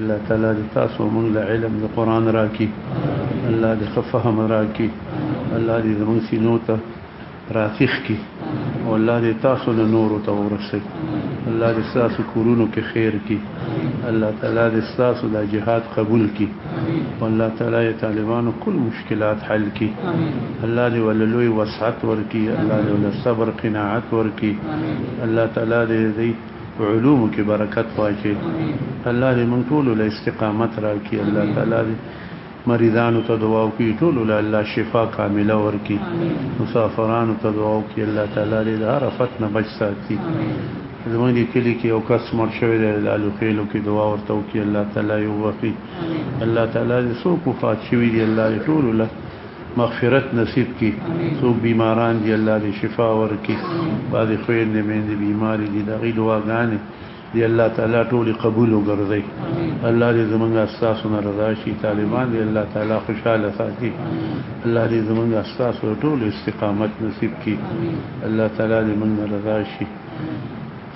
الله تعالی دې تاسو مونږ له علم د قران راکړي الله دې خفهم راکړي الله دې زموږ سينو ته راسخ کړي او الله دې تاسو له نور ته ورسي الله دې تاسو کورونو کې خیر کړي الله تعالی دې تاسو د جهاد قبول کړي او الله تعالی دې طالبانو کل مشکلات حل کړي الله دې وللوي وسعت ورکړي الله دې ول صبر قناعت ورکړي الله تعالی دې علومو کې برکت واچي الله دې مونږ ټول له استقامت راکړي الله تعالی دې مریضانو ته دعا وکړي ټول له الله شفا کامله ورکړي مسافرانو ته دعا وکړي الله تعالی دې د هر فتنه بچ ساتي زمونږ دې کلی کې یو کس مړ شوی دی د الو خېلو کې دعا ورته وکړي الله تعالی یې وبخي الله تعالی دې څوک وفات شوي دي الله دې ټول له مغفرت نصیب کی څوک بیماران دی الله دی شفا ورکی بعضی خویندې میندې بیماری دي د غي دعاګانې دی الله تعالی ټول قبول وګرځي الله دې زمونږ اساس نه رضا شي طالبان دی الله تعالی خوشاله ساتي الله دې زمونږ اساس ټول استقامت نصیب کی الله تعالی دې مونږ رضا شي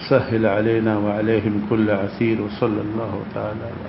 سهل علينا وعليهم كل عسير وصلى الله تعالى على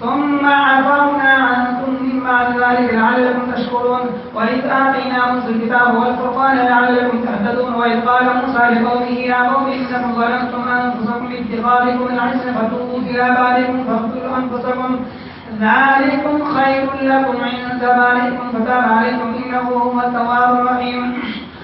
ثم عفونا عنكم مع ذلك لعلكم تشكرون وإذ آتينا موسى الكتاب والفرقان لعلكم تهتدون وإذ قال موسى لقومه يا قوم إنكم ظلمتم أنفسكم باتخاذكم العز فتوبوا إلى بعدكم فاقتلوا أنفسكم ذلكم خير لكم عند بارئكم فتاب عليكم إنه هو التواب الرحيم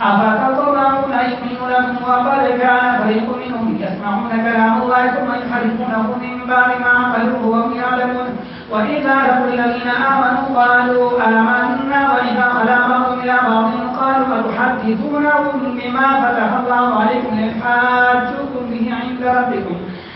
أفتطمعون أن يؤمنوا لكم وقد كان فريق منهم يسمعون كلام الله ثم يحرفونه من بعد ما عقلوه وهم يعلمون وإذا لقوا الذين آمنوا قالوا آمنا وإذا خلا بعضهم إلى بعض قالوا أتحدثونهم بما فتح الله عليكم ليحاجوكم به عند ربكم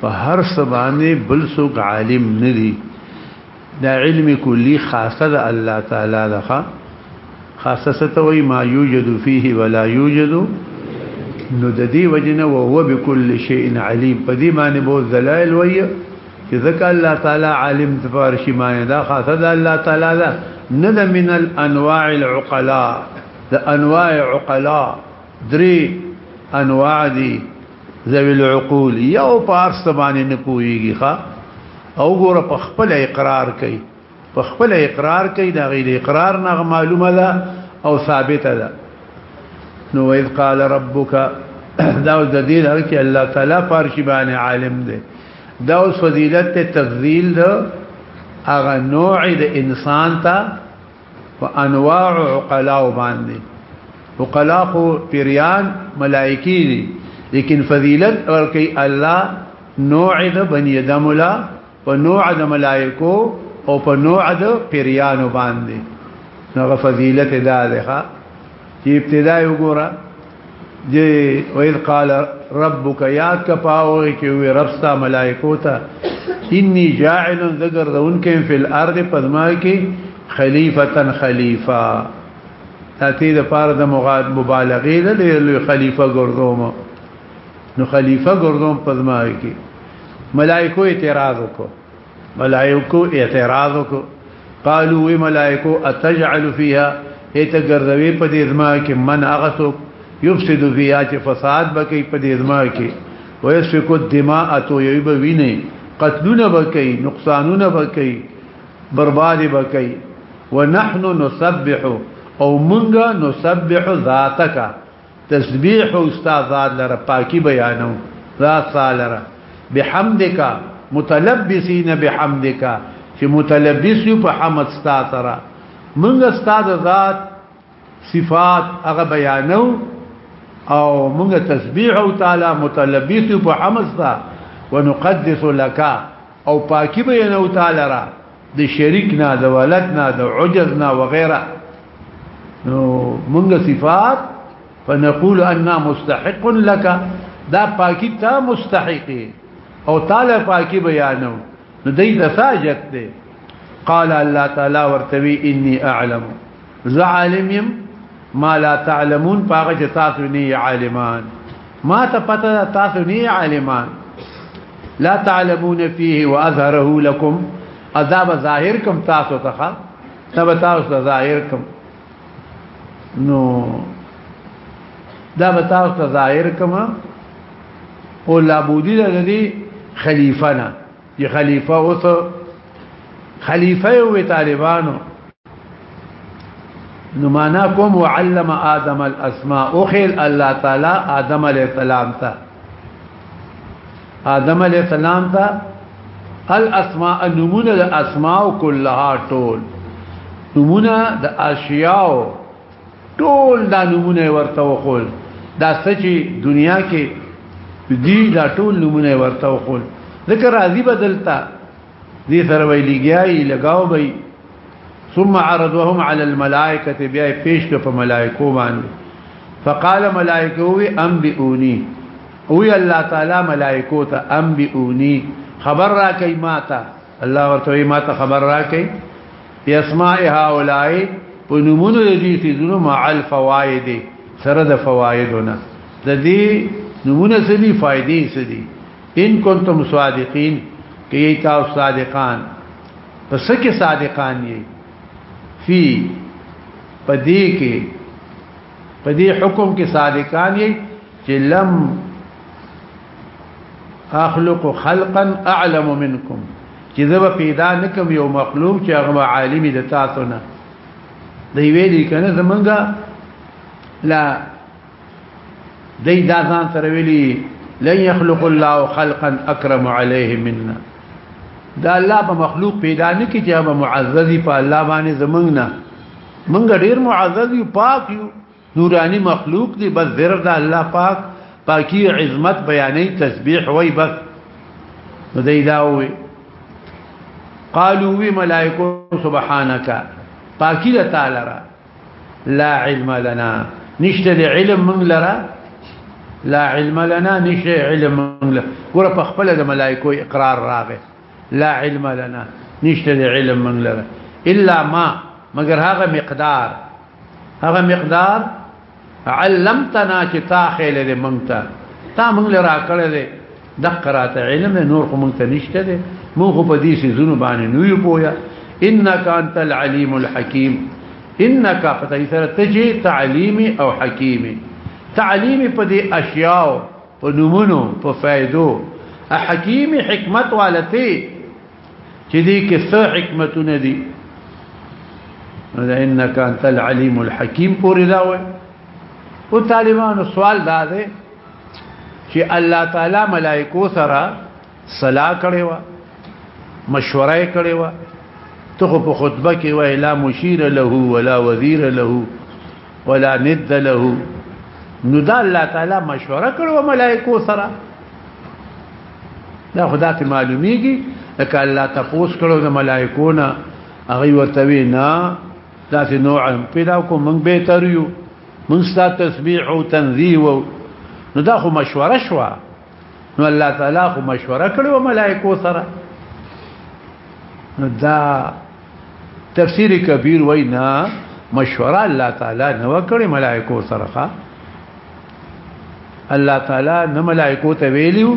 په هر سبانه بل څوک عالم ندي دا علم کلی خاصه د الله تعالی لخوا خاصه ستوي ما يوجد فيه ولا يوجد نو د دې وجنه او هو بكل شيء عليم په دې معنی بو دلایل وي چې ذکر الله تعالی عالم تفار شي معنی دا خاصه د الله تعالی ده نه من الانواع العقلاء د انواع عقلاء درې انواع دي ذوی العقول یو پارس باندې نه پويږي ښا او ګوره په خپل اقرار کوي په خپل اقرار کوي دا غیر اقرار نه معلومه ده او ثابته ده نو اذ قال ربک دا د دې لپاره چې الله تعالی فارشي باندې عالم دی دا اوس فضیلت ته تفضیل ده هغه نوع د انسان ته په انواع عقلاء باندې عقلاء خو پیریان ملائکی دي لیکن فضیلت ورکی الله نوع د بنی ادم لا په نوع د ملائکو او په نوع د پیریان باندې نو فضیلت دا ده چې ابتدا وګوره دی ویل قال ربک یاد کا پاوغه کې وی رب ستا ملائکو ته انی جاعل ذکر دون کې فی الارض پدما کې خلیفتا خلیفہ اتی د پاره د مغاد مبالغه ده لوی خلیفہ ګرځوم نو خلیفہ ګرځوم پدما کې ملائکو اعتراض وکړو ملائکو اعتراض کو قالو وی ملائکو اتجعل فيها ایت ګرځوي په دې ځما کې من هغه څوک یفسد فيها چې فساد بکې په دې ځما کې ويسفك الدماء تو یوب ویني قتلونه بکې نقصانونه بکې برباد بکې ونحن نسبح او منګه نسبح ذاتک تسبیح استاد لره پاکی بیانو دا سالره بحمدک متلبسین بحمدک چې متلبس یو په حمد ستا سره موږ استاد ذات صفات هغه بیانو او موږ تسبیح او تعالی متلبس یو په حمد ستا ونقدس لك او پاکی بیانو تعالی د شریک نه د ولد نه د عجز نه وغيرها نو موږ صفات فنقول ان مستحق لك دا پاکي تا مستحق او تعالی پاکي بیانو نو دې د ساجت دی قال الله تعالی ورتوي اني اعلم زه عالم يم ما لا تعلمون پاغه چې تاسو نه عالمان ما ته پته تاسو نه عالمان لا تعلمون فيه واظهره لكم عذاب ظاهر کوم تاسو ته تب تاسو ظاهر کوم نو دا تاسو ظاهر کوم او لابودی د خلیفہ نه چې خلیفہ اوته خلیفہ وي طالبانو نو معنا کوم وعلم ادم الاسماء او خل الله تعالی ادم علیہ السلام ته ادم علیہ السلام ته الاسماء نمونه الاسماء كلها ټول نمونه د اشیاء ټول دا نمونه ورته وقول دا سچي دنیا کې دی دا ټول نمونه ورته وقول ذکر راضی بدلتا دې سره ویلګیای لگاو بی ثم عرضهم على الملائکه بیا پیش په ملائکو باندې فقال ملائکه وی انبئونی وی الله تعالی ملائکو ته انبئونی خبر را کوي ماته الله ورته ما ته خبر راکې یسماء هؤلاء په نمونه دي چې دونو مع الفوائد سره د فوائدونه د دې نمونه سدي فائدې سدي ان کنتم صادقین کې تاسو صادقان پس کې صادقان یې فی پدې کې پدې حکم کې صادقان یې چې لم اخلق خلقا اعلم منکم چې زه به پیدا نکم یو مخلوق چې هغه عالم دي تاسو نه دی ویلي کنه زمونږه لا دی دا ځان سره ویلي لن يخلق الله خلقا اكرم عليه منا دا الله په مخلوق پیدا نه کی چې هغه معززي په الله باندې زمنګ نه منګ ډیر معزز یو پاک یو نورانی مخلوق دی بس زر د الله پاک پاکی عظمت بیانې تسبیح وای بس نو دی دا وی قالوا وی ملائکه سبحانك پاکی د تعالی را لا علم لنا نشته د علم من لرا لا علم لنا نشته علم من لرا ګور په خپل د ملائکه اقرار راغی لا علم لنا نشته د علم من لرا الا ما مگر هغه مقدار هغه مقدار علمتنا چې تا خېل دې مونږ ته تا مونږ لرا کړې دې د قرات علم نور خو مونږ ته نشته دې مونږ په دې سي زونه باندې نو یو پویا انك انت العليم الحكيم انك فتيسر تجي تعليمي او حكيمي تعليمي په دې اشیاء په نمونو په فائدو حکیمی حکمت والتی چې دې کې څه حکمتونه دي انك انت العليم الحكيم پوری دا وای او طالبانو سوال دا دی چې الله تعالی ملائکو سره صلاح کړي وا مشوره کړي وا ته په خطبه کې وای لا مشیر له ولا وزیر له ولا ند له نو دا الله تعالی مشوره کړو ملائکو سره دا خدا ته معلومیږي لکه الله تاسو کړو د ملائکو نه هغه ورته وینا دا چې نوع پیدا کوم من به تر یو من ستا تسبیح او تنزیه و نو دا خو مشوره شو نو الله تعالی خو مشوره کړو ملائکو سره نو دا تفسیر کبیر وای نه مشوره الله تعالی نو کړی ملائکو سره الله تعالی نه ملائکو ته ویلیو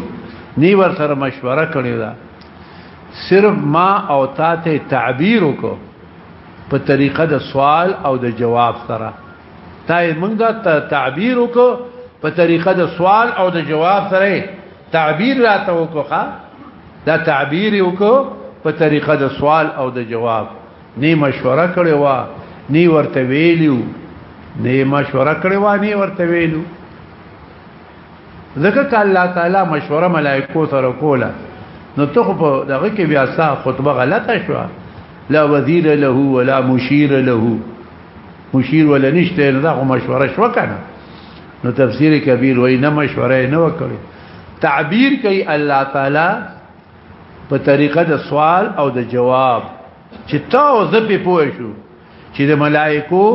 نی ور سره مشوره کړی دا صرف ما او تا ته تعبیر وکړو په طریقه د سوال او د جواب سره تا موږ ته تعبیر وکړو په طریقه د سوال او د جواب سره تعبیر راته وکړه دا تعبیر وکړو په طریقه د سوال او د جواب نی مشوره کړې و نی ورته ویلو نی مشوره کړې و نی ورته ویلو ځکه الله تعالی مشوره ملائکو سره کوله نو ته په دغه کې بیا سا خطبه غلطه شو لا وزیر له ولا مشیر له مشیر ولا نشته دا مشوره شو کنه نو تفسیر کبیر وای نه مشوره نه وکړي تعبیر کوي الله تعالی په طریقه د سوال او د جواب چې تا او زه په پوه شو چې د ملائکو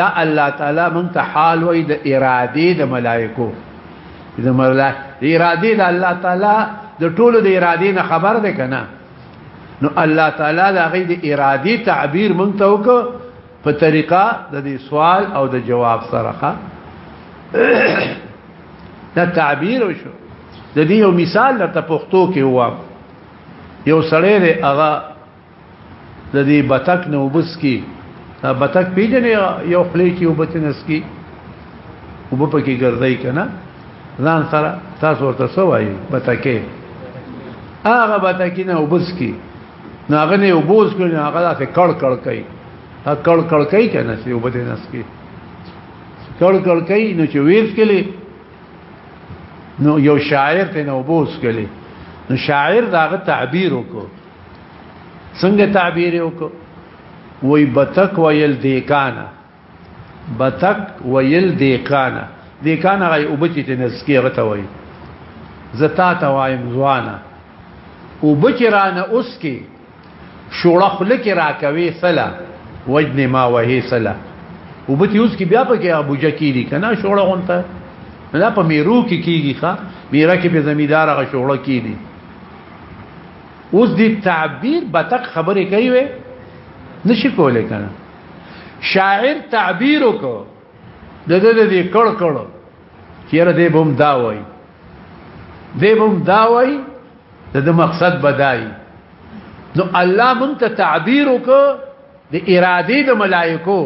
دا الله تعالی مونږ ته حال وای د اراده د ملائکو د ملائکه اراده د الله تعالی د ټولو د اراده نه خبر ده کنه نو الله تعالی د غي د اراده تعبیر مونږ ته وکړو په طریقه د دې سوال او د جواب سره ښه دا تعبیر وشو د دې یو مثال درته پښتو کې هوا یو سړی دی هغه د دې بتک نه وبس کی بتک پیژنې یو خلی کې وبتنس کی وب پکې ګرځي کنه ځان سره تاسو ورته سوای بتکې هغه بتکې نه وبس کی نو هغه نه وبوز کړي هغه داسې کړ کړ کوي هغه کړ کړ کوي کنه چې وبته نس کې کړ کړ کوي نو چې ویز کړي نو یو شاعر ته نه وبوز کړي نو شاعر داغه تعبیر وکړو څنګه تعبیر وکړو وای بتک ویل دیکانه بتک ویل دیکانه دیکانه غي وبچی ته نسکی غته وای زتا ته وایم ځوانه وبچی رانه اوس کې شوړه خلک را کوي سلا وجن ما وهي سلا وبتی اوس کې بیا پکې ابو جکی دي کنه شوړه غونته نه په میرو کې کیږي ښا میرا کې په زمیدار غ شوړه کیږي اوس دې تعبیر بتک خبره کوي نشي کولای کنه شاعر تعبیر وکړو د دې د دې کړ کړ چیرې دې بم دا وای دې بم دا وای د دې مقصد بدای نو الله مونږ ته تعبیر وکړو د ارادې د ملائکو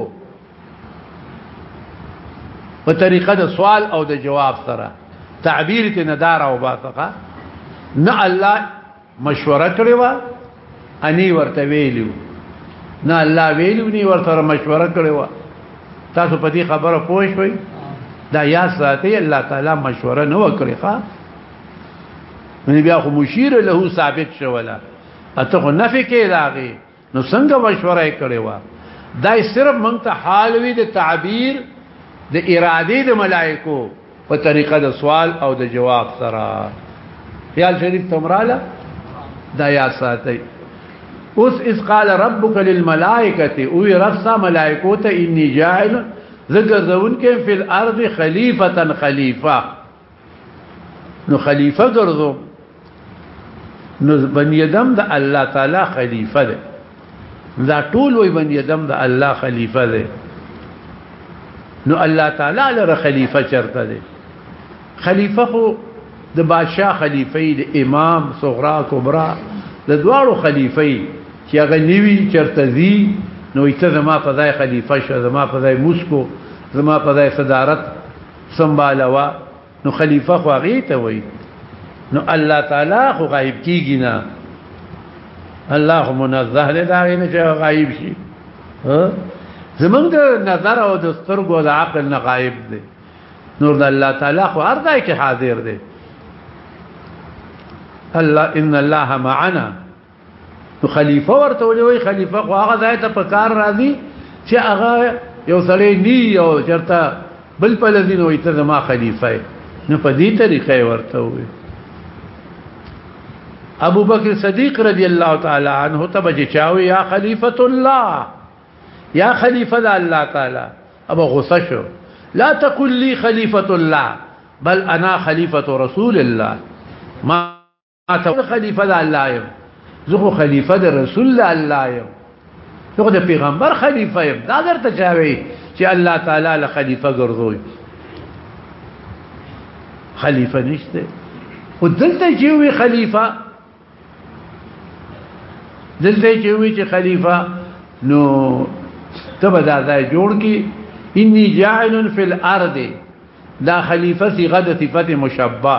په طریقه د سوال او د جواب سره تعبیر ته ندار او باثقه نه الله مشوره کړې و اني ورته ویلو نه الله ویلو ني ورته مشوره کړې و تاسو په دې خبره پوه شئ دا یا ساتي الله تعالی مشوره نه وکړي ښا نو بیا خو مشیر له ثابت شولا اته خو نفي کې لاغي نو څنګه مشوره کړې و دا صرف مونږ ته حال وی د تعبیر د اراده د ملائکو په طریقه د سوال او د جواب سره خیال شریف تمراله دا یا ساتي اوس اس قال ربک للملائکه او رفسا ملائکو ته انی جاعل ذکر زون کې فی الارض خلیفتا خلیفہ نو خلیفہ ګرځو نو بنی ادم د الله تعالی خلیفہ دی دا ټول وی بنی ادم د الله خلیفہ دی نو الله تعالی لره خلیفہ چرته دی خلیفہ خو د بادشاہ خلیفہ د امام صغرا کبرا د دواړو خلیفہ چې هغه نیوی چرته دی نو ایته زما په ځای خلیفہ شه زما په ځای موسکو زما په ځای صدارت سنبالوا نو خلیفہ خو هغه ته وای نو الله تعالی خو غایب کیږي نه الله منزه له دا نه چې غایب شي زمونږ د نظر او د سترګو د عقل نه غایب دی نور د الله تعالی خو هر ځای کې حاضر دی الله ان الله معنا نو خلیفہ ورته وی خلیفہ خو هغه ځای ته په کار راځي چې هغه یو سړی نی او چرته بل په لذین وي ته زما خلیفہ نو په دې طریقې ورته وی ابو بکر صدیق رضی الله تعالی عنہ ته بچ چاوي یا خلیفۃ الله یا خلیفہ الله تعالی ابو غصه شو لا تقل لي خلیفۃ الله بل انا خلیفۃ رسول الله ما اته خلیفہ د الله یم زه خو خلیفہ د رسول د الله یم زه خو د پیغمبر خلیفہ یم دا درته چاوي چې الله تعالی له خلیفہ ګرځوي خلیفہ نشته خو دلته چې وي خلیفہ دلته چې وي چې خلیفہ نو تبه دا ځای جوړ کی انی جاعل فی الارض دا خلیفہ صيغه د صفت مشبہ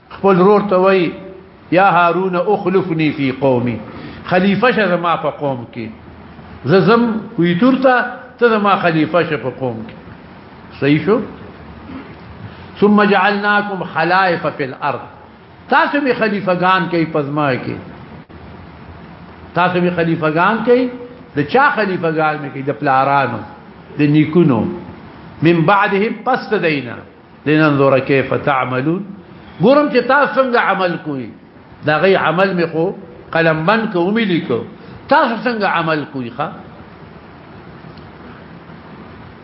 خپل رور ته وای یا هارون اخلفنی فی قومی خلیفہ شه ما په قوم کې ززم کوی تورتا ته ما خلیفہ شه په قوم کې صحیح شو ثم جعلناکم خلائف فی الارض تاسو می خلیفګان کوي پزما کې تاسو می خلیفګان کوي د چا خلیفګان می کوي د پلارانو د نیکونو من بعدهم پس دینا لننظر كيف تعملون ګورم چې تاسو څنګه عمل کوئ دا غي عمل مې خو قلم بند کو مې لیکو تاسو څنګه عمل کوئ ښا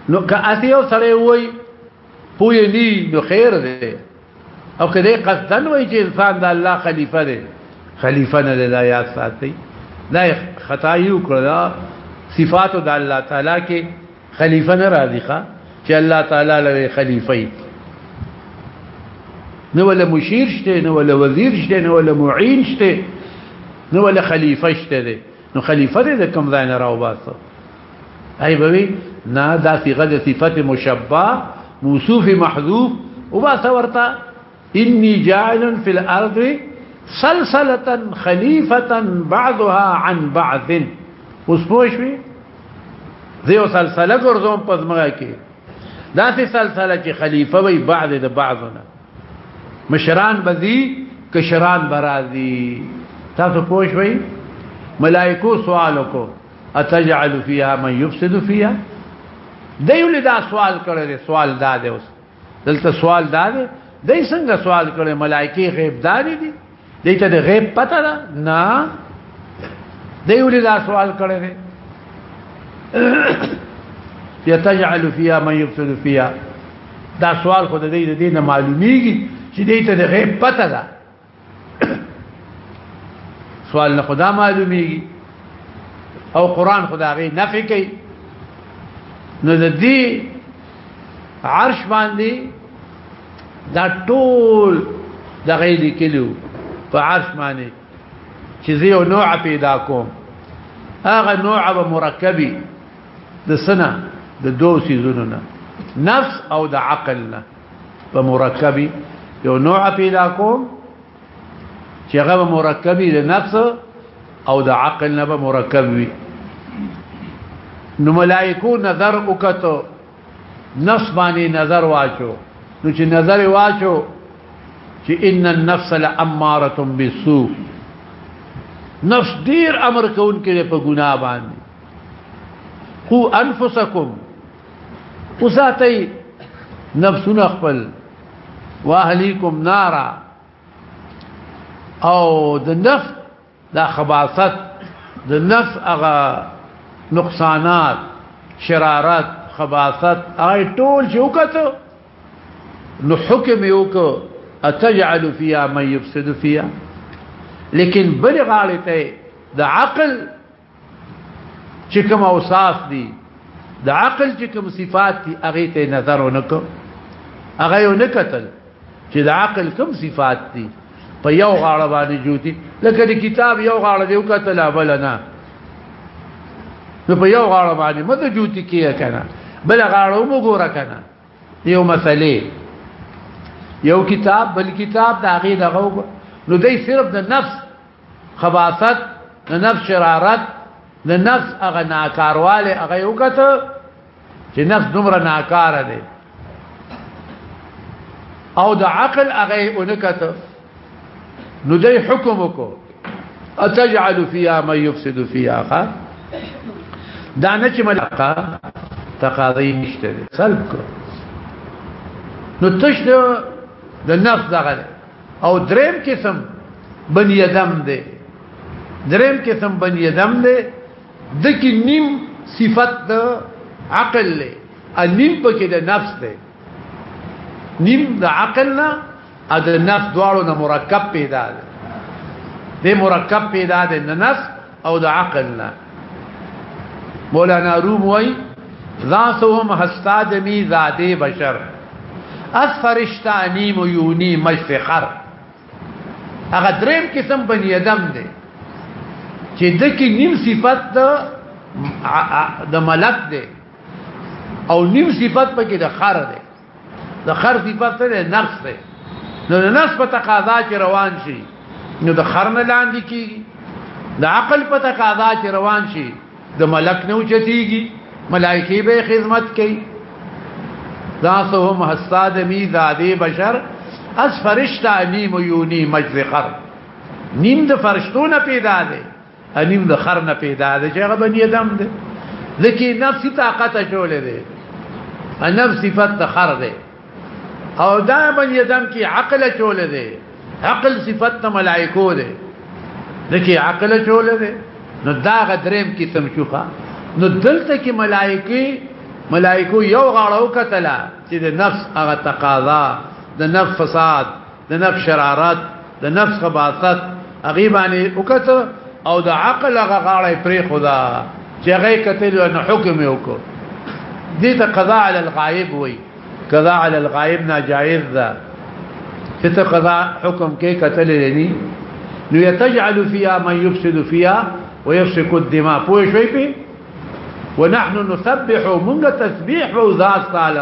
نو که اسی او سره وای پوی نی نو خیر دی او که دې قصدن وای چې انسان د الله خلیفہ دی خلیفہ نه دی دا یاد ساتي دا خدای یو کړه صفات د الله تعالی کې خلیفه نه راځي ښا چې الله تعالی لوي خلیفه نو ولا مشیر شته نو ولا وزیر شته نو ولا معین شته نو ولا خلیفه شته دی نو خلیفه دې کوم ځای نه راو باسو ای بوي نه دا صيغه د صفت مشبہ موصوف محذوف وباسه ورته انی جاعل فی الارض سلسلتا خلیفتا بعضها عن بعض اوس پوښوي دیو سلسله ګرځوم پزماګه کې دا سه سلسله چې خلیفہ وي بعض د بعضونه مشران بزي کشران برازي تاسو پوښوي ملائکو سوال کو اتجعل فيها من يفسد فيها دیو لدا سوال کړل سوال دا دی اوس دلته سوال دا دی دای څنګه سوال کړي ملائکه غیب دار دي دای ته د غیب پته ده نه دی ولې دا سوال کړي دی یتجعل فیها من یفسد فیها دا سوال خو د دې د دې نه معلومیږي چې دې ته د غیب پته ده سوال نه خدا معلومیږي او قران خدا غي نفي کوي نو د دې عرش باندې دا ټول د غي لیکلو په عرش باندې چې زیو نوع پیدا کوم هغه نوع به مرکبي د سنه د دوه سيزونو نه نفس او د عقل نه په مرکبي یو نوع پیدا کوم چې هغه مرکبي د نفس او د عقل نه مرکب وي نو ملائکو نظر وکړو نفس باندې نظر واچو نو چې نظر واچو چې ان النفس لاماره بالسوء نفس ډیر امر کوونکې په ګناه باندې قو انفسکم وساتئ نفسونه خپل واهلیکم نارا او د نفس دا خباثت د نفس هغه نقصانات شرارت خباثت آی ټول چې وکړو نو حکم یو کو اتجعل فيها من يفسد فيها لیکن بل غاړه ته د عقل چې کوم اوصاف دي د عقل چې کوم صفات دي هغه ته نظر ونکړ هغه یو نکتل چې د عقل کوم صفات دي په یو غاړه باندې جوتي لکه د کتاب یو غاړه دی وکتل بل نه نو په یو غاړه باندې مده جوتي کیه کنه بل غاړه مو ګوره کنه یو مسلې یو کتاب بل کتاب دا غي دغه نو دای صرف د نفس خباثت د نفس شرارت د نفس هغه ناکارواله هغه یو کته چې نفس دومره ناکاره دی او د عقل هغه اونکته نو دې حکم وکړو اتجعل فيها من يفسد فيها خا دا نه چې ملقا تقاضي نشته سلب کړو نو تشته د نفس دغه او دریم قسم بنی ادم دی دریم قسم بنی ادم دی د کی نیم صفت د عقل له ا نیم پکې د نفس دی نیم د عقل نه ا د نفس دواړو نه مرکب پیدا دی د مرکب پیدا دی نه نفس او د عقل نه مولانا روم وای ذاتهم هستادمی ذاتی بشر از فرشتانی میونی مشفخر هغه دریم قسم بنی ادم دی چې د کې نیم صفت د ملک دی او نیم صفت پکې د خر دی د خر صفت ته نفس ده نو د نفس په تقاضا کې روان شي نو د خر نه لاندې کیږي د عقل په تقاضا کې روان شي د ملک نه اوچتيږي ملائکه به خدمت کوي دا سهم حساد می زاده بشر از فرشتہ نیم یونی مجز خر نیم د فرشتو نه پیدا دی انیم د خر نه پیدا دی چې هغه بنی ادم دی لکه نفسي طاقت چولې دی نفس صفت د خر دی او دا بنی ادم کې عقل چولې دی عقل صفت د ملائکو دی لکه عقل چولې دی نو دا غدریم کې سم شوخه نو دلته کې ملائکه ملائکو یو غاړو کتلا چې د نفس هغه تقاضا د نفس فساد د نفس شرارت د نفس خباثت هغه باندې وکړه او د عقل هغه غاړه پرې خدا چې هغه کتل نو حکم یې وکړ دې ته قضا علی الغائب وای قضا علی الغائب ناجائز ده چې ته قضا حکم کې کتل لنی نو یتجعل فيها من يفسد فيها ويفسك الدماء پوه شوي په ونحن نسبح منغ تسبيح وذات تعالی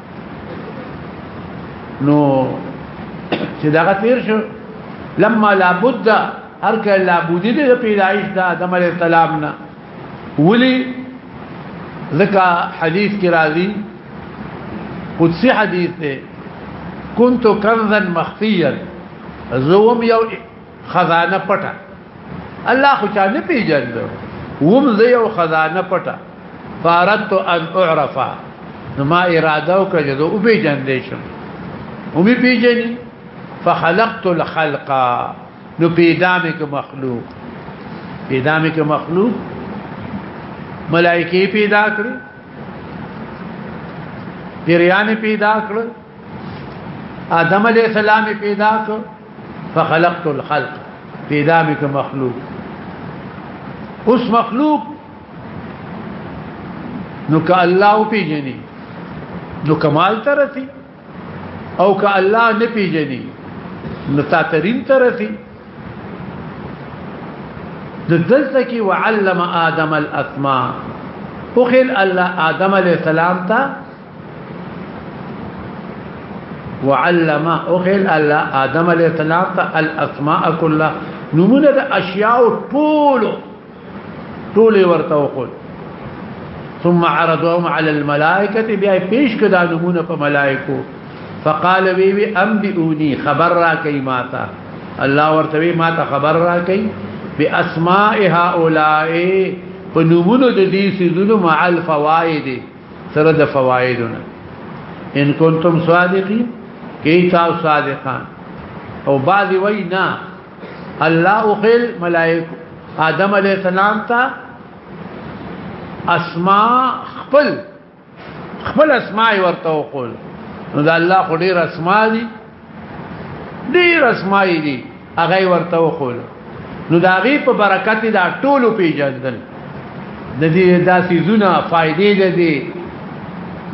نو چې دغه تیر شو لما لابد هر کله لابد دې د پیدایش د آدم علی السلام نه ولي ذکا حدیث کې راځي قدسی حدیث ته كنت كنزا مخفيا زوم یو خزانه پټه الله خو چا نه پیژند وم زه یو خزانه پټه فارت ان اعرفا نو ما اراده وکړه چې او پیژندې شم او می پیژنې فخلقت الخلق نو پیدا مې کوم مخلوق پیدا مې کوم مخلوق ملائکه پیدا کړې پیریان پیدا کړل آدم علیہ السلام پیدا کو فخلقت الخلق پیدا مک مخلوق اس مخلوق نو که الله پیجنی نو کمال ترتی او که الله نه پیجنی نو تاترین ترتی د دلته کې وعلم ادم الاسماء او خل الله ادم علی السلام ته وعلم اوخل الله ادم علیہ السلام ته الاسماء كلها نمونه د اشیاء طول طول ورته وقول ثم عرضهم على الملائكه بیا پیش کدا نمونه په ملائکو فقال وی وی انبئوني خبر را کوي ماتا الله ورته وی ماتا خبر را کوي باسماء هؤلاء په نمونه د دې سيزونو مع الفوائد سره د فوایدونه ان کنتم صادقین کی تاسو صادقان او بعضی وای نه الله اخل ملائک آدم علیہ السلام تا اسماء خپل خپل اسماء ورته وقول نو دا الله خو ډیر اسماء دي ډیر اسماعي دي هغه ورته وخول نو دا غي په برکت دا ټولو پیجندل د دې داسې زونه فائدې ده دي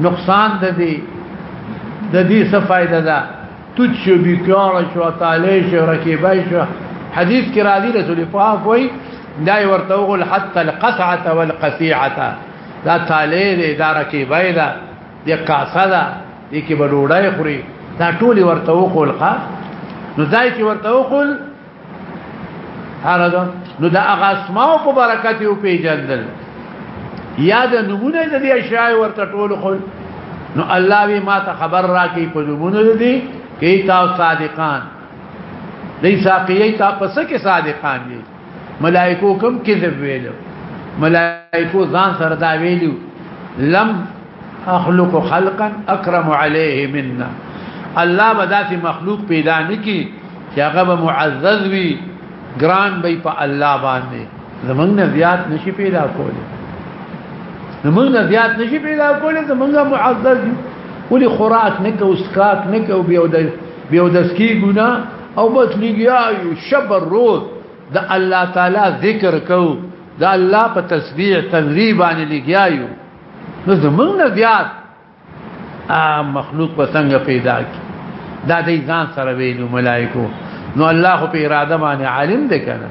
نقصان ده دي د دې څه فائدہ ده توت شو بیکار شو تعالی شو رکیبای شو حدیث کې را دي رسول پاک وای دا ورته وغل حتى القطعه والقطيعه دا تعالی دا رکیبای ده د کاسه ده د کې به ډوډۍ خوري دا ټول ورته وقول ښا نو ځای چې ورته وقول هرګه نو دا هغه اسماء په برکت یو پیجندل یا د نمونه د دې اشیاء ورته ټول خل نو الله وی ما ته خبر راکې په نمونه دې کې تاسو صادقان دې ساقیه تاسو کې صادقان دي ملائکو کوم کذب ویلو ملائکو ځان سره دا ویلو لم اخلق خلقا اکرم علیه منا الله بداسي مخلوق پیدا نکي چې هغه معزز وي ګران به په الله باندې زمنګ نه زیات نشي پیدا کولی زمنګ نه زیات نشي پیدا کولی زمنګ معزز ولي خوراک نه کو اسکاک نه کو بیا د بیا د سکی ګنا او بس لګیا یو شب روز د الله تعالی ذکر کو د الله په تسبیح تنری باندې لګیا یو نو زمونږ نه زیات مخلوق په څنګه پیدا کی دا د ځان سره ویلو ملائکو نو الله خو په اراده باندې عالم دی کنه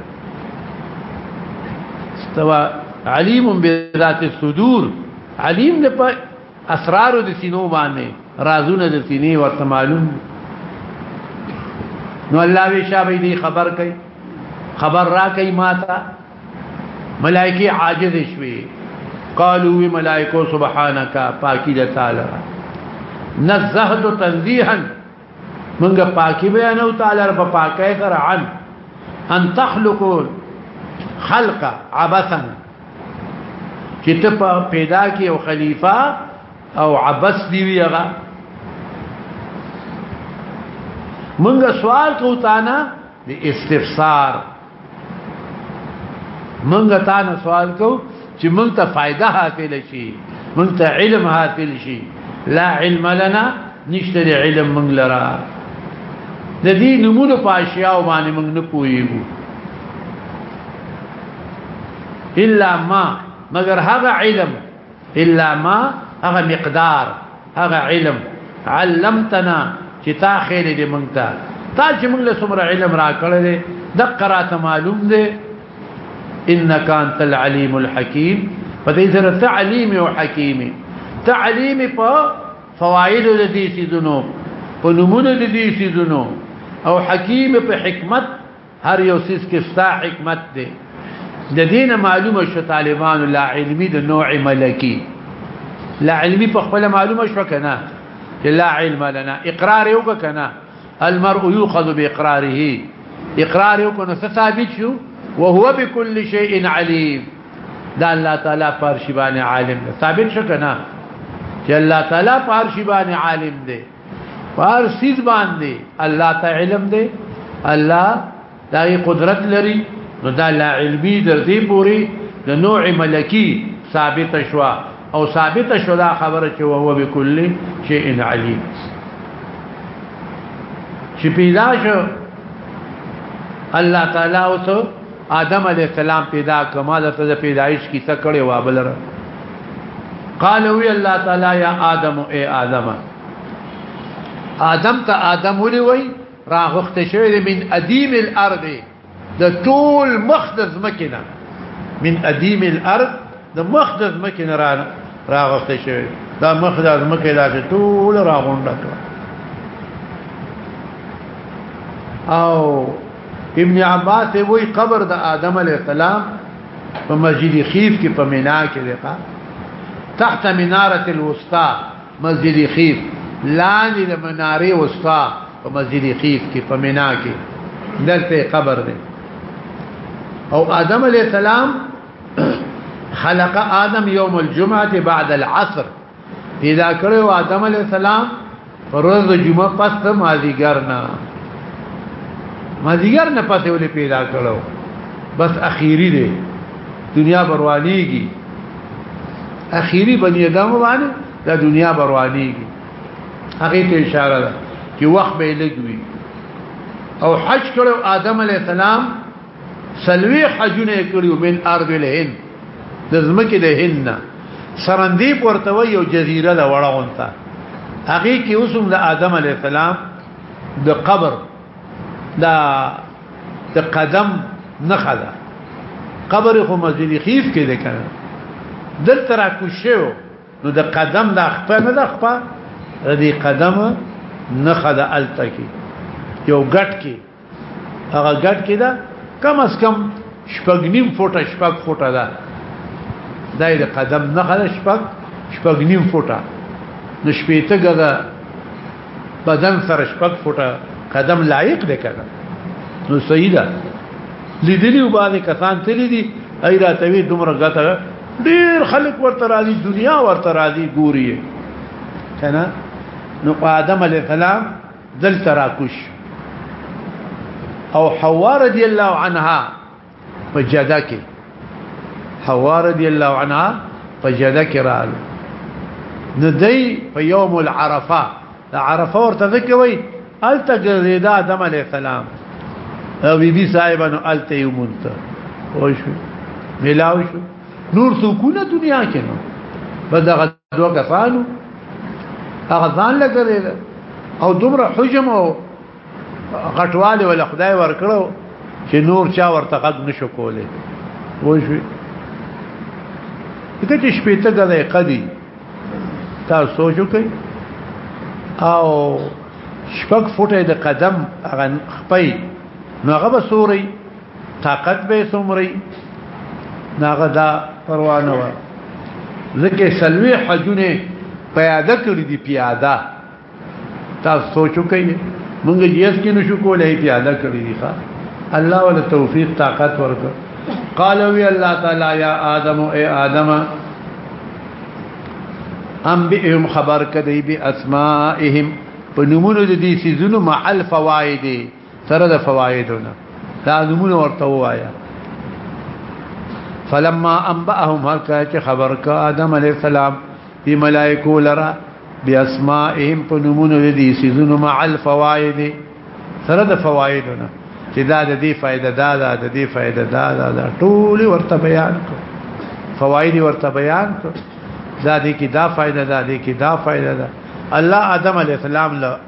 استوا علیم بذات الصدور علیم نه په اسرار د سینو باندې رازونه د سینې ورته معلوم نو الله وی شابه دې خبر کوي خبر را کوي ماته ملائکه عاجز شوي قالوا ملائکه سبحانك پاکي د تعالی نزهت تنزيها منګه پاکي بیانو تعالی رب پاکه سره عن ان تخلقوا خلق عبثا چې ته پیدا کی او خلیفہ او عبث دی ویغه منګه سوال کو تانا د استفسار منګه تا نه سوال کو چې مونږ ته فائدہ حاصل شي مونږ ته علم حاصل شي لا علم لنا نشته علم مونږ لرا د دې نمونه پاشیا او باندې مونږ نه پويو الا ما مگر هذا علم الا ما هغه مقدار هغه علم علمتنا چې تا خیر دې مونږ ته تا چې مونږ له څومره علم را کړل د قرات معلوم دې انك انت العليم الحكيم فدې سره تعلیم او حکیم تعلیم په فواید د دې سيزونو په نمونه د دې سيزونو او حکیم په حکمت هر یو سیس کې ستا حکمت دی د دین معلومه شو طالبان لا علمي د نوع ملکی لا علمي په خپل معلومه شو کنه لا علم لنا اقرار یو کنه المرء يؤخذ باقراره اقرار یو کنه ثابت شو وهو بكل شيء عليم دا الله تعالی پر شی باندې عالم ثابت شو کنه چې الله تعالی پر شی باندې عالم دی پار سیز باندې الله ته علم دی الله دای قدرت لري نو دا لا علمي در دې پوری د نوع ملکی ثابت شوا او ثابت شو دا خبره چې هو بكل شيء عليم چې پیدا شو الله تعالی او ته آدم علی السلام پیدا کما د ته پیدایش کی څه کړي وا بلر قال وی الله تعالی یا آدم اے آدم آدم ته آدم ولي وای راغخت شوی من ادیم الارض د طول مخدز مکنا من ادیم الارض د مخ د ځمکې نه راغښتې شوی دا مخ د ځمکې داسې ټول راغونډه کړه او ابن عباس وی قبر د آدم علی السلام په مسجد خیف کې په مینا کې دی تحت مناره الوسطى مسجد خیف لاندې د مناره وسطا په مسجد خیف کې په مینا کې دلته قبر دی او آدم علی السلام خلق آدم يوم الجمعه بعد العصر پیدا کړو آدم علی السلام روز د جمعه پس د مازیګر نه مازیګر نه پس ولې پیدا کړو بس اخیری دی دنیا بروانیږي اخیری بنی ادم باندې د دنیا بروانیږي هغه ته اشاره ده چې وخت به لګوي او حج کړو آدم علی السلام سلوي حجونه کړیو من ارض الهن د زمکه د هند سرندیب ورته وی یو جزیره د وړاونته هغه کې اوسم د آدم علی السلام د قبر د د قدم نخدا قبر خو مسجد خیف کې ده کنه دل تر کوشو نو د قدم د خپل نه د خپل د قدم نخدا التکی یو غټ کې هغه ګټ کې دا کم از کم شپږ نیم فوټه شپږ فوټه ده دا د قدم نه خله شپږ شپږ نیم فوټه نو شپېته ګزه بدن سره شپږ فوټه قدم لایق دی کنه نو صحیح ده لیدلی و باندې کسان تللی دي ای راته وی دومره غته ډیر خلک ورته راځي دنیا ورته راځي ګوري کنه نو آدم علی السلام دل تراکش او حوا رضی الله عنها په جده کې حوا رضی الله عنها په جده کې رااله ندی په یوم العرفه عرفه ورته ذکر وای الته ګرځیدا آدم علی السلام او بی بی صاحبانو الته یو مونته وای شو ملاو شو نور سکونه دنیا کې نو بدغه دوه کسانو هغه ځان لګري او دومره حجم او غټواله ول خدای ورکړو چې نور چا ورته غږ نشو کوله وښوي دغه چې شپې ته غلې قدي تاسو سوچو کوي او شپږ فوټه د قدم هغه خپي نو هغه به سوري طاقت به سمري ناغه دا پروا نه و ځکه سلوي حجونه پیاده کړی دی پیاده تاسو سوچو کوي مونږ یې اس کې نشو کولای پیاده کړی دی ښا الله ول توفیق طاقت ورکړ قال وی الله تعالی یا آدم اے آدم ام بهم خبر کدی بی اسمائهم په نمونه د دې سيزونو مع الفوائد تر د فوایدونه دا نمونه ورته وایا فلما انبأهم هر کله چې خبر کا آدم علی السلام په ملائکو لرا باسمائهم په نمونه دي سيزونو مع الفوائد سره د فوائدونه چې دا د دې فائدہ دا دا د دې فائدہ دا دا دا ټول ورته بیان کو فوائد ورته بیان کو دا دې کې دا فائدہ دا دې کې دا فائدہ دا الله آدم علی السلام له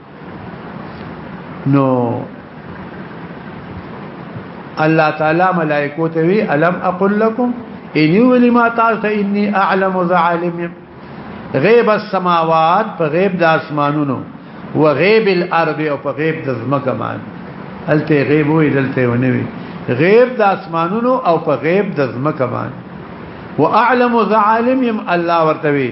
نو الله تعالی ملائکو ته وی الم اقول لكم اني ولي ما تاسو اني اعلم ذعالم غیب السماوات په غیب د اسمانونو و غیب الارض او په غیب د زمکه باندې الته غیب وې دلته ونوي غیب د اسمانونو او په غیب د زمکه باندې واعلم ذعالم الله ورتوي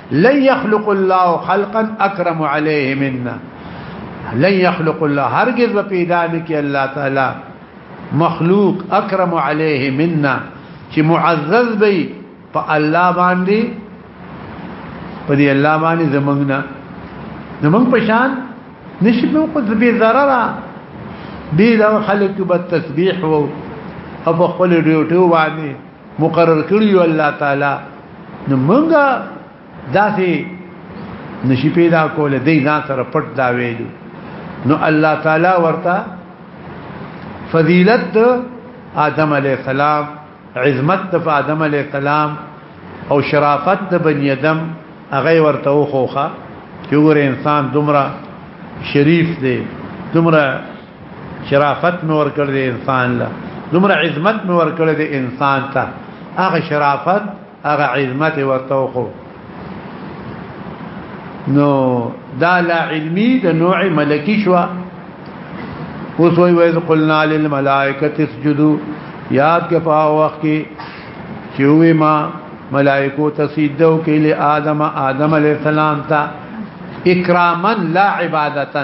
لن يخلق الله خلقا اكرم عليه منا لن يخلق الله هرگز پیدا نکي الله تعالی مخلوق اکرم عليه منا چې معزز به په الله باندې په دې الله باندې زمنګ نه زمنګ په شان نشي په خود به ضرر دي دا خلک به تسبيح او په خپل ډیوټو باندې مقرر کړی الله تعالی نو مونږه داسې نشي پیدا کول دی نه سره پټ دا ویلو نو الله تعالی ورته فضیلت آدم علی السلام عظمت د آدم علی السلام او شرافت د بنی آدم هغه ورته وخوخه چې ګور انسان دومره شریف دی دومره شرافت مې ورکړ دې انسان له دومره عظمت مې ورکړ دې انسان ته هغه شرافت هغه عظمت ورته وکړو نو دا لا علمي د نوع ملکی شو اوس وی ویز قلنا للملائکه تسجدوا یاد کې په وخت کې چې وی ما ملائکو تسجدو کې له آدم آدم علی السلام ته اکراما لا عبادتا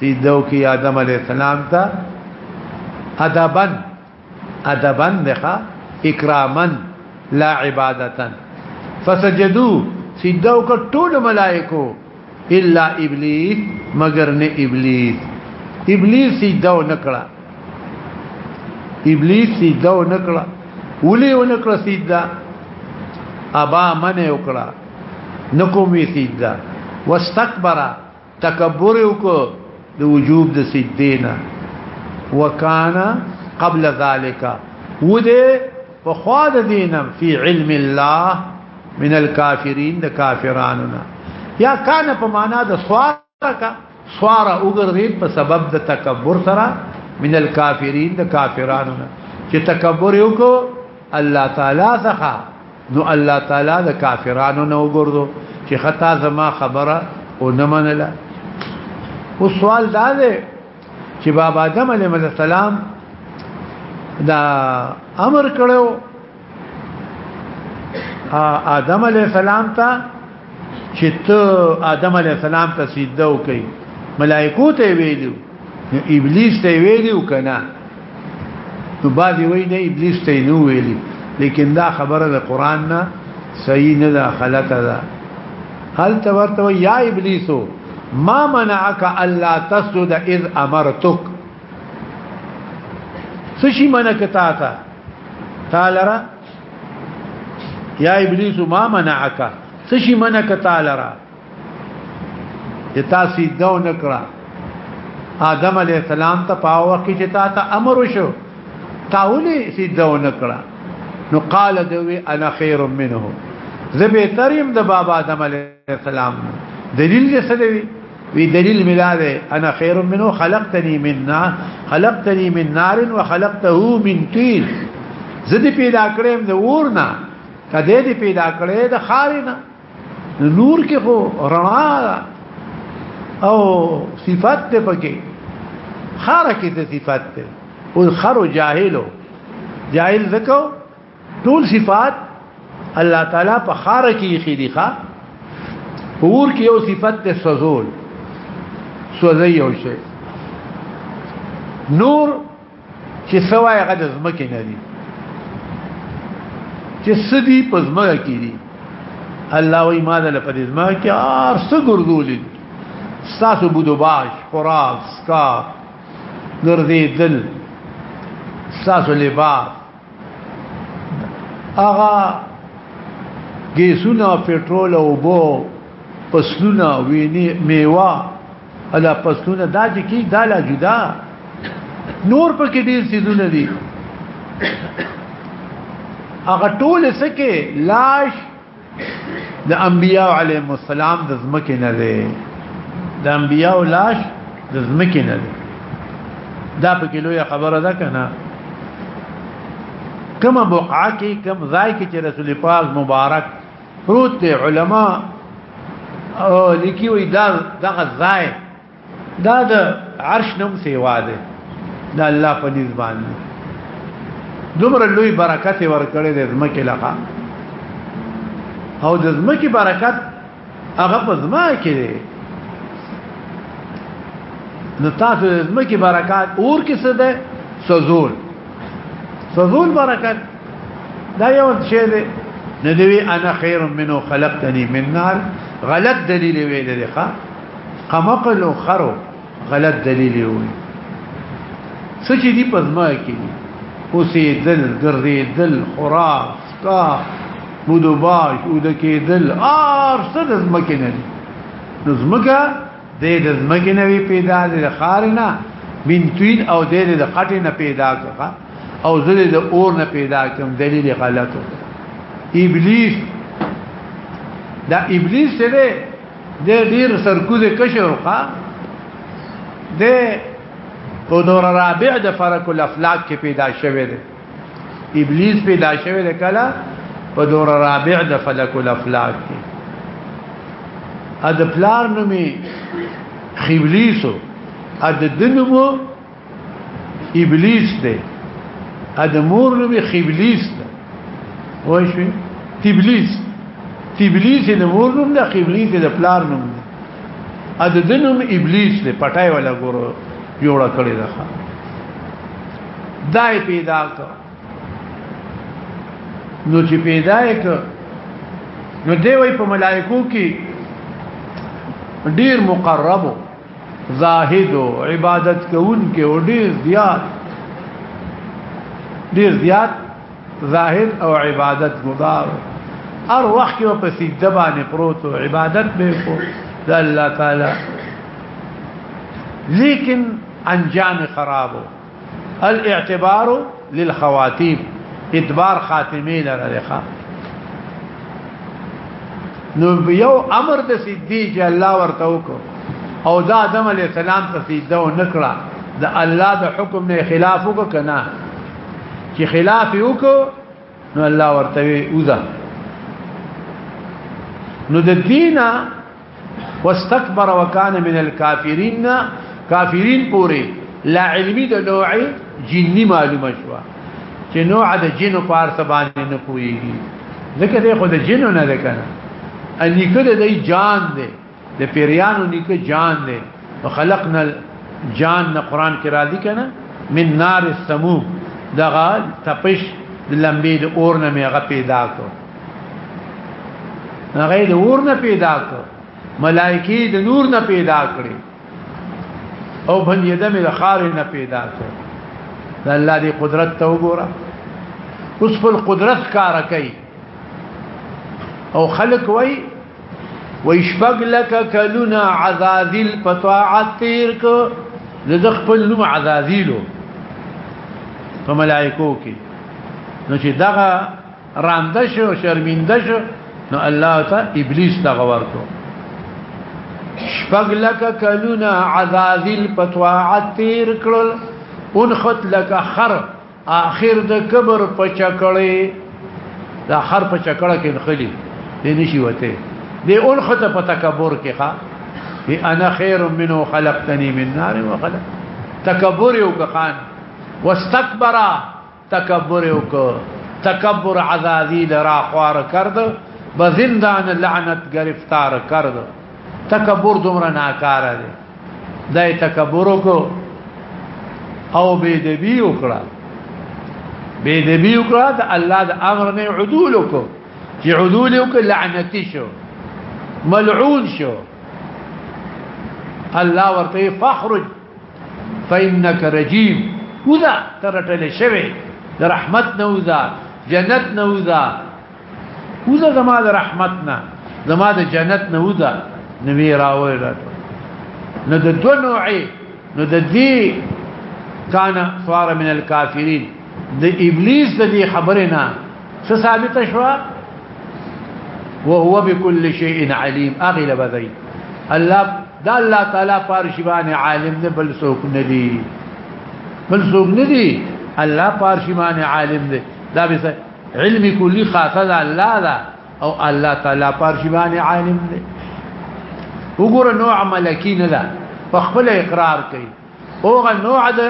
سیدو کی آدم علیہ السلام تا ادبا ادبا دخا اکراما لا عبادتا فسجدو سیدو کا طول ملائکو الا ابلیس مگر نه ابلیس ابلیس سیدو نکړه ابلیس سیدو نکړه ولې ونکړه سیدا ابا منه وکړه نکومي سیدا واستكبر تکبر یو کو د وجوب د سجدینا وکانا قبل ذالک وده په خوا د دینم فی علم الله من الكافرین د کافرانونا یا کان په معنا د سوار کا سوار وګرځید په سبب د تکبر سره من الكافرین د کافرانونا چې تکبر یو کو الله تعالی څخه نو الله تعالی د کافرانو نه وګرځو چې خطا زما خبره او نه منله او سوال دا دی چې بابا آدم علیه السلام دا امر کړو آدم علیه السلام ته چې ته آدم علی السلام ته سجده وکړي ملائکو ته ویلو ابلیس ته ویلو کنه نو بعضی وی نه ابلیس ته نو ویلی لیکن دا خبره د قران نه صحیح نه ده غلط ده هل تورته یا ابلیسو ما منعك الا تسجد اذ امرتك سشي منك تاتا تعالى یا ابلیس ما منعک سشی منک تعالی را تا سیدو نکړه آدم علی السلام ته پاو کې چې تا ته امر وشو تاولی سیدو نکړه نو قال دوی انا خیر منه زبیتریم د بابا آدم علی کلام دلیل دې څه دی وی دلیل ملاوه انا خیر منه خلقتنی من نار خلقتنی من نار وخلقته من طين زدی پیدا کړم د ورنا کده دې پیدا کړې د خارینا نور کې خو رڼا او صفات ته پکې خار کې ته صفات ته او خر جاهلو جاهل زکو ټول صفات الله تعالی په خار کې خېدي ښا پور کې یو صفت ته سوزول سوزي یو شي نور چې سوای هغه د زمکه نه دي چې سدي په زمکه کې دي الله وی ما ده په دې زمکه کې ار څه ګرځولې ساسو بودو باش خراب سکا ګرځې دل ساسو لباس هغه ګیسونه پټرول او بو پسلونه ویني میوه الا پسلونه دا چې کی دا لا جدا نور پکې ډیر سيزونه دي هغه ټول سکه لاش د انبیاء علیهم السلام د زمکه نه دی د انبیاء لاش د زمکه نه دی دا په کلو یا خبره ده کنه کما بقعه کې کم ځای کې چې رسول پاک مبارک پروت علماء او لیکي وي دا دغه ځای دا د عرش نوم سیوا ده د الله په نس باندې دومره لوی برکت ورکړي د زمکه لخوا او د زمکه برکت هغه په زما کې دی نو تاسو د زمکه برکات اور کې څه ده سزول سزول برکت دا یو شی دی ندوی انا خیر منو خلقتنی من نار غلط دلیل ویل دی ښا قمقلو خرو غلط دلیل وي سچ دي پزما کې اوسې دل ګرځې دل خراب سکا مودوباش او د کې دل ار څه د زمکه نه دي نو زمکه د د زمکه نه وی پیدا د خار نه بنتوین او د د خټه نه پیدا کړه او زله د اور نه پیدا کوم دلیل غلطو ابلیس دا ابلیس څه دی د ډیر سرکوز کشر کا د په دور رابع د فرق الافلاک کې پیدا شوه دی ابلیس پیدا شوه دی کله په دور رابع د فلک الافلاک کې ا د پلار نومي خیبلیسو ا د دنمو ابلیس دی ادمور نو به خبلیس ده وای شو تبلیس تبلیس د مور نوم ده خبلیس د پلار نوم ده ا د دنوم ابلیس له پټای ولا ګورو جوړه کړی ده دای پیدا کړ نو چې پیدا یې کړ نو دی وای په ملائکو کې ډیر مقربو زاهد عبادت کوون کې او ډیر زیات ډیر زیات زاهد او عبادت ګذار هر وخت کې په سجده باندې پروت او عبادت به کو د الله تعالی لیکن انجام خرابو الاعتبار للخواتيم ادبار خاتمه لرخه نو یو امر د سیدی چې الله ورته وکړو او دا آدم علی السلام ته سیده و نکړه د الله د حکم نه خلاف وکړه کنه چې خلاف وکړو نو الله ورته وی اوزه نو د دینه واستكبر وكان من الكافرين كافرين پوری لا علمي د نوع جني معلومه شو چې نوع د جنو پار سبانه نه پويږي ځکه دی خو د جنو نه ده کنه ان نیکه د جان دی د پیریانو نیکه جان دی وخلقنا جان نه قران کې را دي کنه من نار السموم دغه تپش لمبې د اور نه مې غپې دا کو هغه د اور نه پیدا کړ ملائکی د نور نه پیدا کړي او بنی ادم د خار نه پیدا کړ دا الله دی قدرت ته وګوره اوس په قدرت کار کوي او خلق وای وای شپګ لک کلنا عذاذل پطاعت تیر کو زده خپل نوم عذاذیلو په ملائکو کې نو چې دغه رانده شو شرمنده شو نو الله ته ابلیس ته ورکو شپږ لکه کلونه عذاذل پتواعت تیر کړل اون خط لکه خر آخر د کبر په چکړې دا خر په چکړه کې نخلي دې نشي وته دې اون خط په تکبر کې ښا وی انا خیر منه خلقتنی من نار وخلق تکبر یو کخان واستكبر تکبر وکړ تکبر عزازی لرا خوار کرد به زندان لعنت گرفتار کرد تکبر دومره ناکار دی دای تکبر وکړ او بی دبی وکړه بی دبی وکړه د الله د امر نه عدول وکړه چې عدول وکړه لعنت شو ملعون شو الله ورته فخرج فإنك رجيم وذا ترټل شوی د رحمت نه وذا جنت نه وذا وذا زما د رحمت نه زما د جنت نه وذا نبی راوي نو د دو نوعي نو د دې کان سوار من الكافرين د ابلیس د دې خبره نه څه ثابت شو وهو بكل شيء عليم اغلب ذي الله دا الله تعالی پارشیبان عالم نه بل څوک نه دی بل څوک نه دی الله پارشیبان عالم دی دا به علم کلی خاصه ده الله ده او الله تعالی پارشیبان عالم دی وګوره نوع ملکی نه ده په خپل اقرار کوي اوغه نوع د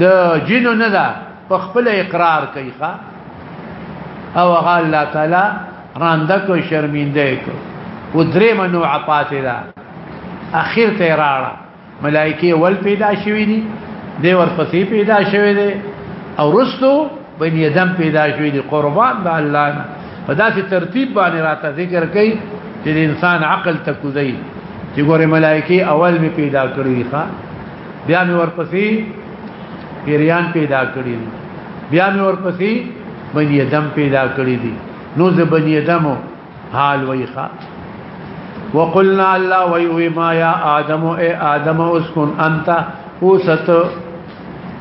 د جنو نه ده په خپل اقرار کوي ښا او هغه الله تعالی رانده کو شرمنده کو و درې منو عپات ده اخر ته راړه ملائکه ول پیدا شوی دي دی ورپسې پیدا شوی دی او رستو بین یدم پیدا شوی دی قربان دا الله نه په داسې ترتیب باندې راته ذکر کوي چې انسان عقل ته کوزي چې ګوره ملائکه اول می پیدا کړی ښا بیا می ورپسې پیریان پیدا کړی بیا می ورپسې بنی ادم پیدا کړی دي نو زه بنی ادم حال ویخا وقلنا الله ويوي ما يا ادم اي ادم اسكن انت وست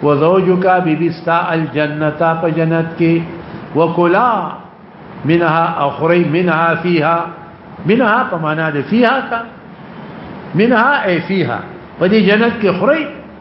وزوجك ببستا الجنه فجنت كي وكلا منها اخري منها فيها منها فمانا فيها کا منها اي فيها ودي جنت کې خوري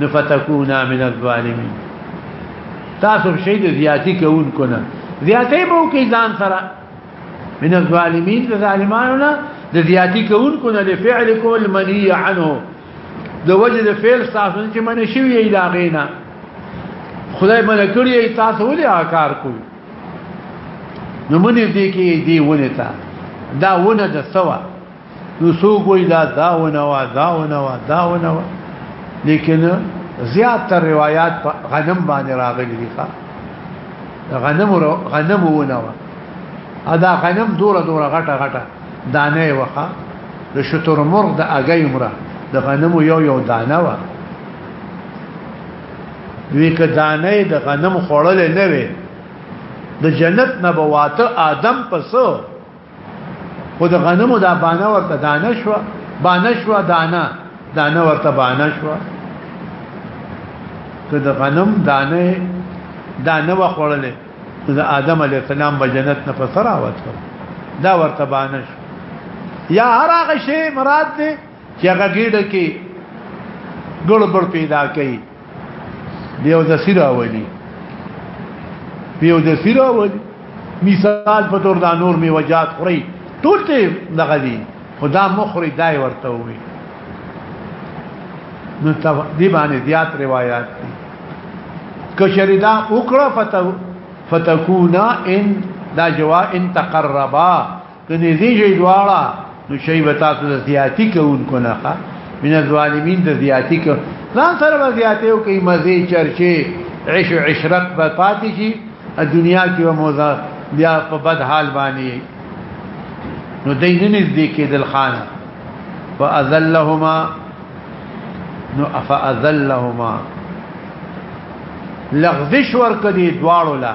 نفتكونا من الظالمين تاسو شي د زیاتی کوونکو نه زیاتی به کوي ځان سره من الظالمين ظالمانو نه د زیاتی کوونکو نه لفعلکم المنی عنه د وجه د فعل تاسو چې منی شوی ایلاغینا خدای منه کړی تاسو ولې آکار کوي نو منی دې کې دی ونه تا دا ونه د سوا نو څوک وی دا داونه وا داونه وا داونه وا لیکن زیات تر روایت په غنم باندې راغلي دي غنم غنم ونه وا ادا غنم دوره دوره غټه غټه دانه وخه د شتر مرغ د اګی مره د غنمو یو یو دانه و وی که دانه د غنم خوړل نه وي د جنت نه بواته آدم پسو خو د غنمو دا بانه ورته دانه شو بانه شو دانه دانه ورته بانه شو که د غنم دانه دانه وخوړلې د آدم علی السلام په جنت نه پسرا وته دا ورته بانه شو یا هر هغه شی مراد دی چې هغه ګډه کې ګړبړ پیدا کوي دیو د سیرا ولي دیو د سیرا ولي مثال په تور دا نور می وجات خوري ټول ته دغه دي خدا مخري دای ورته وي نو دی باندې زیات روایت دي کشری دا وکړه فتو فتكونا ان دا جوا ان تقربا کني دې جې دواړه نو شی به تاسو د زیاتی کوونکو نه ښه من الظالمین د زیاتی کو ځان سره به زیاتی او کوي مزه چرچه عيش عشرت به پاتې شي دنیا کې به موزه بیا په بد حال باندې نو دې نه نږدې کېدل خانه فاذلهما نو فاذلهما لغزش ور کدي دواړو لا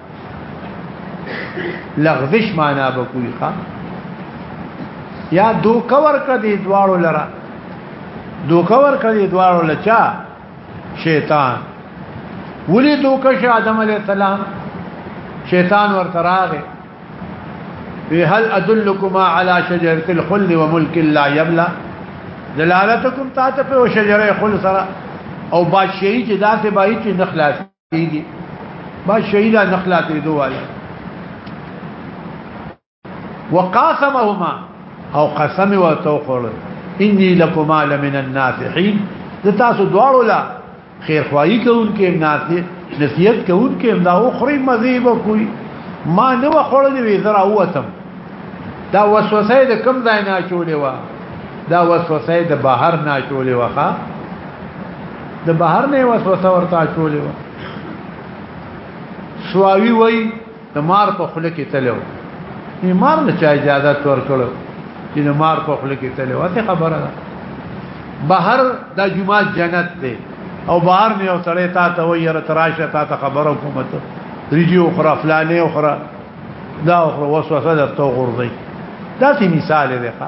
لغزش معنا به کوي ښا یا دو کور کړي دواړو لرا دو کور کړي دواړو لچا شیطان ولی دوکش آدم علیہ السلام شیطان ورته راغی وی هل ادلکما علی شجره الخلد وملک لا یبلا دلالتکم تاسو په شجره خلد سره او بادشاہي چې داسې بای چې نخلاص کیږي با شهیدا نخلاتې دوه وقاسمهما او قسم ورته وخوړ اني لكما لمن الناصحين د تاسو دواړو لا خیر خوایي کوونکې ناصح نصیحت کوونکې دا اخري مذيب کوي ما نه وخوړل وی زرا وتم دا وسوسه د کم ځای نه چولې و دا وسوسه د بهر نه چولې وخه د بهر نه وسوسه ورته چولې و سواوی وای د مار په خله کې تلو یې مار نه چا اجازه تور کړو چې د مار په خله کې تلو اته خبره ده بهر د جمعه جنت دی او بهر نه یو سړی تا ته وای را تراشه تا ته خبره کوم ته ریجی او خرا فلانه او خرا دا او وسوسه درته غورځي دا سي مثال دی ښا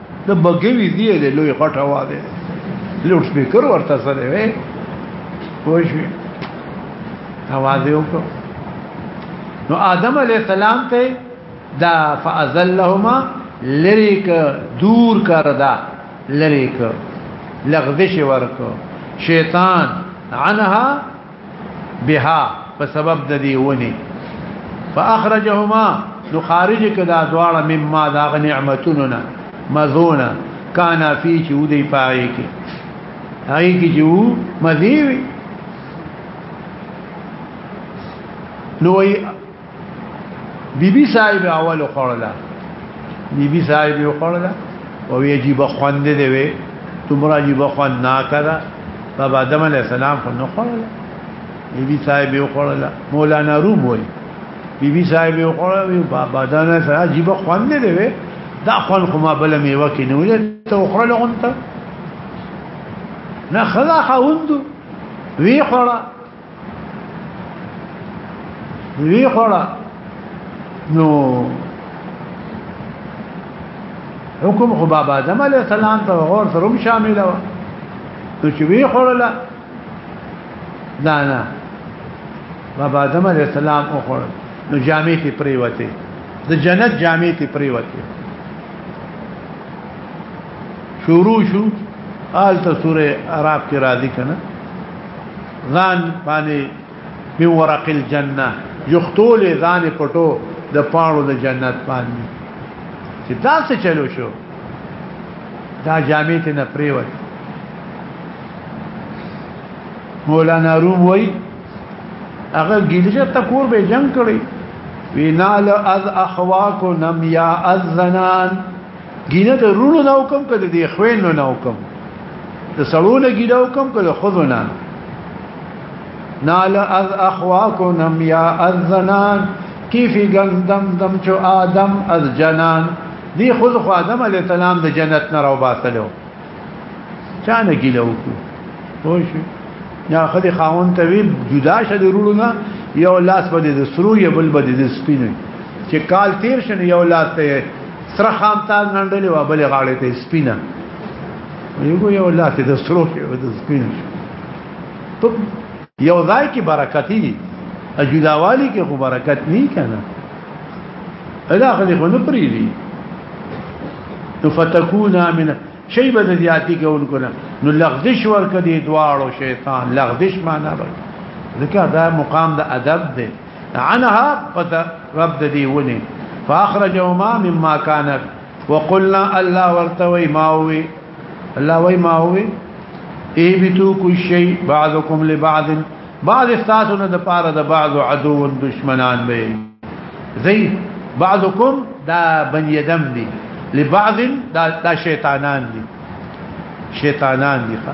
د بګوي دی له لوی غټه واده لوډ سپیکر ورته سره وي پوه شئ اواز یې وکړو نو آدم علی السلام ته دا فازلهما لریک دور کردا لریک لغزش ورکو شیطان عنها بها په سبب د دې ونی فاخرجهما نو خارج کدا دواړه مما دا نعمتوننا مزونا کان فی چې ودی پای کې هاي کې جو مزیوی نو بی بی صاحب اول خوړلا بی بی صاحب یو خوړلا او یی عجیب خوند دی وی تمرا عجیب خوند نا کړه بابا آدم علی السلام خو نه خوړلا بی بی صاحب یو خوړلا مولانا روم وی بی بی صاحب یو خوړلا بابا آدم علی السلام عجیب خوند دی وی دا خوان خو ما بل میوه کې نه ولې ته خوړل غونته نه خلا خوند وی خوړه وی خړه نو حکم خو بابا آدم علی السلام ته غور سره شامل و نو چې وی خړله نه نه بابا آدم علی السلام او خړ نو جامې ته پریوته د جنت جامې ته پریوته شروع شو آل ته سوره عرب کې راځي کنه ځان باندې په ورق الجنه یختول ځان پټو د پاړو د جنت باندې چې دا څه چلو شو دا جامې ته نه پریوت مولانا روم وای هغه ګیلجه تکور به جنگ کړی وینال از اخواک نم یا الزنان ګینه د رونو نه حکم کړي د خوینو نه حکم د سړونه ګیډه حکم کړي خود نه نال از اخواکم یا الزنان کیف گندم دم چو آدم از جنان دی خود خو آدم علیہ السلام د جنت نه راو باسلو چانه ګیله وکړو پوه شو یا خدای خاون ته ویل جدا شه د وروړو نه یو لاس باندې د سرو یا بل باندې د سپینې چې کال تیر شنه یو لاس ته سره خام تا نندلې و بل غاړې ته سپینه یو یو لاس ته د سرو یا د سپینې په یو ځای کې برکت دي اجداوالي کې خو برکت نه کنا ادا خدای خو نه پریدي نو فتكون من شی به زیاتی کوونکو نه نو لغزش ورکه دی دواړو شیطان لغزش معنا به ذکر دا مقام د ادب دی عنها قد رب دی ونی فاخرجهما مما كانت وقلنا الله ورتوي ما هو الله وي ما هو اهبتوا كل شيء بعضكم لبعض بعض استاسو نه د پاره د بعض عدو و دشمنان به زي بعضكم دا بني دم دي لبعض دا, دا شیطانان دي شیطانان دي ښا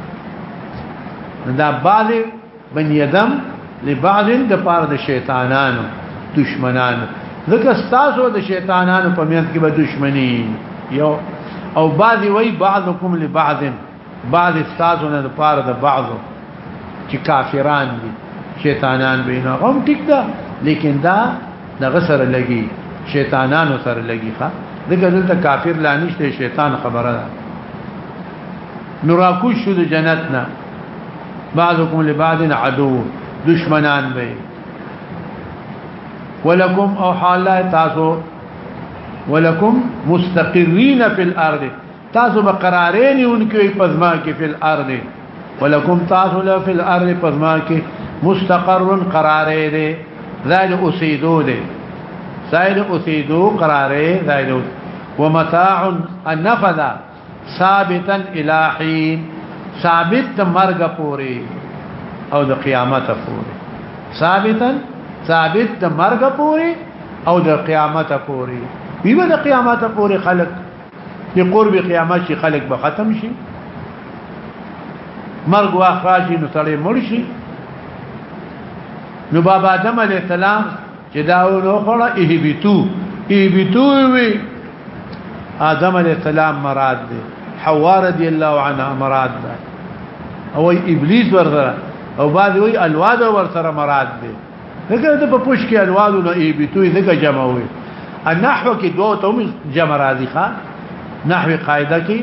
دا بعض بني دم لبعض د پاره د شیطانانو دشمنانو ځکه تاسو د شیطانانو په میان کې به دښمنی یو او بعضی وای بعضکم لبعض بعض استادونه لپاره د بعضو چې کافران دي شیطانان بینه هم ټیک ده لیکن دا دغه سره لګي شیطانانو سره لګي ښا دغه دلته کافر لا نشته شیطان خبره ده نراکوش شو د جنت نه بعضکم لبعض عدو دشمنان به ولکم او حال تاسو ولکم مستقرین فی الارض تاسو به قرارې نیونکي پزما کې فل ارض ولکم تاسو له فل ارض پزما کې مستقر قرارې دي زائد اوسیدو دي زائد اوسیدو قرارې زائد ومتاع النفذ ثابتا الى حين ثابت مرګ پوري او د قیامت پوري ثابتا ثابت مرګ پوري او د قیامت پوري بیو د قیامت پوري خلق چې قرب قیامت شي خلق به ختم شي مرګ واخراشي نو سړی مړ شي نو بابا آدم علیه السلام چې دا ونه خړه ای بیتو ای بیتو وی آدم علیه السلام مراد دی حوا رضی الله عنها مراد ده او ابلیس ورسره او بعد وی الواد ورسره مراد دی دغه د په پوش کې الوالو نه ای بیتوي دغه جمع وي النحو کې دوه ته هم جمع راځي ښا نحو قاعده کې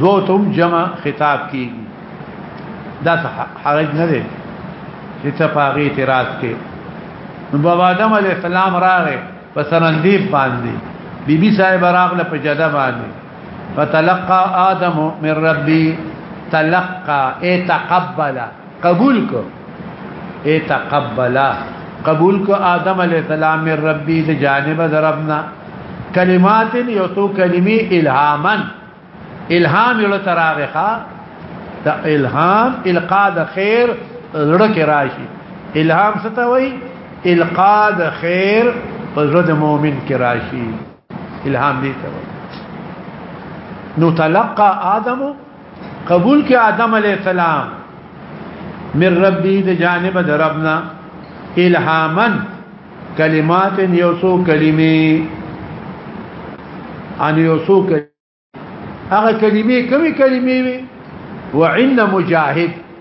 دوه ته هم جمع خطاب کیږي دا حرج نه دی چې ته په هغه اعتراض کې نو بابا آدم علی السلام راغی په سرندیب باندې بیبي صاحب راغله په جده باندې فتلقى آدم من ربي تلقى اي تقبل قبول کو اے تقبلا قبول کو آدم علیہ السلام من ربی دی جانب دربنا کلمات یو تو کلمی الهامن الهام یو تراغخا دا الهام القا د خیر لړک راشي الهام ستوي القا د خیر په زړه د مؤمن کې راشي الهام دې ته نو تلقى ادم قبول کې آدم علی السلام من ربي د جانب د ربنا الهاما کلمات یوسو کلمې ان یوسو کلمې هغه کلمې کومې کلمې وي وعند مجاهد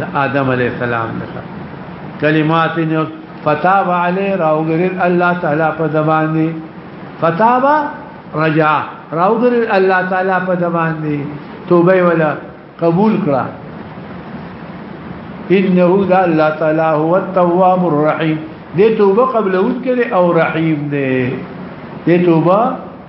د آدم علی السلام څخه کلمات نو فتاب علی راوګرل الله تعالی په دبانې فتاب رجا راوګرل الله تعالی په دبانې توبه ولا قبول کړه انه ذا الله تعالی هو التواب الرحیم دې توبه قبل اون کړي او رحیم دې دې توبه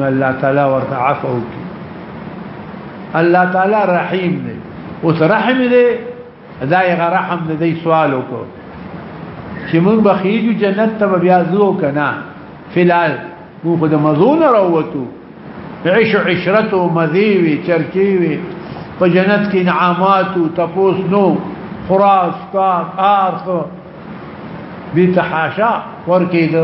الله تعالی ورته عفو کی الله تعالی رحیم دی او رحم دی دا یې رحم دی سوال وکړو چې موږ بخیجو جنت ته بیا ځو کنه فلال مو خو د مزون راوتو عيش عشرته مذيوي ترکيوي په جنت کې انعامات او تپوس نو خراس کار آرخ دي تحاشا ورکید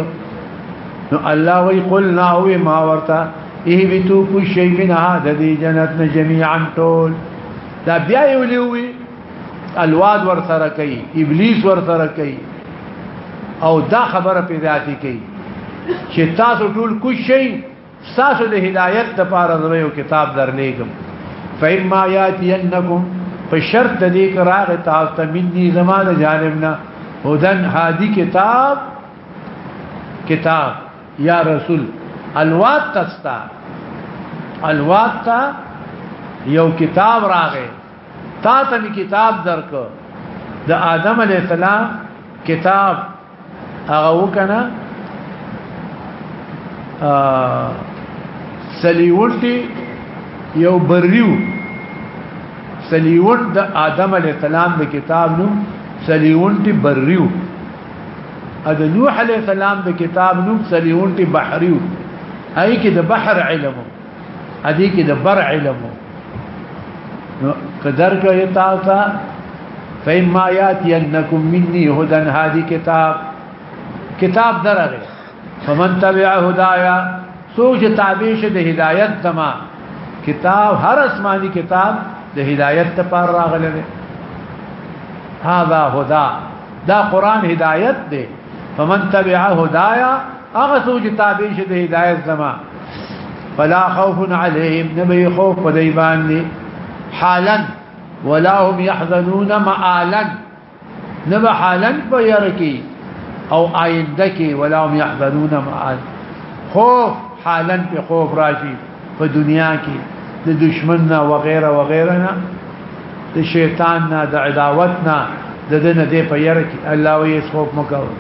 نو الله وی قلنا او ما ورتا ای بیتو کو شی من هذا دی جنت نه جميعا ټول دا بیا یو لیوی الواد ور سره کوي ابلیس ور سره کوي او دا خبره پیدا کوي چې تاسو ټول کو شی ستاسو د هدایت د پاره زه یو کتاب درلېږم فإما ياتينكم فشرط د دې کراغ تاسو ته مني زمانه جانب نه هدن هادي کتاب کتاب یا رسول الوات تستا الوات تا یو کتاب راغې تا ته کتاب درک د آدم علی السلام کتاب هغه وکنه ا سلیوټي یو بریو سلیوټ د آدم علی السلام د کتاب نو سلیوټي بریو ا د نوح علی السلام د کتاب نو سلیوټي بحریو هاي کې د بحر علم ادي کې د بر علم نو قدر کوي تاسو فإما يأتينكم مني هدى هذه كتاب كتاب درغه فمن تبع هدايا سوچ تابع شه د هدايت تما کتاب هر اسماني کتاب د هدايت ته پر راغله هذا هدى دا قران هدايت دی فمن تبع هدايا هغه سوچ تابع شه د هدایت زما فلا خوف عليهم نبي خوف پدای باندې حالا ولا هم يحزنون مآلا نبا حالا بيركي او آینده کې ولا هم يحزنون مآلا خوف حالا په خوف راشي په دنیا کې د دشمن نه وغيرها وغيرها نه د شیطان نه د عداوت نه د دنه دی په ير کې الله وي خوف مکو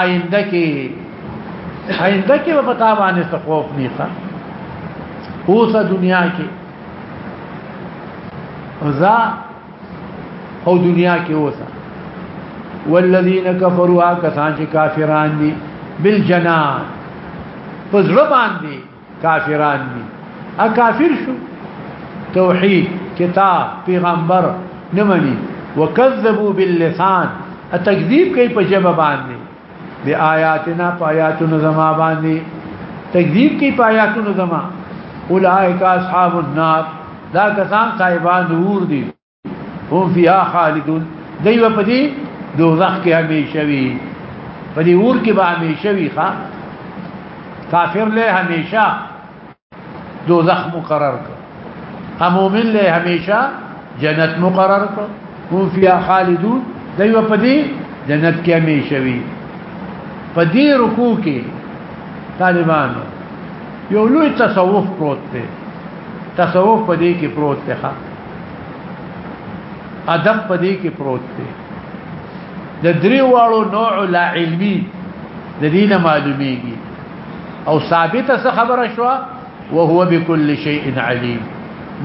آینده کې آینده کې په تا باندې څه خوف نه تا اوس دنیا کې ازا او دنیا کې اوسه والذین کفروا کسان چې کافران دي بالجنان پزړه باندې کافران دي ا کافر شو توحید کتاب پیغمبر نمنی وکذبوا باللسان التكذيب کوي په جبه باندې د آیاتنا په آیاتونو زما باندې تکذیب کوي په آیاتونو زما اولئک اصحاب النار دا کسان صاحبان نور دي هم فيها خالدون دی په دې دوزخ کې همیشه وي په دې ور کې به همیشه وي ښا کافر له همیشه دوزخ مقرر کړ امومن له همیشه جنت مقرر کړ هم فيها خالدون دی په دې جنت کې همیشه وي په دې رکوع کې طالبانو یو لوی تصوف پروت دی تصوف په دې کې پروت دی ښا ادب په دې کې پروت دی د درې واړو نوع لا علمي د دین معلومیږي او ثابته څه خبره شو او هو بكل شيء عليم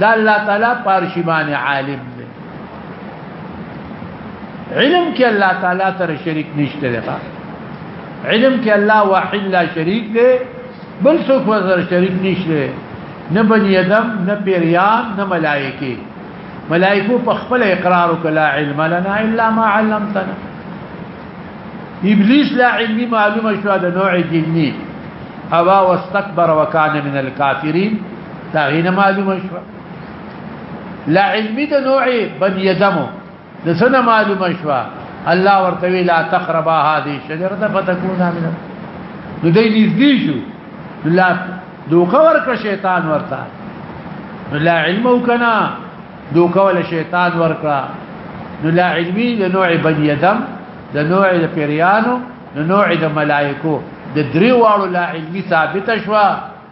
دا الله تعالی پارشمان عالم دی علم کې الله تعالی تر شریک نشته دی علم کې الله واحد لا شریک دی بل څوک ورسره شریک نشته نه بنی ادم نه پیریان نه ملائکه ملائکه په خپل اقرار وکلا علم لنا الا ما علمتنا ابلیس لا علمي معلومه شو د نوع جني ابا واستكبر وكان من الكافرين دا غینه معلومه شو لا علمي د نوع بنی ادمو د سنه معلومه شو الله ورته وی لا تقربا هذه الشجره فتكون من نو دې نږدې شو لا دوکه ورک شیطان ورته لا علم وکنا دوکه ول شیطان ورکړه نو لا علمي د نوع بني ادم د نوع د پیریانو د نوع د ملائکو د درې واړو لا علمي ثابت شوه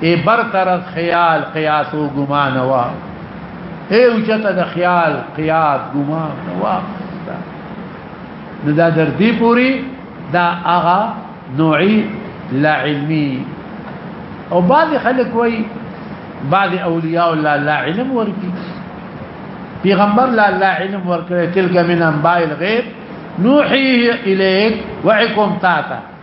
ای برتر خیال قیاس او ګمان وا ای اوچته د خیال قیاس ګمان وا نو دا در دې پوری دا هغه نوعي لا علمي او بعض خلک وای بعض اولیاء الله لا علم ورکی پیغمبر لا لا علم ورکړي تلک من انباء الغیب نوحيه اليك وعكم تاتا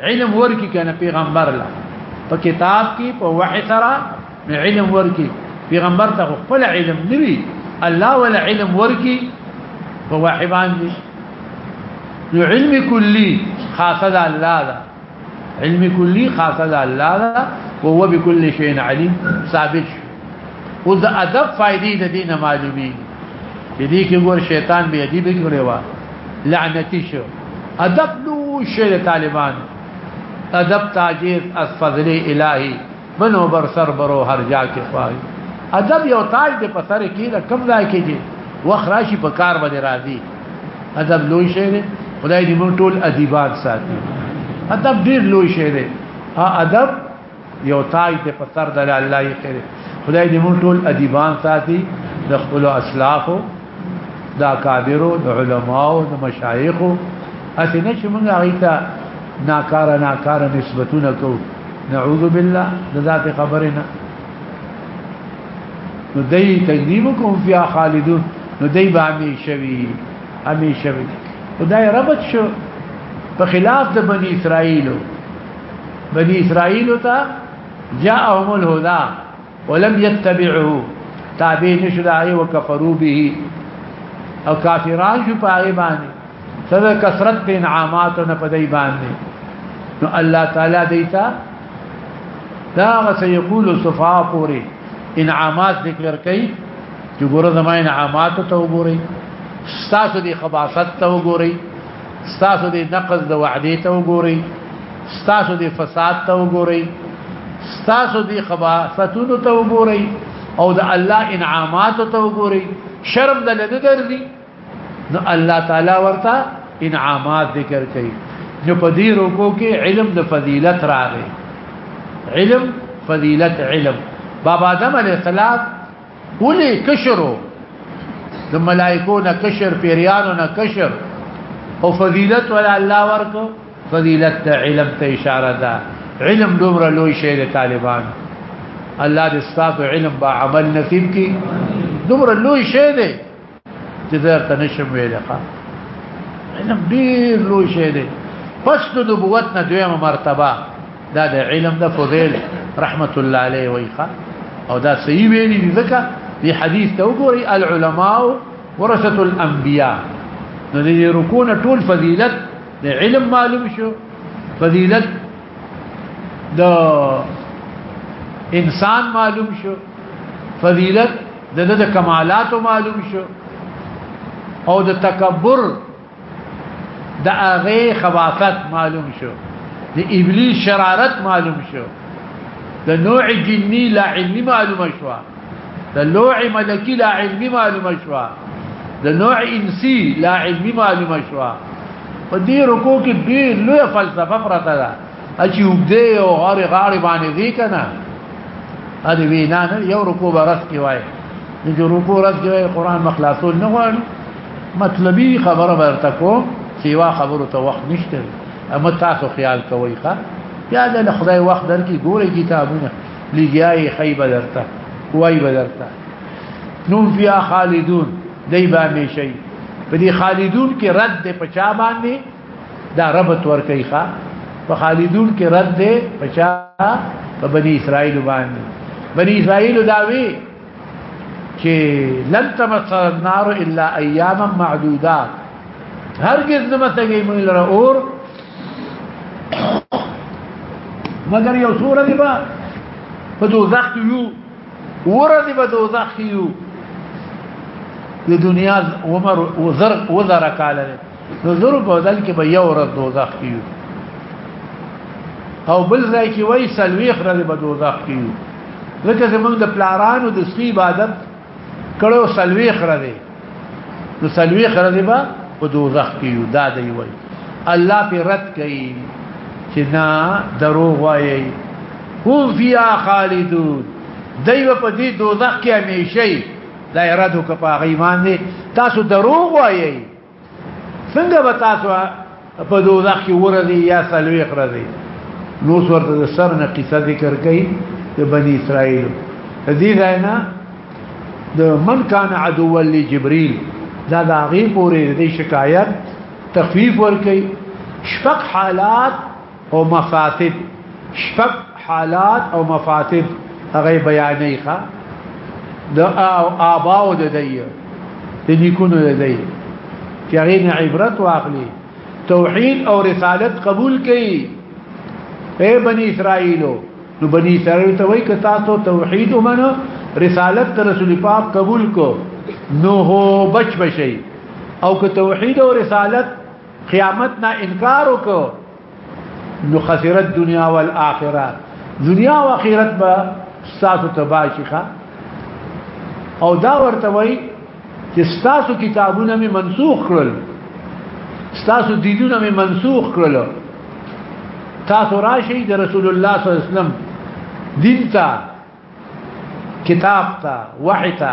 علم ورکی کنه پیغمبر لا په کتاب کې په وحی سره علم ورکی پیغمبر ته خپل علم نوي الله ولا علم ورکی په وحی باندې نو علم کلی خاصه ده الله ده علم کلی خاصه ده الله ده وهو بكل شيء عليم ثابت او د ادب فائدې د دین معلومي دې کې ګور شیطان به ادب کړي وا لعنتی شو ادب لو شر طالبان ادب تاجر از فضل الهی منو بر سر برو هر جا کې خوای ادب یو تاج دې په سر کې دا کم ځای کې دي وخت راشي په کار باندې راځي ادب لو شر خدای دې موږ ټول ادیبان ساتي ادب ډیر لو شر ها ادب یو تاج دې په سر د الله یې خیر خدای دې موږ ټول ادیبان ساتي د خپل اسلافو د اکابرو د علماو د مشایخو اته نه چې موږ هغه ته ناکاره ناکاره نسبتونه کو نعوذ بالله د ذات خبرنا نو دای تقدیم کوم فیا خالدون نو دای به همیشه وی همیشه وی خدای ربط شو په خلاف د بنی اسرائیلو بني اسرائيل ته جاءهم الهدى ولم يتبعه تابع نشدای وکفروا به او کافران شو پاره باندې سره کثرت په انعامات نه پدای باندې نو الله تعالی دیتا دا غسه یقول صفا پوری انعامات ذکر کئ چې ګوره زمای انعامات ته وګورئ تاسو دې خباست ته وګورئ ستاسو د نقض د وعده ته وګوري ستاسو د فساد ته وګوري ستاسو د خباثتونو ته وګوري او د الله انعامات ته وګوري شرم د لده درځي نو الله تعالی ورته انعامات ذکر کوي نو په دې روکو کې علم د فضیلت راغی علم فضیلت علم بابا آدم علیہ السلام ولی کشرو د ملائکو نه کشر پیریانو نه کشر او فضیلت ولا الله ورکو فضیلت ته علم ته اشاره ده علم دومره لوی شی د طالبان الله دې ستاسو علم با عمل نصیب کړي دومره لوی شی دی چې زه ته نشم ویلې ښا علم ډیر لوی شی دی پس د نبوت نه دویمه مرتبه دا د علم د فضیل رحمت الله علیه ویخه او دا صحیح ویلي دي ځکه دی حدیث ته وګوري العلماء ورثه الانبیاء نو دې رکونه ټول فضیلت د علم معلوم شو فضیلت د انسان معلوم شو فضیلت د د کمالات معلوم شو او د تکبر د هغه خباثت معلوم شو د ابلیس شرارت معلوم شو د نوع جنی لا علمی معلوم شو د نوع ملکی لا علمی معلوم شو د نوع انسی لا علمی معلوم شو په دې رکو کې ډېر لوی فلسفه پرته ده اچي وګدې او هر غاړي باندې دی کنه ا دې وینا نه یو رکوع برس کې وای دې رکوع رس کې وای قران مخلاصول نه غواړي مطلبي خبره ورته کو سیوا خبرو ته وخت نشته اما تاسو خیال کوئ ښا یا د خدای وخت درکې ګوري کتابونه لګیاي خیبه درته وای بدرته نو بیا خالدون دی باندې شي په دې خالدون کې رد په چا باندې دا ربط ور کوي ښا په خالدون کې رد ده پچا په بني اسرائيل باندې بني اسرائيل داوي چې لن تمسر النار الا اياما معدودات هرگز نه متګي موږ لره اور مگر یو سوره دی با په دوزخ یو ور دی په دوزخ یو د دنیا عمر وزر وزر کاله نو زرو په بدل کې به یو ورځ دوزخ کیو او بل ځای کې وای سلويخ ورځ به دوزخ کیو لکه زمونږ د پلارانو د سپي عبادت کړو سلويخ ورځ نو سلويخ ورځ به په دوزخ کیو دا دی وای الله په رد کوي چې نه دروغ وایي هم فیا خالدون دایو په دې دوزخ کې همیشه دا رد وکړه په ایمان دي تاسو دروغ وایي څنګه به تاسو په دوزخ کې ورځي یا سلوي خرځي نو ورته د سر نه قصه ذکر کړي د بني اسرائیل دې ځاینا د من کان عدو لجبريل دا دا غي پورې د شکایت تخفیف ورکي شفق حالات او مفاسد شپږ حالات او مفاسد هغه بیانې ښه د او آبا او د دی د نیکونو د دی چې هغه نه عبرت واخلي توحید او رسالت قبول کړي اے بنی اسرائیلو نو بنی اسرائیل ته وای ک تاسو توحید ومنو رسالت ته رسول پاک قبول کو نو هو بچ بشي او که توحید او رسالت قیامت نه انکار وکړو نو خسرت دنیا والآخرة دنیا او آخرت به ستاسو تباشخه او دا ورته وای چې ستاسو کتابونه می منسوخ کړل ستاسو دینونه می منسوخ کړل تاسو راشي د رسول الله صلی الله علیه وسلم دین ته کتاب تا وحی تا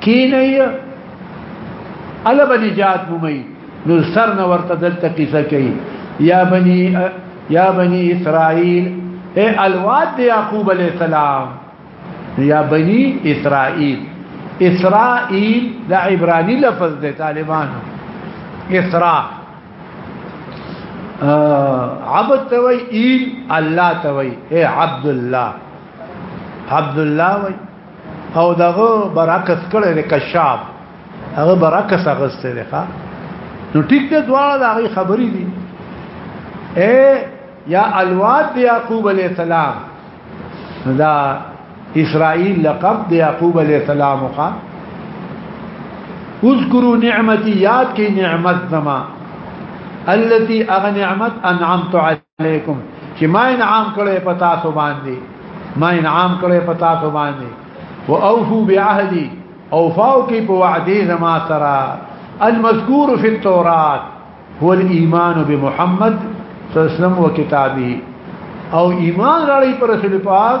کینی الا بنجات ممی نو سر نه ورته دلته کیسه کوي یا بنی یا بنی اسرائیل اے الواد یعقوب علیہ السلام یا بنی اسرائیل اسرائیل دا عبرانی لفظ دی طالبان اسراء عبد توي ايل الله توي اي عبد الله عبد الله وای او دغه برعکس کړي د کشاب هغه برعکس اغسته دی ښا نو ټیک ده دواړه د هغه خبرې دي اے یا الواد یعقوب علیہ السلام دا اسرائیل لقب د یعقوب علیہ السلام خو اذکروا نعمتي یاد کی نعمت زما التي اغنعمت انعمت علیکم علیکم چې ما انعام کړې پتا سو باندې ما انعام کړې پتا سو باندې واوفو بعهدي اوفاو کې په وعده زما سره المذکور فی التوراۃ هو الايمان بمحمد صلی الله علیه وسلم وکتابه او ایمان راړي پر رسول پاک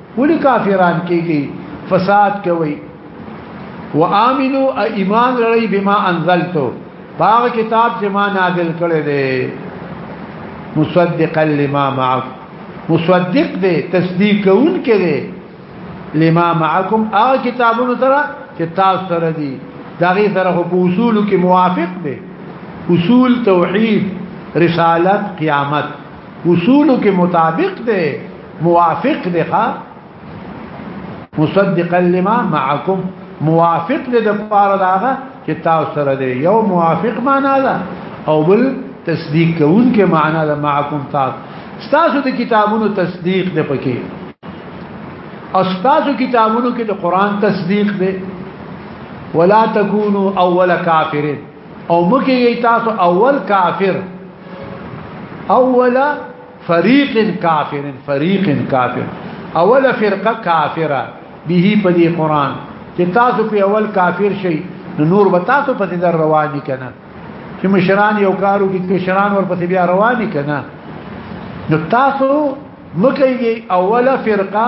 ولي کافران کیږي فساد کوي وامنو ایمان لري بما انزلتو باغ کتاب چې ما نازل کړی دی مصدقا لما معك مصدق دی تصدیق کون کړي لما معكم هغه کتابونو سره چې تاسو سره دي دا غي سره په اصول کې موافق دي اصول توحید رسالت قیامت اصول کې مطابق دي موافق دی ښا مصدقا لما معكم موافق دی د پاره داغه چې تاسو سره دی یو موافق معنا ده او بل تصدیق کوونکې معنا ده معكم تاسو تاسو د کتابونو تصدیق دی پکې او تاسو کتابونو کې د قران تصدیق دی ولا تكونوا اول کافر او مکه تاسو اول کافر اولا فريق كافر فريق كافر اول فرقه كافره به په دې قران چې تاسو په اول کافر شي نور به تاسو په دې رواني کنه چې مشران یو کارو کې مشران ورپسې بیا رواني کنه نو تاسو مکه اوله فرقه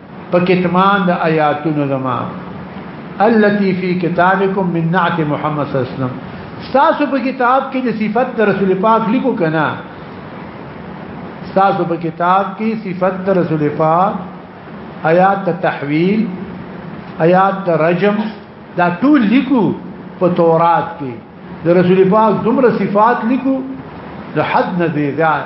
په کتمان د آیاتونو زما التي في كتابكم من نعت محمد صلى الله عليه وسلم تاسو په کتاب کې د صفات د رسول پاک لیکو کنه تاسو په کتاب کې صفات د رسول پاک آیات تحویل آیات رجم دا ټول لیکو په تورات کې د رسول پاک دومره صفات لیکو د حد نه زیات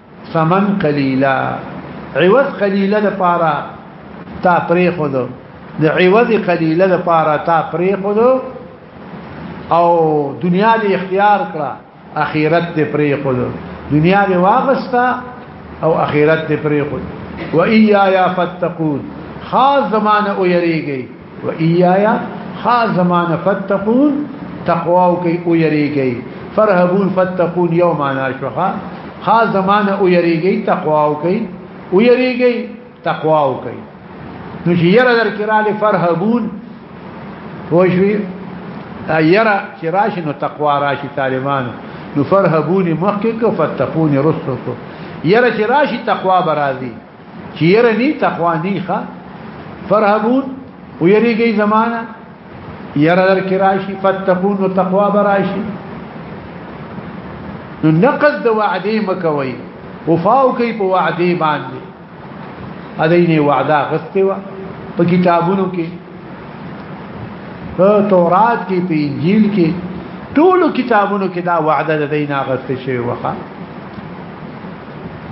ثمن قليلا عوض قليلا د پاره تا پرې خو دو د عوض قليلا د پاره تا پرې خو دو او دنیا دې اختیار کړه اخرت دې پرې خو دو دنیا دې واغستا او اخرت دې پرې خو و ايايا فتقون خاص زمانه او يريږي و ایایا خا زمان فتقون تقوا او کوي او یریږي فرهبون فتقون یو معنا شوخه خا زمان او یریږي تقوا او کوي او یریږي تقوا او کوي نو چې یره در کړه فرهبون وشوي یره چې راشي نو تقوا راشي طالبانو نو فرهبوني مخکې کو فتقوني رسل کو یره چې راشي تقوا برازي چیرې ني تقوا ني ښه فرهبون ويريږي زمانہ يره در کراشي فتقون تقوا براشي نو نقض د وعده مکوي وفاو کوي په وعده باندې ادینه وعده غسته وا په کتابونو کې په تورات کې په انجیل کې ټول کتابونو کې دا وعده د دینه غسته شوی وخه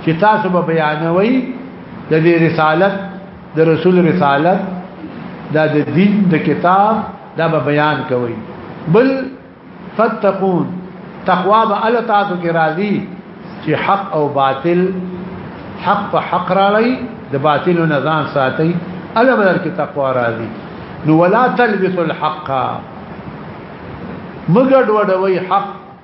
چې تاسو به بیانوي د دې رسالت د رسول رسالت دا د دین د کتاب دا به بیان کوي بل فتقون تقوا به الله تاسو کې راضي چې حق او باطل حق په حق را لای د باطل نه ځان ساتي الله بدر کې تقوا راضي نو ولا تلبسوا الحق مګډ وډوي حق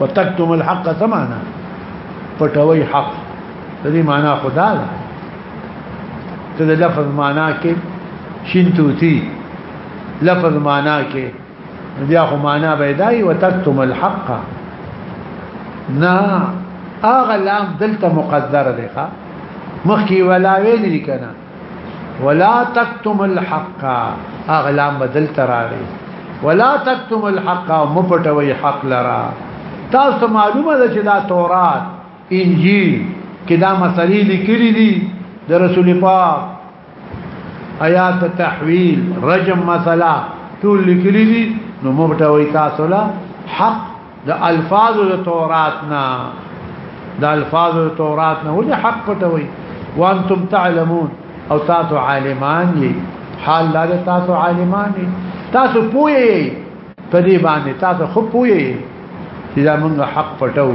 وتكتم الحق سمعنا پټوي حق دې معنا خدا ده ته د لفظ معنا کې شینتوتی لفظ معنا کې بیا خو معنا بيدای وتكتم الحق نا اغه لام دلته مقدر دی ښا مخکي ولا ویل لیکنه ولا تكتم الحق اغلام بدل تراغي ولا تكتم الحق مپټوي حق لرا تاسو معلومه ده چې دا تورات انجیل کې دا مسلې لیکلې دي د رسول پاک آیات تحویل رجم مثلا ټول لیکلې دي نو مبټوي تاسو لا حق د الفاظ د تورات نه د الفاظ د تورات نه ولې حق پټوي وانتم تعلمون او تاسو عالمان یې حال لا تاسو عالمان یې تاسو پوهیږئ په دې باندې تاسو خو پوهیږئ چې دا موږ حق پټو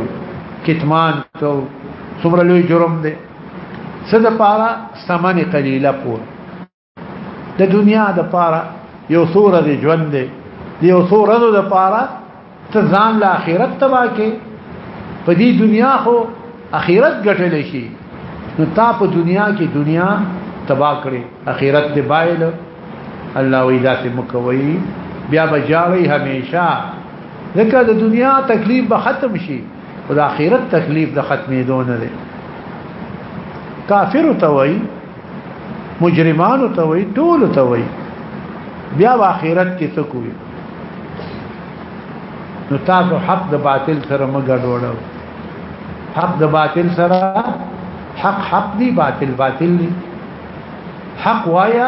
کتمان کو څومره لوی جرم دی څه د پاره سمانه قلیله پور د دنیا د پاره یو ثور دی ژوند دی یو ثور دی د پاره ته ځان له اخرت تبا کې په دې دنیا خو اخرت ګټل شي نو تا په دنیا کې دنیا تبا کړې اخرت دې بایل الله وی ذات مکوي بیا بجاړي هميشه ځکه د دنیا تکلیف به ختم شي او د اخرت تکلیف د ختمې دون نه کافر توي مجرمانو ته وي ټول ته وي بیا په آخرت کې څه کوي نو تاسو حق د باطل سره مګه ډوړو حق د باطل سره حق حق دی باطل باطل دی حق وایا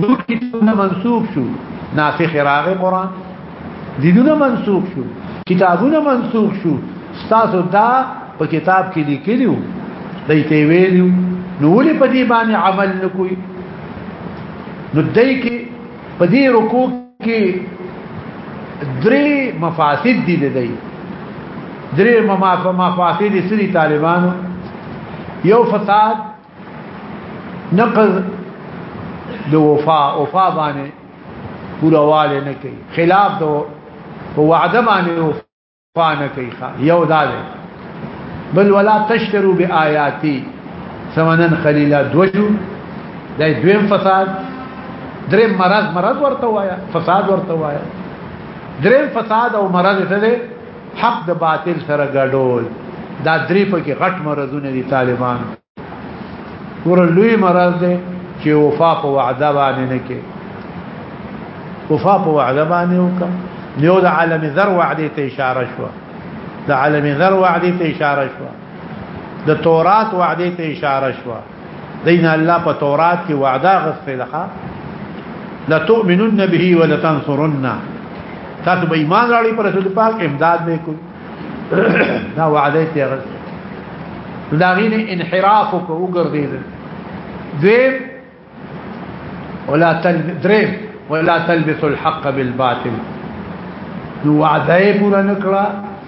نور کتابونه منسوخ شو ناسخ راغی قران دینونه منسوخ شو کتابونه منسوخ شو تاسو دا په کتاب کې لیکلیو دایته ویلو نو ولې په دې باندې عمل نکوي نو دای کې په دې رکوع کې درې مفاسد دي دای درې مفاسد سری طالبانو یو فساد نقض د وفا وفا باندې پورواله نه کوي خلاف د وعده باندې وفا نه کوي یو دا دی بل ولا تشترو بیااتی ثمنن خلیلا دوجو دا دویم فساد درې مرض مرض ورته وایا فساد ورته وایا درې فساد او مرض ته حق د باطل سره ګډول دا درې پکې غټ مرزونه دي طالبان ور لوی مرز دی چې وفا په وعده باندې نه کې وفا په وعده باندې وکړه یو د عالم ذر وعده ته اشاره شو د عالم ذر وعده ته اشاره شو د تورات وعده ته اشاره شو دین الله په تورات کې وعده غوښته لخوا لتؤمنن به ولتنصرن تاسو به ایمان راړي پر رسول پاک امداد وکړي دا وعده ته غل دا غین انحراف کو وګرځید دیم ولا تلب دریم ولا تلبس الحق بالباطل نو وعده پورا نکړه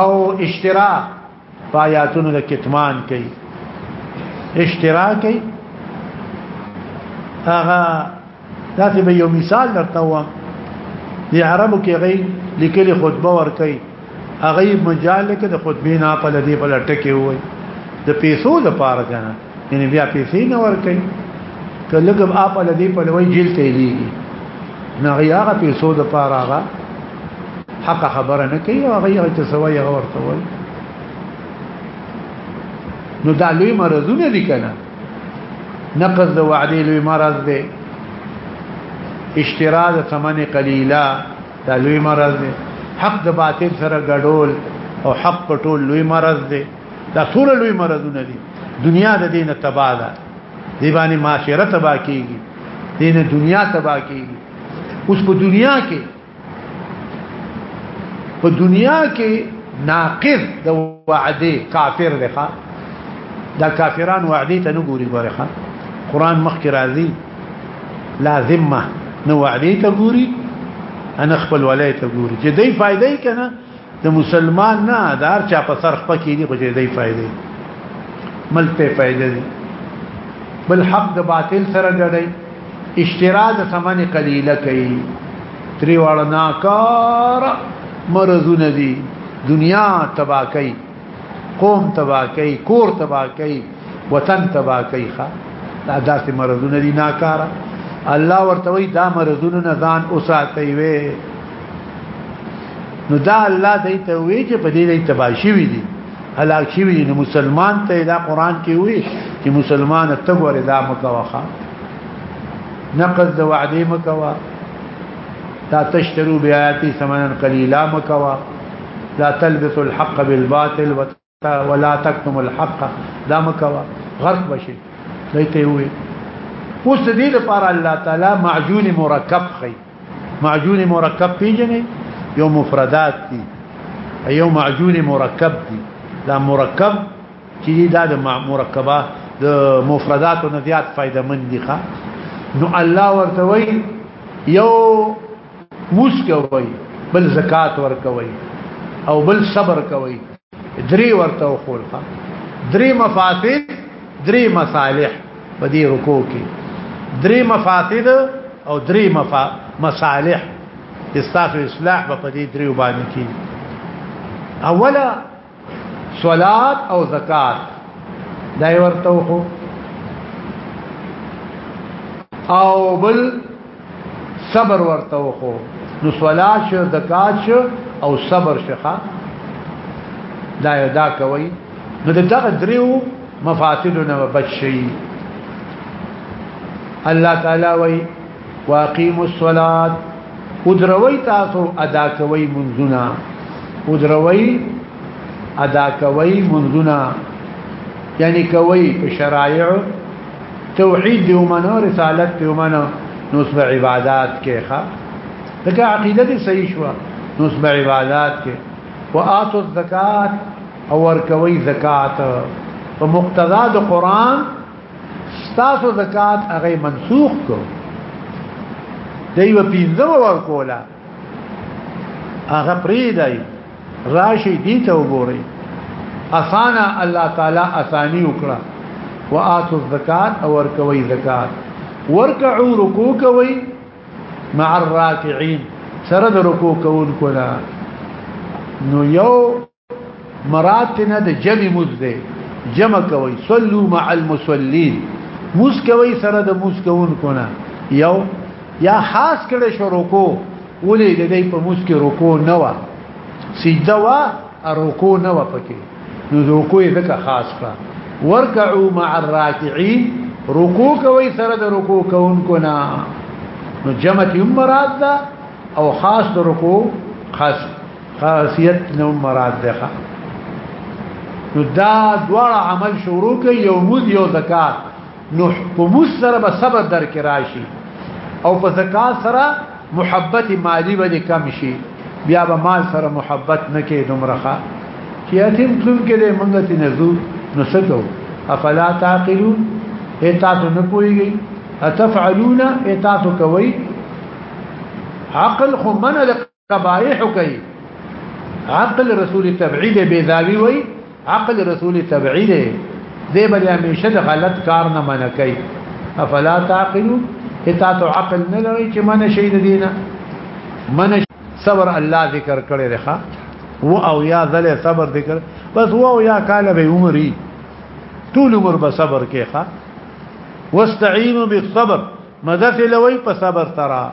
او اشتراک پایاتونو د کتمان کوي اشتراک کوي هغه داسې به یو مثال درته وم د عربو کې غي لیکلي خطبه ور کوي هغه مجال کې د خطبې نه په لدی په لټکه وي د پیسو لپاره کنه یعنی بیا پیسې نه ورکړي کلهګم اپ له دې په لوی جیل ته دی نه هغه پیسو د پاره هغه حق خبره نه کوي هغه یې ته سوي هغه ورته وایي نو دا لوی مرزونه دي کنه نقض د وعده لوی مرز دی اشتراز ثمن قليلا دا لوی مرز دی حق د باطل سره ګډول او حق پټول لوی مرز دی دا ټول لوی مرزونه دي دنیا د دین تبا ده دی باندې معاشره تبا کیږي دین دنیا تبا کیږي اوس په دنیا کې په دنیا کې ناقض د وعده کافر دی ښا دا کافران وعده ته نه ګوري ګوري ښا قران مخکې راځي لازمه نو وعده ته ګوري انا خپل ولایت ګوري چې دې فائدې کنه د مسلمان نه دار چا په سر خپل کېږي په دې دی فائدې ملک ته فائدې دي بل حق د باطل سره ګړي اشترا د ثمن قليله کوي تری وړ ناکار مرزونه دي دنیا تباہ کوي قوم تبا کوي کور تبا کوي وطن تبا کوي ښا دا داسې مرزونه دي ناکاره الله ورته وي دا مرزونه نه ځان اوساتي وي نو دا الله دې ته وی چې په دې دې تباشي وي دي هلاک شي وي نو مسلمان ته دا قران کې وي چې مسلمان ته ګوره دا مکوخه نقض د وعده مکوا تا تشترو بیااتی ثمنن قلیلا مکوا لا تلبس الحق بالباطل ولا تكتم الحق دا مکوا غرق بشي دایته وي اوس دې لپاره الله تعالی معجون مرکب خي معجون مرکب پیجنې یو مفردات دي یو معجون مرکب دي دا مرکب چې دا د مرکبه د مفردات او نزيات فائدہ مند دي نو الله ورته وي یو موس کوي بل زکات ور کوي او بل صبر کوي درې ورته خلقه درې مفاسد درې مصالح په دې رکو کې درې مفاسد او درې مفا مصالح استاسو اصلاح په دې درې باندې کې اوله صلات او زکات دا ورته خو او بل صبر ورته خو نو صلات شو زکات شو او صبر شخه دا یو دا کوي نو دغه دریو مفاسدونه بچي الله تعالی وایي واقیم الصلاة ادروی تاسو ادا کوي منځونه ادروی ادا کوي منځونه یعنی کوي په شرایع توحید دی ومنو رسالت دی ومنو نو سب عبادت کې ښه دغه عقیده دې صحیح شو نو سب عبادت کې واتو الزکات او ور کوي زکات په مقتضا د قران تاسو زکات هغه منسوخ کو دیو پینځم ورکولا هغه پریدای راشي دي ته وګوري اسانا الله تعالی اسانی وکړه واتو الزکات او ورکوي زکات ورکعو رکوع کوي مع الراكعين سره د رکوع کوونکو نو یو مراد نه د جمع مز ده جمع کوي صلوا مع المصلين مز کوي سره د مز کوون کونه یو یا خاص کړه شو رکو ولې د دې په مز کې رکو نه و سجده و رکو نه و پکې نو رکو یې ځکه خاص کړه ورکعوا مع الراكعين رکو کوي سره د رکو کوون کونه نو جمع یې مراد ده او خاص د رکو خاص خاصیت نو مراد ده نو دا دوړ عمل شروع کوي یو مود یو زکات نو په مسره به صبر در کې راشي او په زکات سره محبت مالی به کم شي بیا به مال سره محبت نه کې دومره چې یتیم تلون کې له منګه تی نزو نو سکو افلا تعقلون اتاتو نه پويږي اتفعلون اتاتو کوي عقل خو من قبائح کوي عقل رسول تبعید به داوی وای عقل رسول تبعید دې بل همیشه د غلط کار نه منع کوي افلا تعقلوا اتا تو عقل نه لري چې منع شي د دینه منع صبر الله ذکر کړي رخه و او یا ذل صبر ذکر بس و او یا قال به عمري طول عمر به صبر کې ښه واستعينوا بالصبر مدد لوي په صبر ترى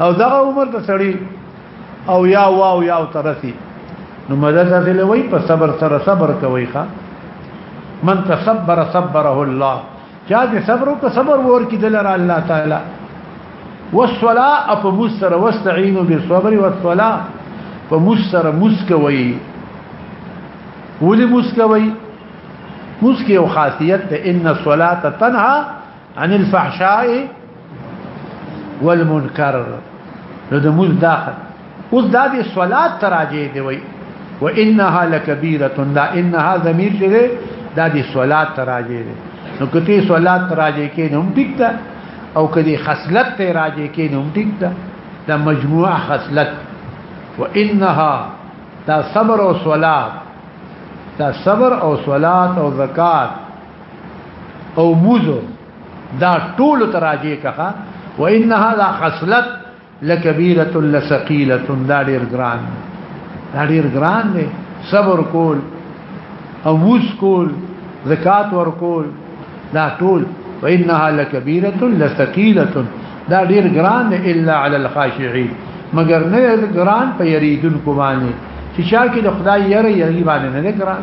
او دغه عمر ته سړی او یا واو یا ترسی نو مدد غل وی په صبر سره صبر کوي ښا من تصبر صبره الله چا دې صبر او صبر ور کې دلر الله تعالی والصلاه اپ مسر واستعينوا بالصبر والصلاه فمسر مسکوي ولي مسکوي مسکی او خاصیت ان الصلاه تنها عن الفحشاء والمنکر نو د موز داخل اوس دا دی صلات تراجه دی وی وانها لكبيره دا انها ضمير دی دا دی صلات تراجه دی نو کتی صلات تراجه کې نو ټیک ده او کدی خصلت تراجه کې نو ټیک ده دا مجموعه خصلت وانها دا صبر او صلات دا صبر او صلات او زکات او موزو دا ټول تراجه کخه وان هذا خصلت لكبيره لثقيله دا ډیر ګران دا ډیر ګران دی صبر کول او وس کول زکات ور کول دا ټول وانها لكبيره لثقيله دا ډیر ګران دی الا على الخاشعين مگر نه ګران په یریدونکو باندې چې چا کې د خدای یره یری باندې نه ګران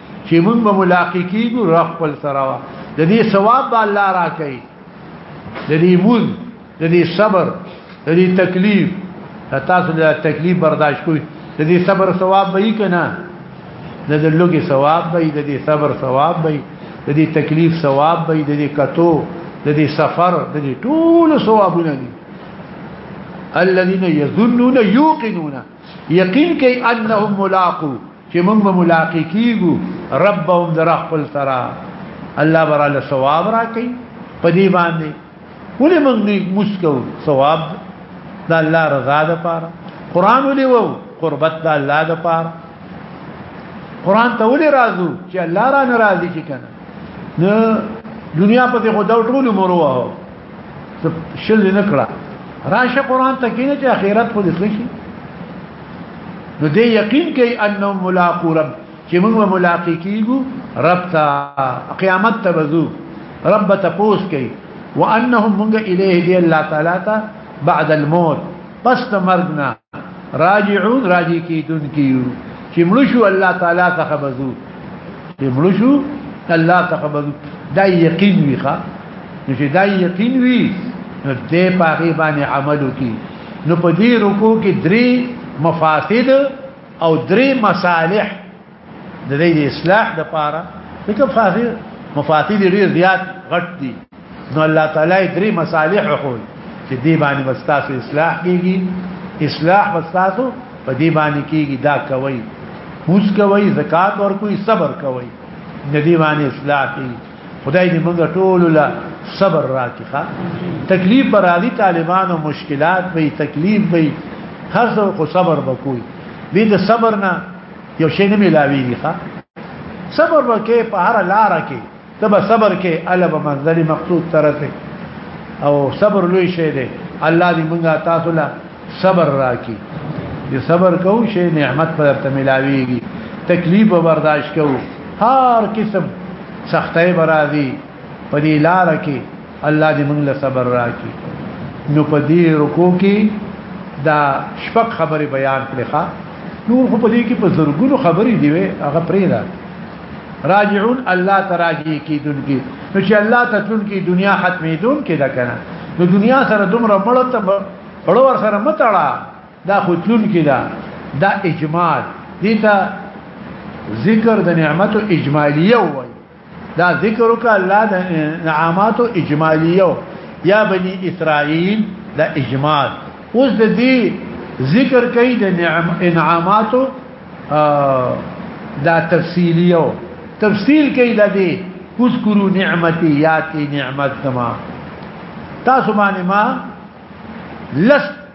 چې موږ به ملاقات کیږو را خپل سره وا د دې ثواب به الله راکړي د دې مون د دې صبر د دې تکلیف تاسو د تکلیف برداشت کوئ د دې صبر ثواب به یې کنه د دې لوګي ثواب به د دې صبر ثواب به د دې تکلیف ثواب به د دې کتو د دې سفر د دې ټول ثوابونه دي الذين يظنون يوقنون يقين كي انهم ملاقو چې موږ به ملاقات کیږو رب به هم در خپل سره الله برا له ثواب راکړي په دې باندې ولې موږ نه مسکو ثواب د الله رضا ده پاره قران ولې وو قربت د الله ده پاره قران ته ولې راځو چې الله را ناراضي شي کنه نه دنیا په دې خو دا ټول مرو شل نه کړه راشه قران ته کینه چې اخرت خو دې شي نو دې یقین کوي انه ملاقات رب چې موږ ملاقات کیږو رب ته قیامت ته وځو رب ته پوس کوي وانهم موږ الیه دی الله تعالی ته بعد الموت پس مرګنا راجعون راجی کیدون کیو چې مړ شو الله تعالی څخه بزو چې مړ شو الله څخه بزو دا یقین وی ښا نو چې دا یقین وی نو دې پاغي باندې عمل وکي نو په دې رکو کې درې مفاسد او درې مصالح د دې د اصلاح د پاره لکه فاضل مفاتيح ډېر زیات غټ دي نو الله تعالی درې مصالح خو چې دې باندې مستاسو اصلاح کیږي اصلاح مستاسو په دې باندې کیږي دا کوي موس کوي زکات ور کوي صبر کوي ندی باندې اصلاح کوي خدای دې موږ ټول له صبر راکړه تکلیف پر راځي طالبانو مشکلات به تکلیف به هر څه خو صبر وکوي دې د صبر نه یو شی نه ملاویږي ښا صبر وکې په هر لار کې تب صبر کې الب منزل مقصود ترته او صبر لوی شی دی الله دې موږ تاسو لا صبر راکړي دې صبر کوو شی نعمت پر ته ملاویږي تکلیف برداشت کوو هر قسم سختۍ برادي په دې لار کې الله دې موږ له صبر راکړي نو په دې رکو کې دا شپږ خبرې بیان کړې ښا نور خو په دې کې په زرګونو خبرې دی وي هغه پرې ده راجعون الله تراجی کی دن کی نو چې الله ته تون کی دنیا ختمې دون کې دا کنه نو دنیا سره دومره مړه ته مړه ور سره متړه دا خو تون کې دا دا اجمال دي ته ذکر د نعمت اجمالیه وای دا ذکر وکړه الله د نعمت اجمالیو یا بنی اسرائیل دا اجمال اوس د دې ذکر کوي د نعم انعامات دا تفصیلیو تفصیل کوي د دې اذكروا نعمتي یاتی نعمت سما تاسو باندې ما لس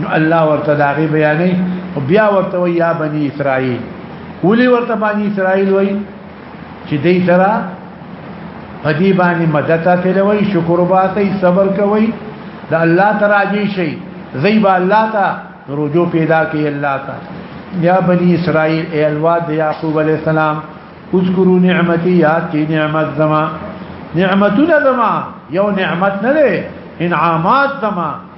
نو الله ورته دا غي بیانې او بیا ورته وی یا بنی اسرائیل ولي ورته بنی اسرائیل وی چې دې سره پدی باندې مدد ته وی شکر وباسي صبر کوي د الله تراجي شي زیب الله ته رجوع پیدا کوي الله ته یا بنی اسرائیل ای الواد یعقوب علی السلام اذکروا نعمتي یاد کی نعمت زما نعمتنا زما یو نعمت نه انعامات زما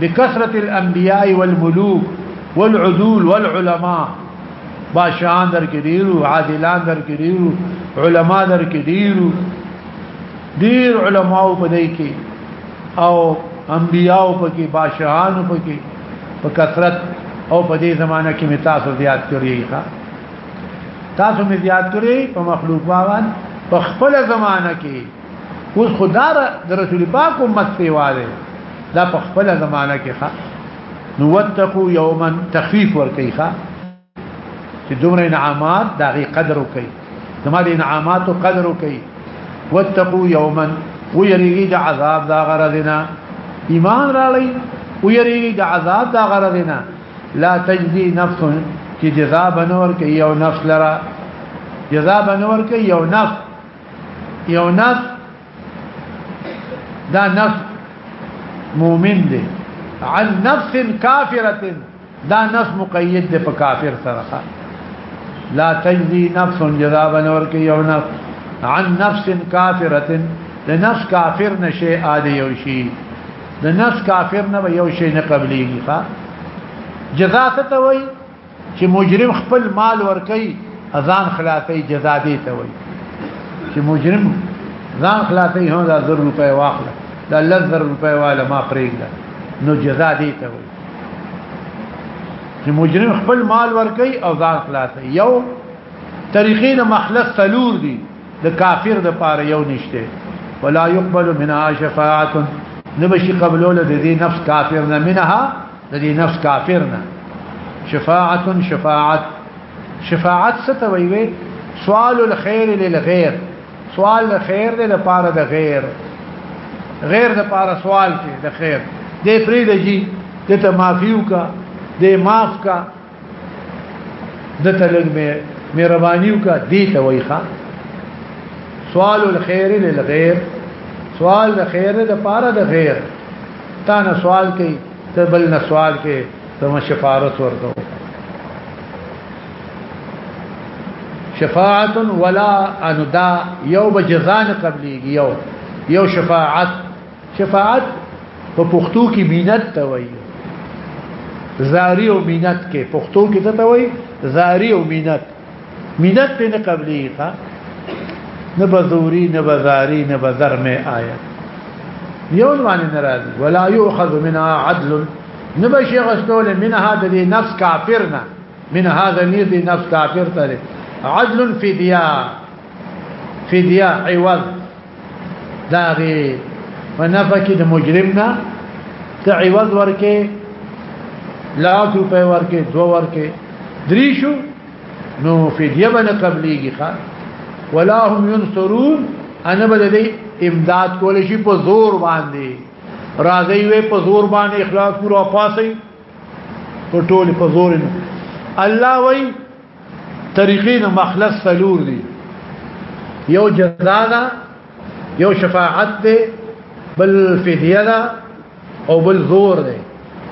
بکثرت الانبیاء والملوک والعدول والعلماء باشان در کې ډیرو عادلان در کې ډیرو علما در کې ډیرو ډیر علما په دې کې او انبیاء په کې باشان په کې په کثرت او په دې زمانہ کې می تاسو زیات کړی ښا تاسو می زیات کړی په مخلوق باندې په خپل زمانہ کې اوس خدار د رسول پاک امت سیوا ده دا په خپل زمانہ کې ښه نو وتقو یوما تخفیف ورکی ښه چې دومره انعامات دا غي قدر وکي زموږ انعامات او قدر وکي وتقو یوما ويريږي د عذاب دا غرضنا ایمان را لې ويريږي د عذاب دا غرضنا لا تجزي نفس چې جزاء بنور کوي یو نفس لرا جزاء بنور کوي یو نفس یو نفس دا نفس مؤمن دی عن نفس کافره دا نفس مقید دی په کافر سره لا تجزي نفس جزاء بنور کې یو نفس عن نفس کافره د نفس کافر نشي اده یو شي د نفس کافر نه یو شي نه قبليږي ښا جزاء ته وایي چې مجرم خپل مال ورکي ازان خلاصي جزا دي ته وي چې مجرم ځان خلاصي هم دا 1000 روپے واخله دا 1000 روپے والا ما پرېږده نو جزا دي ته وي چې مجرم خپل مال ورکي او ځان خلاصي یو طریقې د مخلص تلور دي د کافر د پاره یو نشته ولا يقبل منها شفاعه نبشي قبلول د دې نفس کافر نه منها د دې نفس کافر نه شفاعت شفاعت شفاعت ستوي وي سوال الخير للغير سوال د خیر دی د پاره د غیر غیر د پاره سوال کې د خیر دې فرید جی دته معافیو کا دې معاف کا د تلګ مې مهرباني وکړه دې ته وای ښا سوال الخير للغير سوال د خیر د پاره د غیر تا نه سوال کوي ته بل نه سوال کوي ته شفاعت ورته شفاعت ولا اندا یو بجزان قبلي یو یو شفاعت شفاعت په پښتو کې مينت ته وایي زاری او مينت کې پښتو کې څه ته وایي زاری او مينت مينت په نه قبلي ښه نه بزوري نه بزاري نه بزر مې آیا یو باندې ناراضي ولا يؤخذ منها عدل نبشي غستول من هذا دي نفس كافرنا من هذا دي نفس كافر تري عدل فديا فديا عوض داغي ونفکی د مجرمنا ته عوض ورکه لا روپے ورکه دو ورکه دریشو نو فدیه بن قبلیږي ښا ولا هم ينصرون انا بدلی امداد کول شي په زور باندې راځي وي په زور باندې اخلاق پورا پاسي په ټول په زور نه الله وای طریقې نه مخلص سلور دي یو جزا ده یو شفاعت ده بل فدیه ده او بل زور ده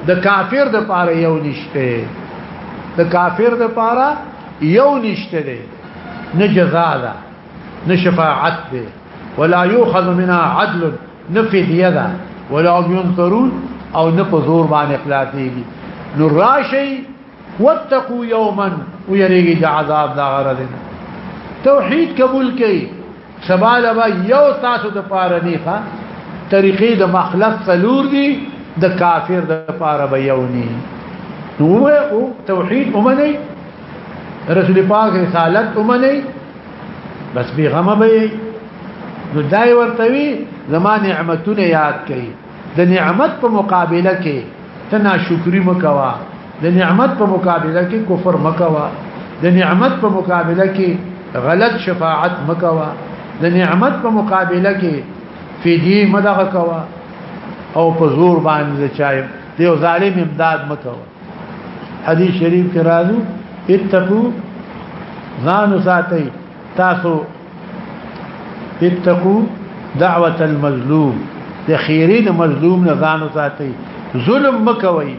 د کافر د پاره یو نشته د کافر د پاره یو نشته ده نه جزا ده نه شفاعت ده ولا يؤخذ منها عدل نه فدیه ده ولا هم ينصرون او نه په زور باندې اخلاصيږي نو راشي واتقوا يوما ويريږي د عذاب دا غرض توحید قبول کړي سبال با یو تاسو د پاره نه ښه طریقې د مخلص څلور دي د کافر د پاره به یو نه نو او توحید اومنه رسول پاک رسالت اومنه بس بی غمه به نو دای ورته وی زما نعمتونه یاد کړي د نعمت په مقابله کې ته ناشکری مکوا د نعمت په مقابله کې کفر مکوا د نعمت په مقابله کې غلط شفاعت مکوا د نعمت په مقابله کې فدی مدغه کوا او په زور باندې چای دیو ظالم امداد مکوا حدیث شریف کې راځو اتقو ځان ساتي تاسو اتقو دعوه المظلوم د خیری د مظلوم نه ځان ساتي ظلم مکوي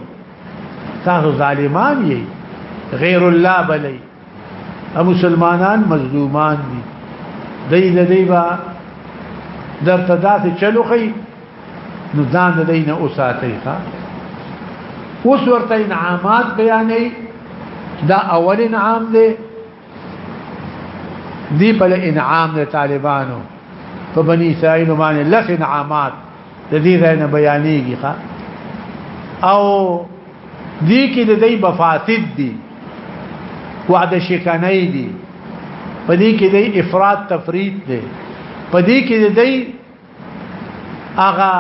تاسو ظالمان یې غیر الله بلی ا مسلمانان مظلومان دي دای دې با در تداسې چلو خي نو ځان د دین او ساتي ښا اوس ورته انعامات بیانې دا اول انعام دی دی بل انعام د طالبانو په بنی اسرائیل باندې لس انعامات د دې ځای نه بیانېږي ښا او دې کې د دې مفاسد دي وعده شکنه دي په دې کې د افراط تفرید دي په دې کې د دې هغه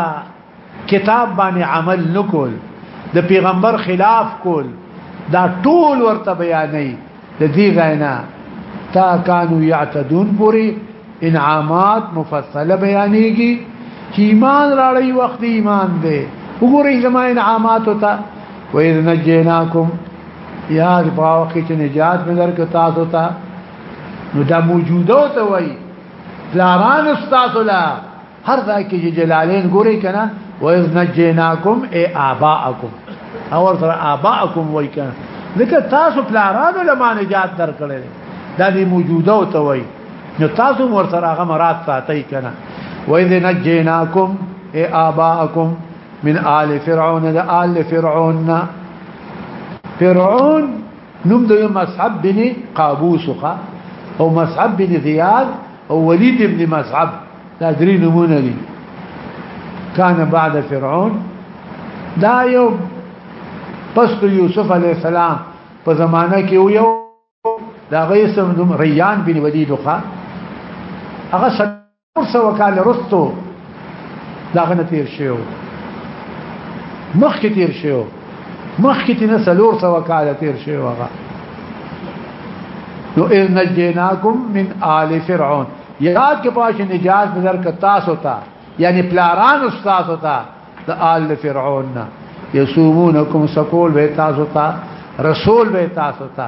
کتاب باندې عمل نکول د پیغمبر خلاف کول دا ټول ورته بیانې د دې غینا تا کانو یعتدون پوری انعامات مفصله بیانېږي چې ایمان راړی وخت ایمان دی وګورئ زما انعامات ته وإذ نجيناكم یا د پاوخی چې نجات مې درک تاسو ته نو دا موجوده ته وایي پلاران استاد لا هر ځای کې جلالین ګوري کنه وایز نجیناکم ای آباءکم او سره آباءکم وای کنه ځکه تاسو پلاران له ما نجات درکړل دا دی موجوده او توي نو تاسو ور سره هغه مراد ساتي کنه وایز نجیناکم ای آباءکم من آل فرعون ذا آل فرعون فرعون نوم د مصعب بن قابوس خو او مصعب بن زياد او وليد بن مصعب دا درې نمونه دي كان بعد فرعون دا یو پس یوسف علی السلام په زمانہ کې یو دا غیسم ریان بن ولید خو هغه څو کال رستو دا غنه تیر شو مخ کې تیر شو مخ کې تنه سلور څو کال تیر شو هغه نو اذ نجیناکم من آل فرعون یاد کې پاش نجات نظر ک تاسو ته یعنی پلاران استاد ته د آل فرعون یسومونکم سقول به تاسو ته رسول به تاسو ته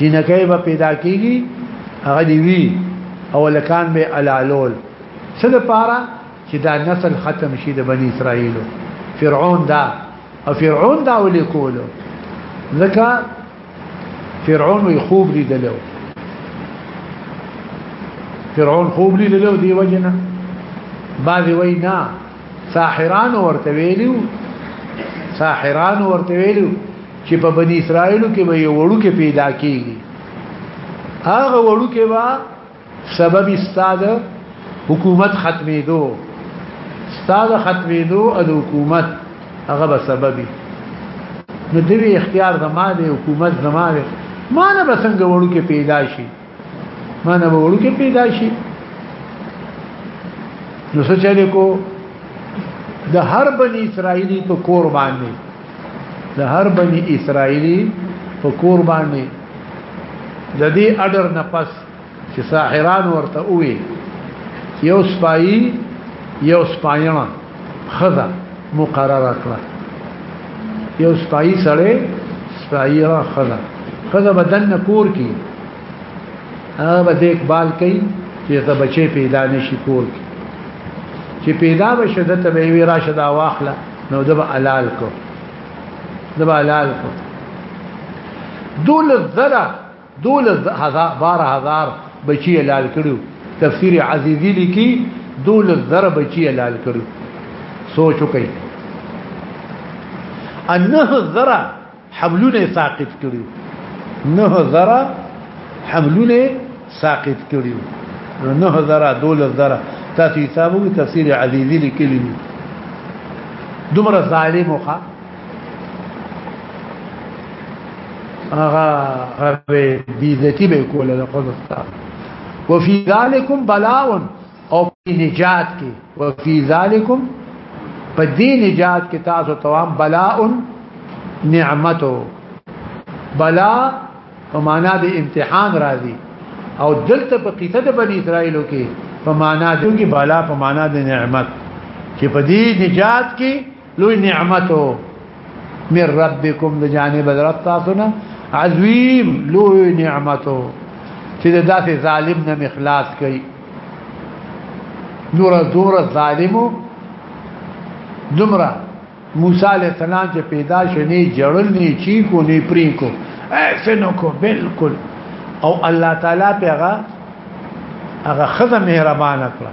جنکه به پیدا کیږي هغه دی وی او لکان به علالول څه د پاره چې دا نسل ختم شي د بنی اسرائیل فرعون دا او فرعون دا ولې کولو ځکه فرعون وی خوب لیدلو فرعون خوب لیدلو دی وجنه بعض وینا ساحران ورته ویلو ساحران ورته ویلو چې په بنی اسرائیلو کې به یو وړو کې پیدا کیږي هغه وړو کې وا سبب استاد حکومت ختمېدو استاد ختمېدو د حکومت هغه به سببي نو دوی اختیار زما دی حکومت زما دی ما نه بسنګ وړو کې پیدا شي معنی به ورکه پیدا شي نو څه چلے کو د هر بنی اسرائیلی په کور باندې د هر بنی اسرائیلی په کور باندې د دې اډر نه پس چې ساحران ورته وي یو سپایي یو سپایانه خدا مقرر کړه یو سپای سره سپای را خدا خدا بدن نکور کی هغه به دیک بال کوي چې ته بچي پیدا نشي کور کی چې پیدا بشه د ته وی راشه دا واخله نو دبا علال کو دبا علال کو دول الذره دولس هزار بار هزار بچی لال کړو تفسیر عزیزی لیکي دولس زر بچی لال کړو سوچ وکړئ انه زر حملونه ساقط کړو نه زر حملونه ساقط کړو نه زر دولس زر تاسو حسابو تفسیر عزیزی لیکلی دومره ظالم وخه هغه هغه بیزتی به کوله د قدرت تا وفي ذالکم بلاء او په نجات کې وفي ذالکم په دې نجات کې تاسو توام بلاء نعمتو بلا په معنا د امتحان راځي او دلته په قصه د بنی اسرائیلو کې په معنا د بلا په معنا د نعمت چې په دې نجات کې لوی نعمتو من ربکم د جانب رب تاسو نه عظیم لوی نعمتو چې د داسې ظالم نه مخلاص کړي نور دور ظالمو دمرا موسی علیہ السلام چې پیدا شنی جړل نه چی کو نه پری کو ایسه نو کو بالکل او الله تعالی پیغه هغه خزه مهربان کړه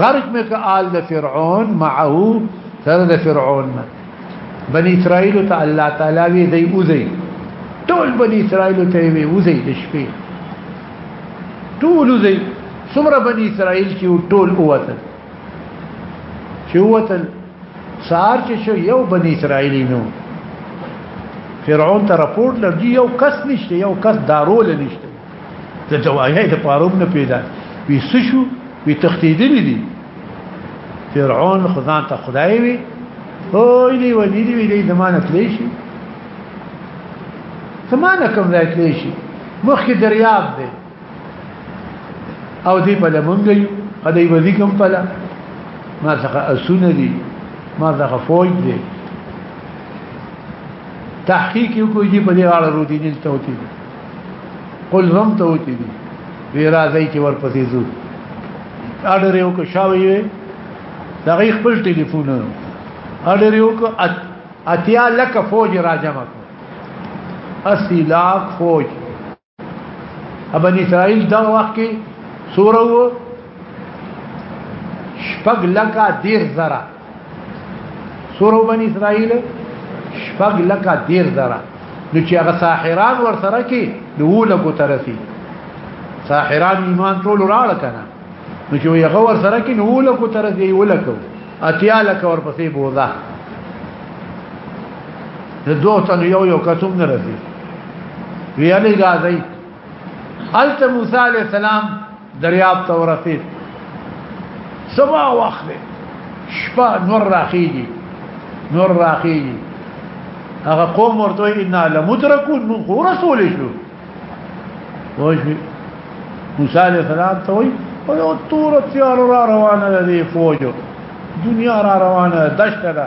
غرق مې که آل د فرعون معه سره د فرعون نه بني اسرائیل ته الله تعالی وی دی اوځي ټول بني اسرائیل ته وی اوځي د شپې ټول اوځي څومره بني اسرائیل چې ټول اوته چې اوته سار چې شو یو بني اسرائیلی نو فرعون ته رپورټ لږی یو کس نشته یو کس دارول نشته د جواهی د پاروم نه پیدا وی سشو وی تختیدلی دی فرعون خدان ته خدای وی او دی ودی دی وی زمانه تلی شي زمانه کوم ځای تلی شي مخکې دریاب دی او دی په لمنګي او دی ودی کوم په لا ما څخه اسونه دي ما څخه فوج دي تحقیق یو کوی په دې اړه رودینل توتی قل هم ته وتی دي وی راځي چې ورپسې زو اډر یو کو شاوي دغه خپل ټلیفون اډر یو کو اتیا لک فوج راجمع کو اسی لاک فوج ابن اسرائیل دا وخت کې سورو شپږ لکه دیر زره سورو بنی اسرائیل شپږ لکه دیر زره نو چې هغه ساحران ور سره کې دوه لکو ترسي ساحران ایمان ټول راړه کنه نو چې یو غور سره کې نو لکو تر دې ولکو اتیا لکو ور پسې بوزا د دوه تن یو یو کتوم نه راځي ویلې غازی الته موسی علی السلام دریاب ته ورسید سبا وخت شپه نور راخیږي نور راخیږي هغه قوم ورته ان لمدرکون من رسول شو وجه موسی علیہ السلام ته وی او تور تیار را روانه ده فوجو دنیا را روانه دشت ده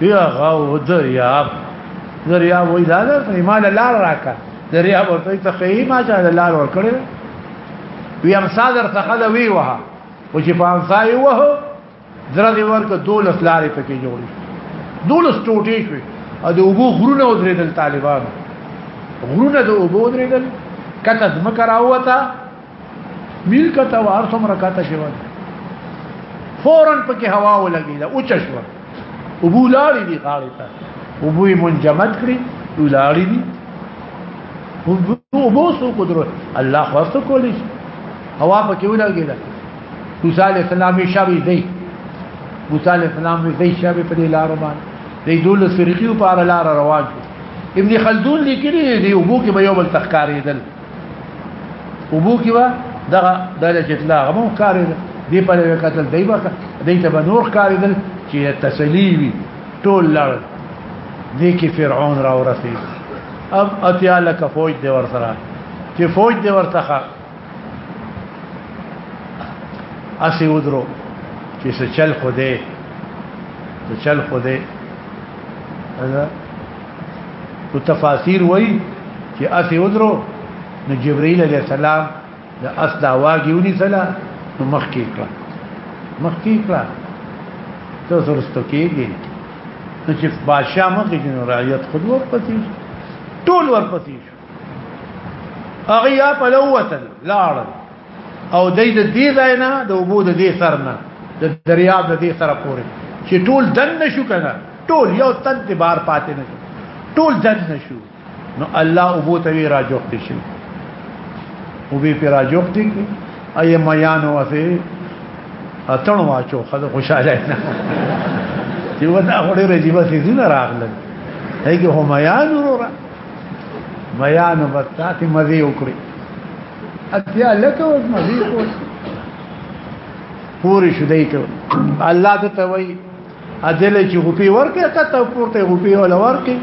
یا غو دریاب دریاب وای دا در په مال لار راکا دریاب ورته ته خې ما چې لار ور کړل وی امسا در څخه دا وی وه او چې په امسا یې وه درځي ورکه دولس لارې پکې جوړې دولس ټوټې شوې او د وبو غرونه ودرېدل طالبان غرونه د وبو ودرېدل کته ځمکه راوته میل کته وار څومره کته شو فورن پکې هوا ولګي دا اوچ شو ابو لاړې دي غاړې ته ابو یې منجمد کړی لاړې دي ابو سو قدرت الله خاص کولی هوا پکې ولګي دا موسی عليه السلام یې شابه دی موسی عليه السلام یې شابه په لار باندې دی دول فرقیو په لار روان ابن خلدون لیکلی دی ابو کې به یو بل تخکارېدل وبو کې وا دغه دله چې لا غمو کار دی په لور کتل دی به دی ته نور کار دل چې تسلی وي ټول لړ دی کې فرعون را ورسید اب اتیا لک فوج دی ور سره چې فوج دی ور څخه اسی ودرو چې څه چل خو دی څه چل خو دی او تفاسیر وای چې اسی ودرو نو جبرئیل علیہ السلام د اس دا واګیونی سلا نو مخ کې کړه مخ کې کړه ته سرستو کېږي نو چې بادشاہ مخ کې نو رعیت خود ورپسې ټول ورپسې هغه یا په لوتل لاړ او دای د دې ځای نه د وبو د دې سر نه د دریا د دې سره پورې چې ټول دن نشو کنه ټول یو تن دې بار پاتې نه ټول دن نشو نو الله وبو ته وی راجو کې شي او به پر راجو کې اي میان واسه اتن واچو خدای خوشاله نه چې ودا غوړي رجیبه سيزونه راغله هیګه همیان ورو بیان وبتاتی مزه وکړي اتیا لکه اوس مزه کو پوری شدای ته الله ته توي اجل چې غپی ورکه کته پورته غپی ول ورکه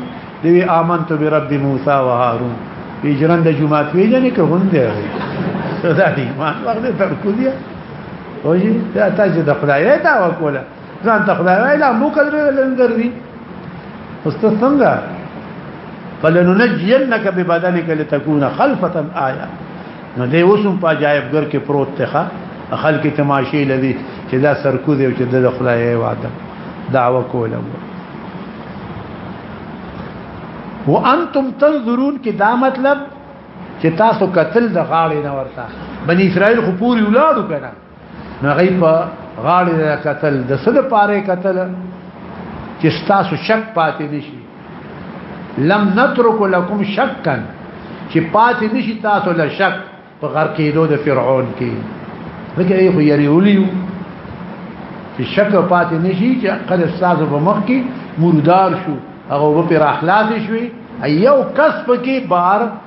دی امنت برب موسی و هارون هجران د جمعه پیژنې که هم دی دا دی ما وخت تر کو دی او چې تا چې د خدای ته وکوله ځان ته خدای وای لا مو کړل لنګر وی استاد څنګه فلننجينك ببدنك لتكون خلفه ايه نو دې وسم په جایبګر کې پروت ته خلک تماشې لوي چې دا سرکو دی چې د خدای وعده دعوه کوله وانتم تنظرون کې دا مطلب چې تاسو قتل د غاړې نه ورته بني اسرائیل خو پوری ولاړو کنه نغی په غاړې د قتل د سد پاره قتل چې تاسو شک پاتې نشي لم نترك لكم شکا چې پاتې نشي تاسو له شک په غر کېدو د فرعون کې دغه خو یې ولیو چې شک پاتې نشي چې قد تاسو په مخ کې مردار شو هغه په اخلاص شوي ایو کسب کې بار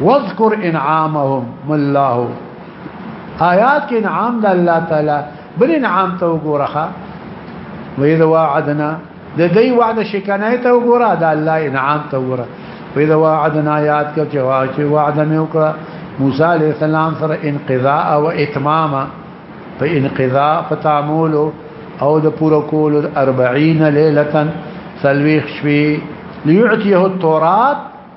واذكر انعامهم الله آیات کې انعام د الله تعالی بل انعام ته وګورخه وإذا وعدنا د دې وعد شکنه ته وګوره د الله انعام ته وګوره وإذا وعدنا آیات کې چې واچي وعد مې وکړه موسی عليه السلام سره انقضاء او اتمام په انقضاء په تعامل او د پوره کول 40 ليله سلويخ شوي ليعطيه التوراة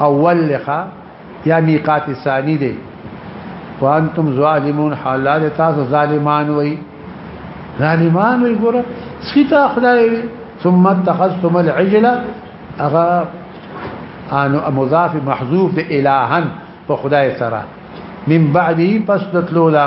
اول لخوا یا میقات ثانی دی وانتم ظالمون حالات تاسو ظالمان وي ظالمان وي ګوره سخیتا خدای ثم اتخذتم العجله اغا انو مضاف محذوف د الهن په خدای سره من بعده پس دتلو دا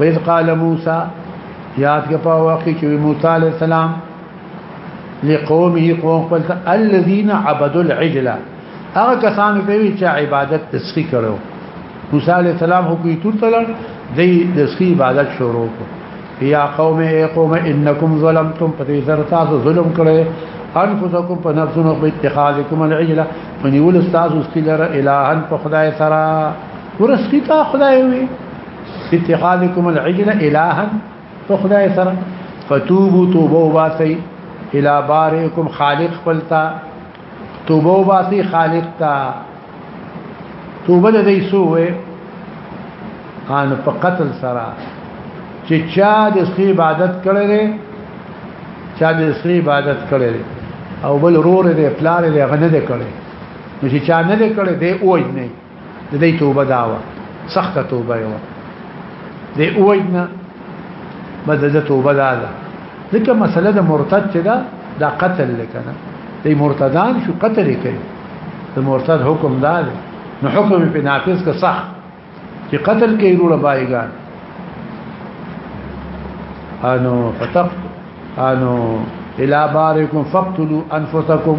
وإذ قال موسى یاد کې په وخت کې موسی عليه السلام لقومه قوم خپل الذين عبدوا العجل هغه کسان په وی چې عبادت تسخی کړو موسی عليه السلام هو کوي تور تل دی د سخی عبادت شروع کړ یا قوم ای قوم انکم ظلمتم پدې سره تاسو ظلم کړی انفسکم په نفسونو په اتخاذکم العجله فنیول تاسو سکیلر الہن په خدای سره ورسکی تا خدای وی اتخاذكم العجل الها فخدای سره فتوبو توبو باسی الى بارئکم خالق پلتا توبو باسی خالق تا توبه د دې سوې ان په قتل سره چې چا د سې عبادت کړي چا د سې عبادت کړي او بل رور دې پلار دې غنه دې کړي چې چا نه دې کړي دې اوج نه د دې توبه داوا سخته توبه یو د اوجنا بد د توبه دادا ځکه مسله د مرتد چې دا د قتل لکنه د مرتدان شو قتل کوي د مرتد حکم دا دی نو حکم په نافذ کا صح چې قتل کوي روړه بایګان انو فتق انو الى باركم فاقتلوا انفسكم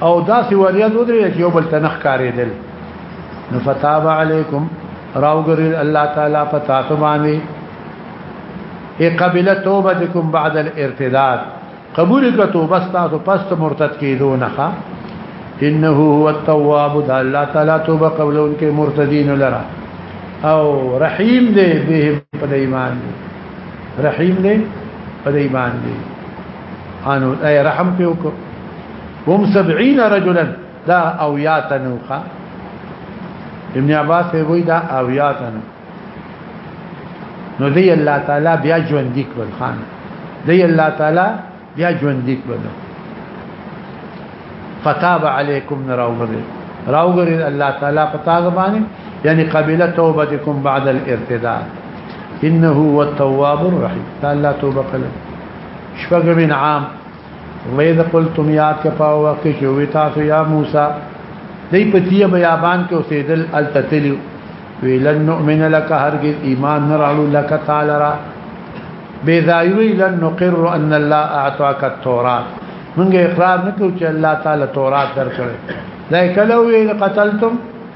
او داسې وریاد ودرې چې یو بل تنخ کارې دل نو فتاب علیکم راوګرل الله تعالی پتا ته باندې ای قبل توبتکم بعد الارتداد قبول کړه توبه تاسو پس مرتد کیدو نه انه هو التواب ده الله تعالی توبه قبلون کې مرتدین لرا او رحیم دې به په ایمان رحیم دې په ایمان دې انو اي رحم په وکړو هم 70 رجلا دا او یا تنوخه ابن عباس وی دا او یا تنو نو دی الله تعالی بیا ژوند دي کول خان دی الله تعالی بیا ژوند دي کول فتاب علیکم راوغری راوغری الله تعالی پتا غبانی یعنی قبیله توبتکم بعد الارتداد انه هو التواب الرحیم تعالی توبه قلب شپږم انعام وید قلتم یاد کا پاو وخت کې وی تاسو یا موسی دای په تیه بیابان کې اوسېدل التتلی ویلن نؤمن لك هرگز ایمان نرالو لك تعالی را بذایوی لن نقر ان الله اعطاك التوراة منګه اقرار نکو چې الله تعالی تورات درکړي دا کله وی قتلتم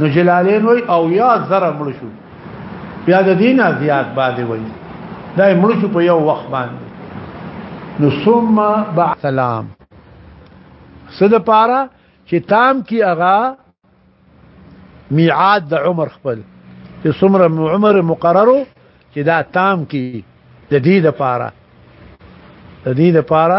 نو جلالین وای او یا زره مړ شو بیا د دین زیات باندې وای دا مړ شو په یو وخت باندې نو ثم بعد سلام صد پارا چې تام کی اغا میعاد د عمر خپل چې څومره عمر مقررو چې دا تام کی د دې لپاره د دې لپاره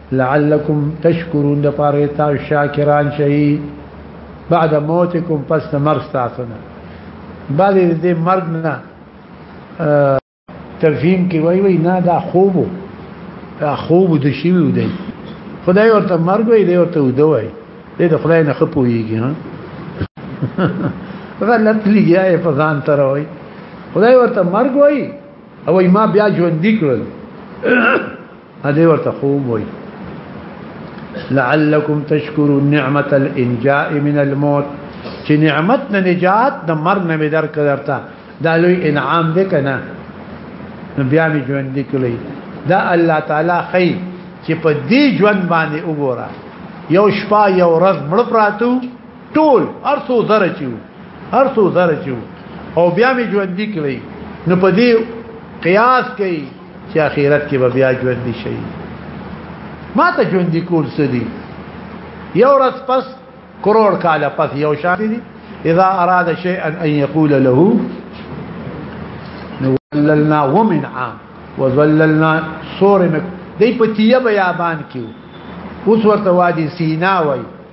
لعلکم تشکرون د پاره تاسو شاکران شئ بعد موتکم پس د مرګ تاسو نه بعد دې مرګ نه تفهیم کې وای وای نه دا خوب دا خوب د شی وی دی خدای ورته مرګ وی دی ورته ودوي دې د خدای نه خپويږي ها غلط لګیا په ځان تر وای خدای ورته مرګ وای او ما بیا ژوند کړل هدي ورته خوب وي لعلكم تشكروا نعمت الانجاء من الموت چې نعمت نه نجات د مرګ نه مې درک درته دا لوی انعام دی کنه بیا مې ژوند دی کلی دا الله تعالی خی چې په دې ژوند باندې وګوره یو شپه یو ورځ مړ پراتو ټول ارسو زره چیو ارسو زره چیو او بیا مې ژوند دی کلی نو په دې قیاس کوي چې اخرت کې به بیا ژوند شي ما ته ژوند کول سدي یو ورځ پس کروڑ کال پس یو شان دي اذا اراد شيئا ان يقول له نوللنا ومن عام وظللنا صور دې په تیه بیابان کې اوس ورته وادي سینا وای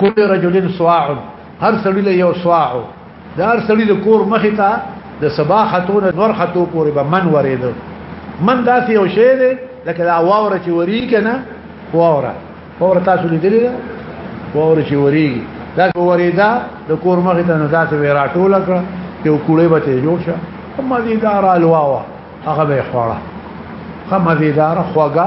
کل رجل سواع هر سړی له یو سواع د هر سړی د کور مخې ته د سبا خاتون نور خاتو پورې به من ورید من داسې یو شی دی لکه دا واوره چې وری کنه واوره واوره تاسو لیدلې ده واوره چې وری دا وریدا د کور مخې ته نه داسې وراټول کړ یو کوړې به ته جوړ شه اما دې دار الواوا هغه به خوړه خمه دې دار خوګه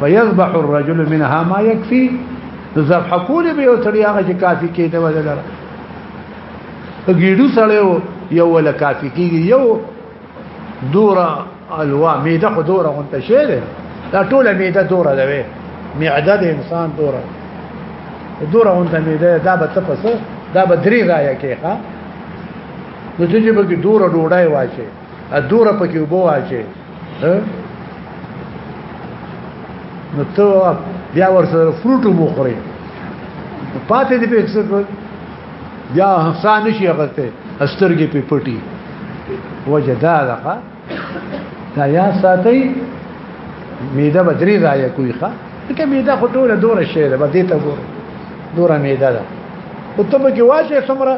فيذبح الرجل منها ما يكفي ذبح کول به یو سړی هغه چې کافي کېده ولر ګیډو سړی یو ولا کافي کېږي یو دورا الوا میده خو دورا غونټ شي ده دا ټوله میده دورا ده وي معده د انسان دورا دورا غونټ میده دا به تپسه دا به درې رایا کې ښا نو چې به دورا ډوډۍ واچي ادوره پکې وبو واچي نو ته بیا ورسره فروټ مو خوري پاتې دې په څه بیا حسان شي هغه ته استرګې په پټي وجدا لقا دا یا ساتي میده بدري راي کوي ښا ته میده خو ټوله دوره شي ده به دې ته ګور دوره میده ده او ته به کې واشه سمره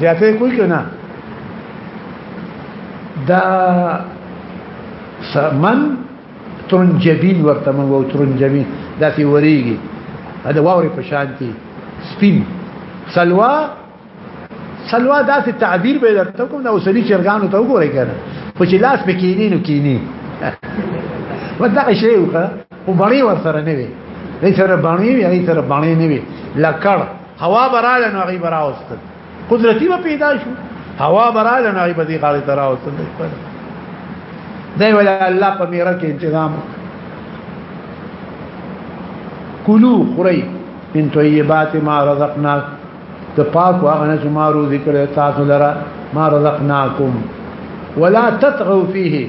زیاته کوي کنه دا سمن ترنجبین ورته من وو ترنجبین دا سی وریږي دا واوري په شانتي سپین سلوا سلوا دا سی تعبیر به درته کوم نو سړي چرګانو ته وګورئ کنه په چې لاس به کینی نو کینی ودغه شی وکړه او بڼي ور سره نه وي نه سره بڼي وي نه سره بڼي نه وي لکړ هوا براله نو غي براوستل قدرتي به پیدا شو هوا براله نو غي به دي غاړي تراوستل دی ولا الله په میرا کې انتظام کلو خوري من طیبات ما رزقنا ته پاک واغنه چې ما روزي کړې تاسو لره ما رزقناکم ولا تطغوا فيه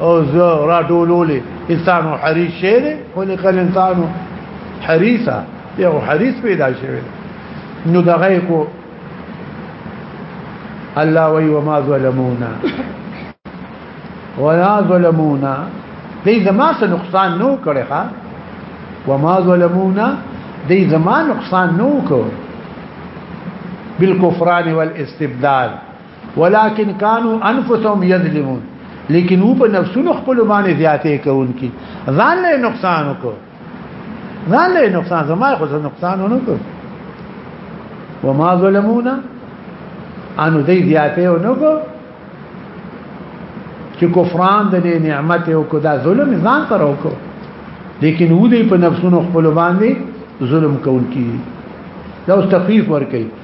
او زه را ډولولې انسان او حریص شعر خلق کله انسان حریصه یو حریص پیدا شوی نو دغه کو الله وی وما ظلمونا ولا ظلمونا دې زما څه نقصان نو کړی ها وما ظلمونا دې زما نقصان نو کړ بالکفران والاستبدال ولكن كانوا انفسهم يظلمون لیکن و په نفسونو خپل باندې زیاتې کوونکی ځان له نقصان وکړ ځان له نقصان زما خو ځان نقصان نه وکړ وما ظلمونا انو دې زیاتې او نه کو چې کفران د نعمت او کو دا ظلم ځان پر وکړ لیکن و دې په نفسونو خپل باندې ظلم کوونکی دا اوس تخفیف ورکړي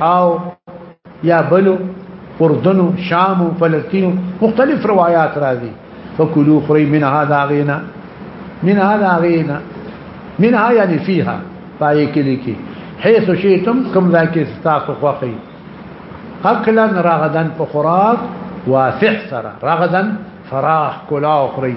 او یا بلو اردن شام فلسطین مختلف روايات راځي فكلوا خري من هذا غينا من هذا غينا منها يعني فيها پای کې حيث شئتم كم ذاك استاسو خوخي اكلا رغدا بخراك واسع سرا رغدا فراح كلا اخري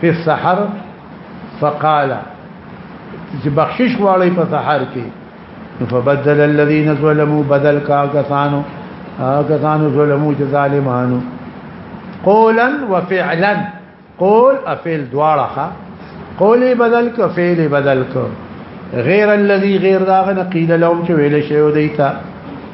فی السحر فقال چې بخشش غواړي په سحر کې فبدل الذين ظلموا بدل کا کسانو کسانو ظلمو چې ظالمانو قولا وفعلا قول افعل دواړه قولي بدل ک فعل بدل ک غیر الذي غیر داغه قیل لهم چې ویل شوی دی تا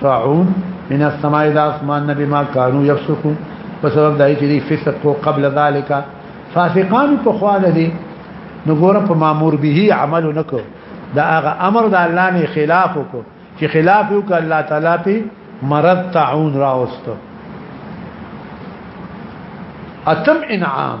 طاعون من السماء د اسمان نبی ما كانوا يفسقون په سبب دای چې دی فسق کو قبل ذالک فاسقان په خوا نه دي نو ګور په مامور به عمل نکو دا هغه امر د الله نه خلاف کو چې خلاف یو ک الله تعالی په مرض طاعون راوستو اتم انعام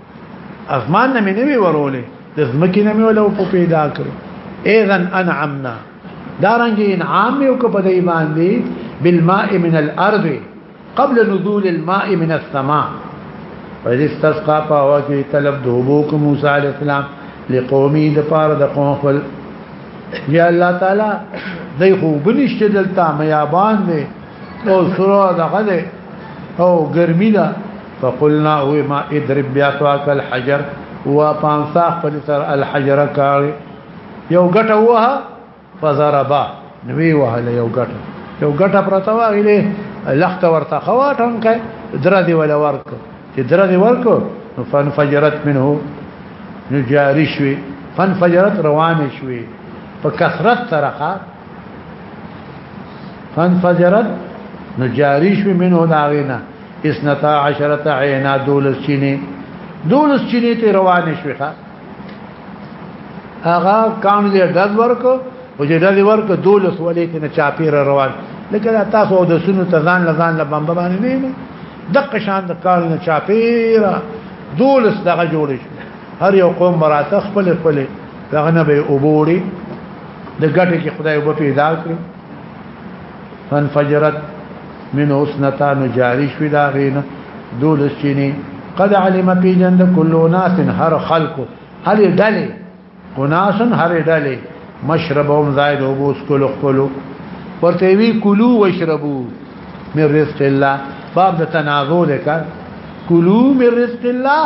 اسمان نه مې نه وی ورولې د زمکې نه مې ولو په پیدا کړو اذن انعمنا دارنګ انعام یو کو په دی باندې بالماء من الارض قبل نزول الماء من السماء فإذ استسقى فواجه طلب دوبوك موسى عليه السلام لقومي دفار دقوم خل يا الله تعالى دی خوب نشته دلته میابان دی او سره دغه ده او ګرمي ده فقلنا هو ما ادرب بیا تواک الحجر و پانسا خپل سر الحجر کاړي یو ګټه وه فزربا نوی وه له یو ګټه یو ګټه پرته واغله لخت ورته خواټن کای درا دی ولا ورک چې درا دی ورک فانفجرت منه نجاری شوي فانفجرت روان شوي په کثرت سره فانفجرت نو جاری شو منه داغینا اسنتا عشرت عینا دولس چینی دولس چینی تی روانی شوی خواه هغه کان دې دز ورک او چې دز ورک دولس ولې ته نه چاپیر روان لکه تاسو د سونو تزان لزان ل بمب باندې نه دقه شان د کال نه چاپیر دولس دغه جوړ شي هر یو قوم مراته خپل خپل دغه نه به اوبوري د ګټه کې خدای وب پیدا کړی فن فجرت من اسنتا نجاری شوی دا غینا دولس چینی قد علم پی جند کل ناس هر خلق هر ډلې اناس هر ډلې مشربهم زائد وبوس کلو کلو ورته وی کلو واشربو من رزق الله باب د تنازل کړ کلو من رزق الله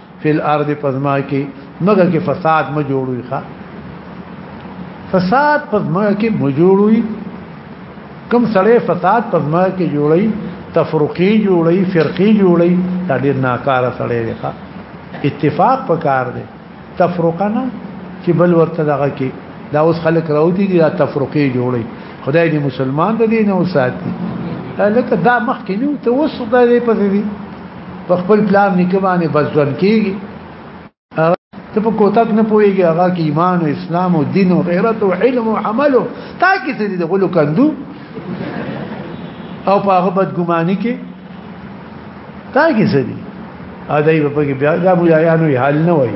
فی الارض پزما کې مګه کې فساد م جوړوي ښا فساد پزما کې م جوړوي کم سړی فساد پزما کې جوړي تفرقی جوړي فرقی جوړي دا ډیر ناکاره سړی دی ښا اتفاق پکار دی تفرقه نه چې بل ورته دغه کې دا اوس خلک راوتی دي دا تفرقی جوړي خدای دې مسلمان دې نه وساتي لکه دا مخکې نو ته اوس خدای دې پدې په خپل پلان نکه باندې بزون کیږي ته په کوتک نه پويږي هغه کې ایمان او اسلام او دین او غیرت او علم او عمل تا کې څه دي غلو کندو او په هغه بدګماني کې تا کې څه دي ا دای په کې بیا دا مولایانو حال نه وای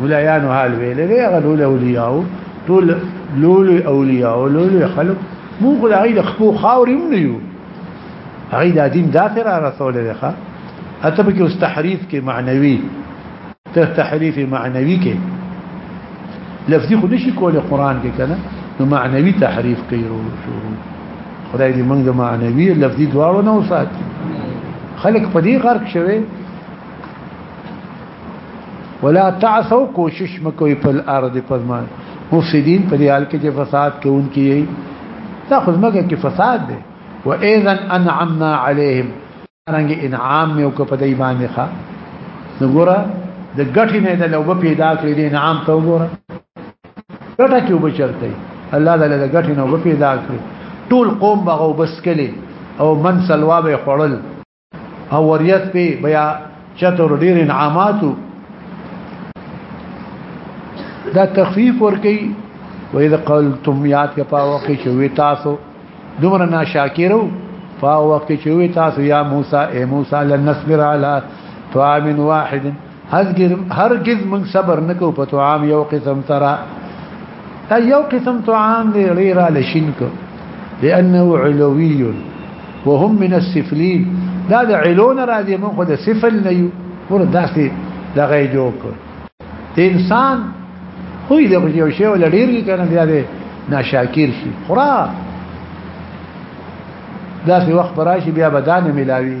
مولایانو حال ویلې دی هغه لول اولیاء ټول لول اولیاء لول خلق مو خدای د خپل خاورې نه یو هغه دا دین دا تر رسول دی ښا اته به کې اوس تحریف کې معنوي ته تحریف معنوي کې لفظي خو نشي کولای قران کې کنه نو معنوي تحریف کوي شو خدای دې موږ د معنوي لفظي دواړو نه وساتي خلک په دې غرق شوي ولا تعثو کوشش مکوې په الارض پزمان مفسدين په دې حال کې چې فساد کوونکي یي دا خو زمګه کې فساد دی واذا انعمنا عليهم رنګ انعام یو کو په دې باندې ښا وګوره د ګټې نه د لوبه پیدا کړې دې انعام ته وګوره ګټه کې وبچرته الله تعالی د ګټې نه وبه پیدا کړې ټول قوم بغو بس کړي او من سلوا به خړل او وریت په بیا چتر ډیر انعاماتو دا تخفیف ورکی و اذا قلتم یاد کې په وخت کې وی تاسو دومره ناشاکرو په وخت کې وی تاسو یا موسی اے موسی لن نصبر علی طعام واحد هرګز من صبر نکو په طعام یو قسم ترا دا یو قسم طعام دی غیر لشین کو لانه علوی وهم من السفلين دا د علون راځي موږ خو د سفل نه یو ور داسې دغه جوړ کړ انسان خو دې یو شی ول ډیر کې کنه بیا دې ناشاکر شي خورا داسې وخت راشي بیا بدانه ملاوي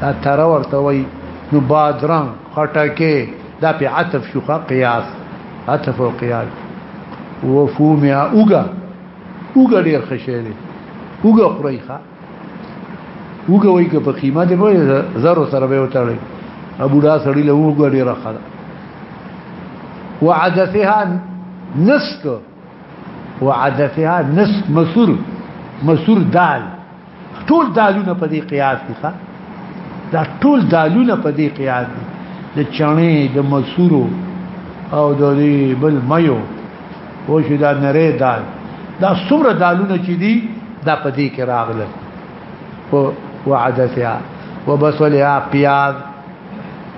دا تر ورته وای نو بادرنګ خټکه دا په عطف شو قیاس عطف او قیاس وفومیا اوګه اوګه ډیر خشه دی اوګه خوريخه اوګه وای که په قیمه دی وای زرو سره به وتاړي ابو دا سړی له اوګه ډیر خره وعدسها نسک وعدتها نس مسور مسور دال ټول دالونه په دې قیاس دي ښا دا ټول دالونه په دې قیاس دي د چڼې د مسورو او د دې بل ميو او شي دا نری دال دا څومره دالونه چې دي دا په دې کې راغله او وعدتها وبصلها پیاز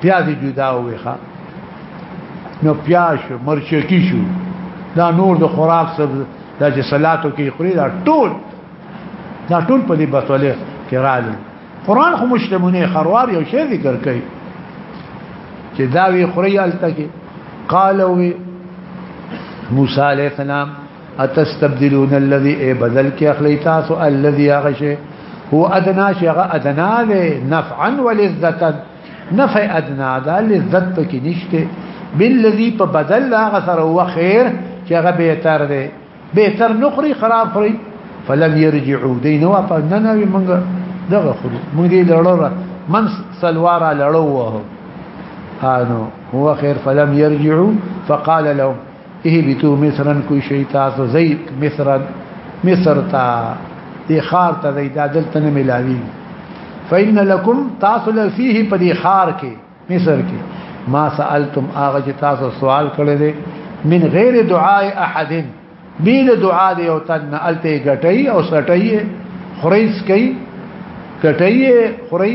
پیاز جدا وي ښا نو پیاز شو مرچکی شو دا نور د خوراک سبز دا چې صلاتو کې خوري دا ټول دا ټول په دې بسوله کې راځي قران خو مشتمونه خروار یو شی ذکر کوي چې دا وی خوري الته کې قالو موسی عليه السلام اتستبدلون الذي اي بدل کې اخلي تاسو الذي غشه هو ادنا شغه ادنا له نفعا ولذتا نفع ادنا دا لذت پکې نشته بالذي په بدل لا غسر هو خير چې هغه به تر دي به تر نخري خراب خري فلم يرجعوا دين واپس نه نوي منګه دغه خو موږ دې لړره من سلوارا لړوه هانو هو خير فلم يرجعوا فقال لهم ايه بيتو مصرن کوئی شي تاسو زي مصر مصر تا دي خار ته زي دادل تن ملاوي فإن لكم تاسو له فيه په دي خار کې مصر کې ما سألتم اغه چې تاسو سوال کړی دي من غیر دعاء احد بيد دعاء دی او تن الته غټي او سټي خريس کوي غټي خري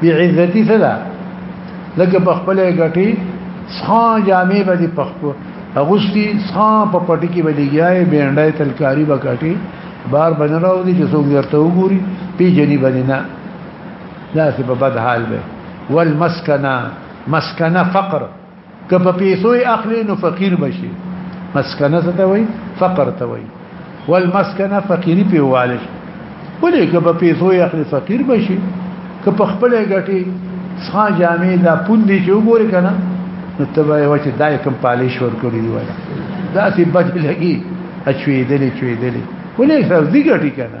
بی عزتی څه ده لکه په خپل غټي څا جامې باندې پخپو اغوستي څا په پټي کې باندې یاي بینډای تلکاری وکټي بار باندې راو دي چې څوک درته وګوري پی جنې باندې نه دا څه په بد حال به والمسکنه مسکنه فقر که په پیسو یې اخلي نو فقیر بشي مسکنه څه ته وایي فقر ته وایي والمسکنه فقیری په واله ولې که په پیسو یې اخلي فقیر بشي که په خپل ګټي څا جامې دا پوندې چې وګوري کنه نو ته به وایي چې دای کوم پالیش ور کړی دی وایي دا سی بد لګي اچوي دلی چوي دلی ولې فرضي ګټي کنه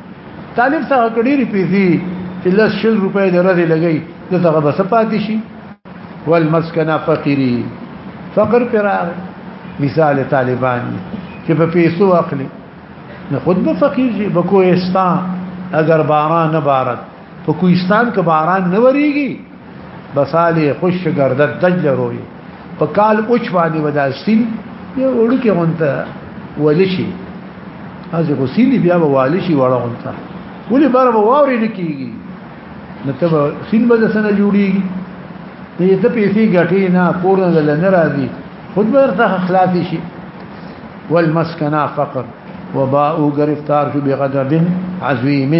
طالب څنګه کډيري پیسې چې لس شل روپۍ د ورځې لګي دغه بس پاتې شي والمسكنه فقيري فقر پرار مثال طالبان چې په پیسو اخلي نه خود به فقیر شي به کوهستان اگر باران نه بارد په کوهستان کې باران نه وریږي بسالی خوش گردد دجل روی په کال اوچ باندې وداستین یو وړکی غونته ولشي از کو سینې بیا به والشي وړه غونته ولې بار به واوري نکیږي نو ته سین به سره جوړیږي ته یې ته پیسې ګټې نه کور نه لنه راځي خود به ورته خلاص شي والمسكنا فقر وباء گرفتار شو بغضب عظیم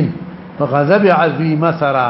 فغضب عظیم سرا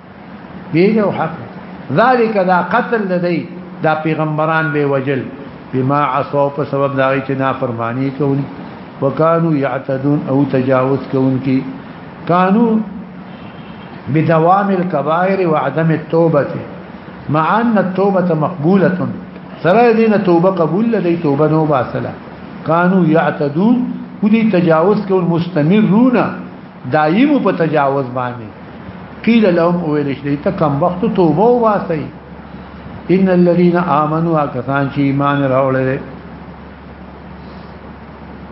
بیره او حق ذالک دا قتل لدی دا پیغمبران به وجل بما عصوا په سبب دا چې نافرمانی کوي وکانو یعتدون او تجاوز کوونکی کانو بدوام الكبائر وعدم التوبه مع ان التوبه مقبوله سره دینه توبه قبول لدی توبه نو باسله کانو یعتدون ودي تجاوز کوي مستمرون دایم په تجاوز باندې قیل لهم اویل شدی ته کم وخت توبه واسي ان الذين امنوا کسان چې ایمان راوړل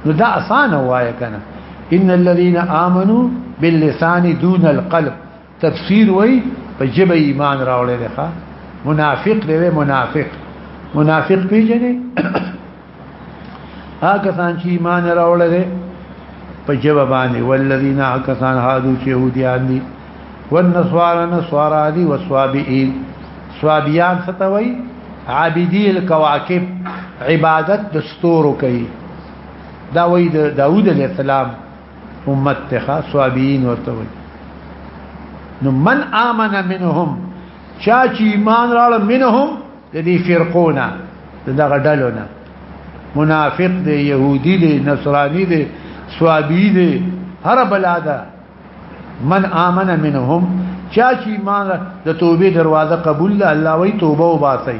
نو دا اسانه وای کنه ان الذين امنوا باللسان دون القلب تفسیر وای په جبه ایمان راوړی دی ښا منافق دی منافق منافق پیژنې هغه سان چې ایمان راوړی دی په جبه باندې والذین کسان هادو چې يهوديان دي والنصارى نصارى دي والصابئين صابيان ستوي عابدي الكواكب عبادت دستور کوي دا وای د داوود علیه السلام امت تخا صوابین ورته وي نو من امن منهم چا چې ایمان راړ منهم د دې فرقونه دغه ډلونه منافق دی يهودي دی نصراني دی صوابي دی هر بلاده من امن منهم چا چې ایمان د توبې دروازه قبول الله وي توبه وباسي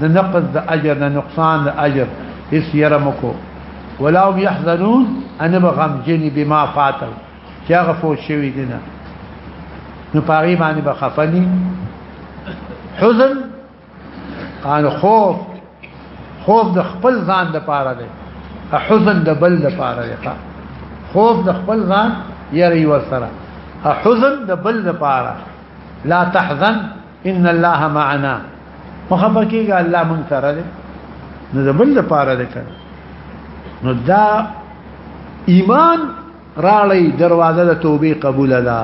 د نقص د اجر د نقصان د اجر هیڅ یره مکو ولا هم يحزنون انا بغم جني بما فاتل چې هغه فوت شوی دی نه نو پاغي باندې بخفني حزن قال خوف خوف د خپل ځان د پاره دی حزن د بل د پاره دی خوف د خپل ځان یری ور سره حزن د بل د پاره لا تحزن ان الله معنا مخبر کیږي الله مون سره دی نو د بل لپاره دی کړ نو دا ایمان راړی دروازه د توبې قبول ده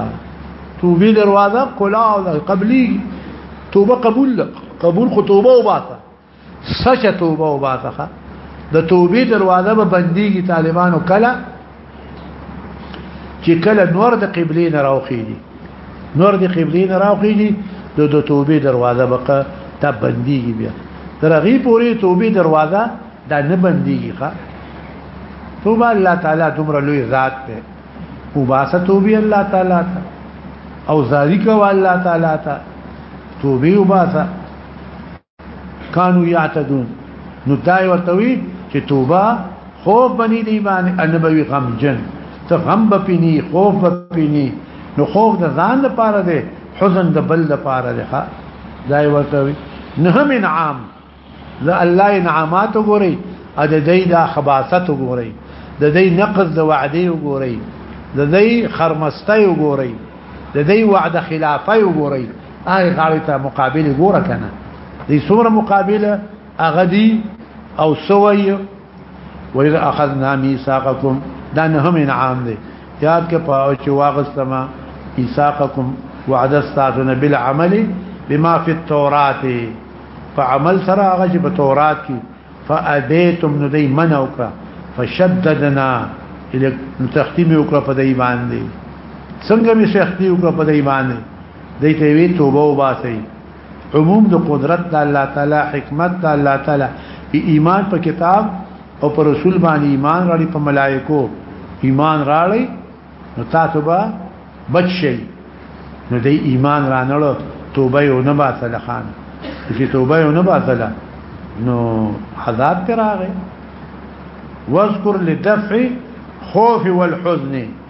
توبې دروازه کلا او قبلي توبه قبول قبول خطوبه وباسه سچ توبه او باسخه د توبې دروازه به بنديږي طالبانو کله چې کله نور د قبلې نه راوخیږي نور د قبلې نه راوخیږي د د توبې دروازه به ته بنديږي بیا ترغی پوری توبې دروازه دا نه بنديږي ښا توبه الله تعالی دومره لوی ذات ده او باسه توبې الله تعالی ته او ذالک والله تعالی ته توبې وباسه کانو یعتدون نو دای ورته وی چې توبه خو بنی دی باندې انبوي غم جن ته غم به پینی خوف به پینی نو خوف د ځان لپاره دی حزن د بل لپاره دی ها دای ورته وی نه هم انعام لا الله انعامات وګوري ا د دې د خباثت وګوري د دې نقض د وعده وګوري د دې خرمسته وګوري د دې وعده خلافه وګوري هغه غاړي ته مقابل ګوره کنه دې څومره مقابله هغه دی او سوي وإذا اخذنا ميثاقكم دا نه هم انعام دی یاد کې پاو چې واغستما ميثاقكم وعد استاذنا بالعمل بما في التوراة فعمل سره هغه چې په تورات کې فأبيتم ندي منوك فشددنا الى تختيم وکړه په دای باندې څنګه می سختي وکړه په دای باندې دې ته وی توبه وباسي عموم د قدرت د الله تعالی حکمت د الله تعالی ایمان په کتاب او پر رسول باندې ایمان راړي په ملائکو ایمان راړي نو تاسو به بچ شئ نو دې ایمان رانړو توبه یو نه باسل خان چې توبه یو نه باسل نو عذاب تراغه واذكر لدفع خوف والحزن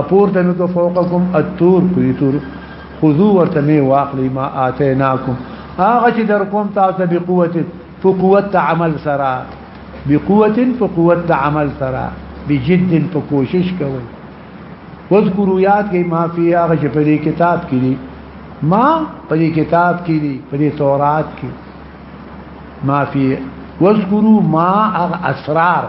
اپور ته نو فوقکم التور کوي تور خذو ورته می واخلی ما اتیناکم هغه چې در کوم تاسو به قوت په قوت عمل سره به قوت په قوت عمل سره به جد په کوشش کوي وذکروا یاد کې ما فی هغه چې په دې کتاب کې دي ما په دې کتاب کې دي په دې تورات کې ما فی وذکروا ما اسرار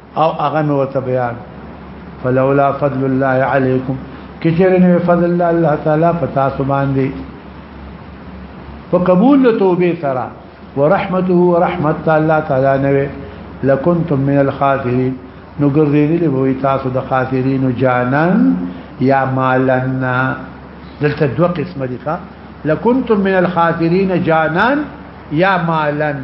او هغه مې ورته بیان فلولا فضل الله علیکم کچره نه فضل الله الله تعالی پتا سو باندې فقبول توبه سره ورحمته ورحمت الله تعالی نه لکنتم من الخاسرین نو ګرځېدلې وې تاسو د خاسرینو جانان یا مالنا دلته دوه قسمه دي لکنتم من الخاسرین جانان یا مالن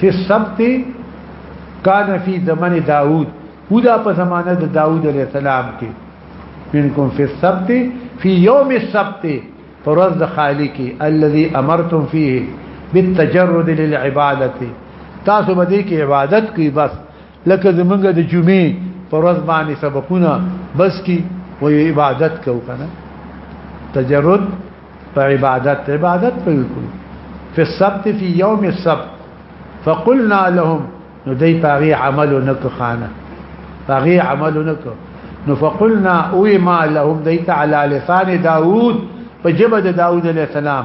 فی السبت کان فی زمن داود هدا په زمانه د داود علیہ السلام کې منکم فی السبت فی یوم السبت پرز د خالق الذي امرتم فيه بالتجرد للعباده تاسو به دې کې عبادت کوي بس لکه زمونږ د جمعې پر ورځ باندې سبقونه بس کی و یو عبادت کو کنه تجرد په عبادت عبادت په کو فی السبت فی یوم السبت فقلنا لهم نو دی پاغي عمل نک خانه پاغي عمل نک نو فقلنا او ما لهم دیت علی لسان داوود په جبه د داوود علیه السلام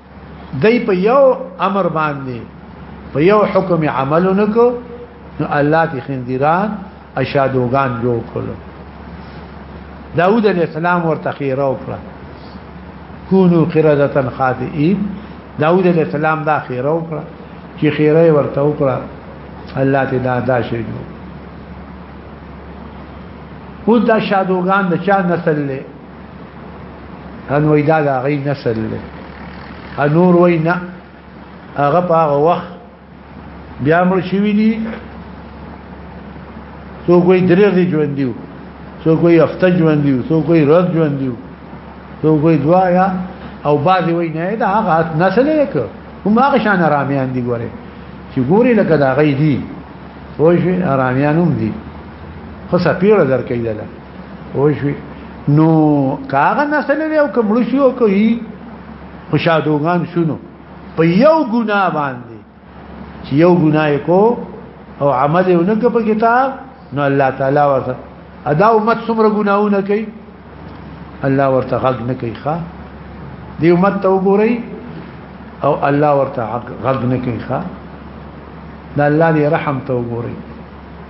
دای په یو امر باندې په یو حکم عمل نکو نو الله تی خندیران اشادوغان جوړ کړو داوود علیہ السلام ورته خیره وکړه کونو قردتن خاطئین داوود علیہ السلام دا خیره وکړه چې خیره ورته وکړه الله تی دا دا شی جوړ او دا شادوغان د چا نسل له ان وای دا دا غي نسل له انور وای نه هغه په هغه وخت بیا مړ شوی دی سو کوئی درې دی ژوند دیو سو کوئی هفته ژوند دیو سو کوئی ورځ ژوند دیو سو کوئی دوا یا او باز وای نه دا هغه نسل یې کو هم هغه شان رامیان دی ګوره چې ګوري لکه دا غي دی وای شي رامیان هم دی خو سپیړه درکې ده وشوي نو کاغه نسل دی او کمړو شي او کوي خوشادوغان شونو په یو ګنا باندې چې یو ګنا کو او عمل یې نه په کتاب نو الله تعالی ورته ادا امت څومره ګناونه کوي الله ورته غږ نه کوي ښا دی امت ته وګورئ او الله ورته غږ نه کوي ښا دا الله دې رحم ته وګورئ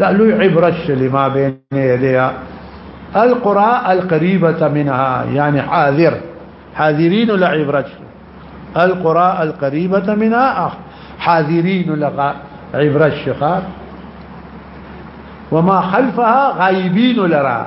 لا عبر عبرت ما بين يديها القرى القريبه منها يعني حاذر حاذرين لعبر لعبرت القرى القريبه منها حاذرين لعبر الشخار وما خلفها غايبين لرا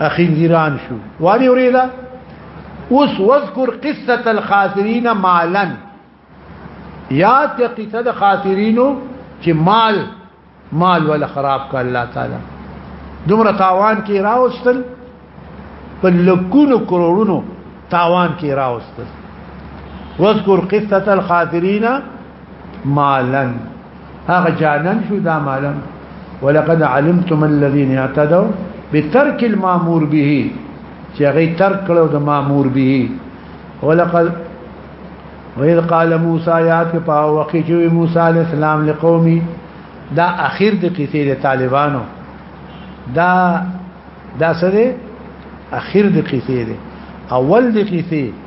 اخنزیران شو وانی اوریدا اوس وذکر قصه الخاسرین مالا یاد ته قصه د خاسرینو چې مال مال ولا خراب ک الله تعالی دومره تاوان کې راوستل په لکونو کروڑونو تاوان کې راوستل وذکر قصه الخاسرین مالن هغه جانن شو دا مالن ولقد علمتم الذين اعتدوا بترك المامور به چې هغه ترک کړو د مامور به ولقد وإذ قال موسى يات په وخت چې موسی عليه السلام لقومي دا اخر د قصې د طالبانو دا دا سره اخر د قصې دی اول د قصې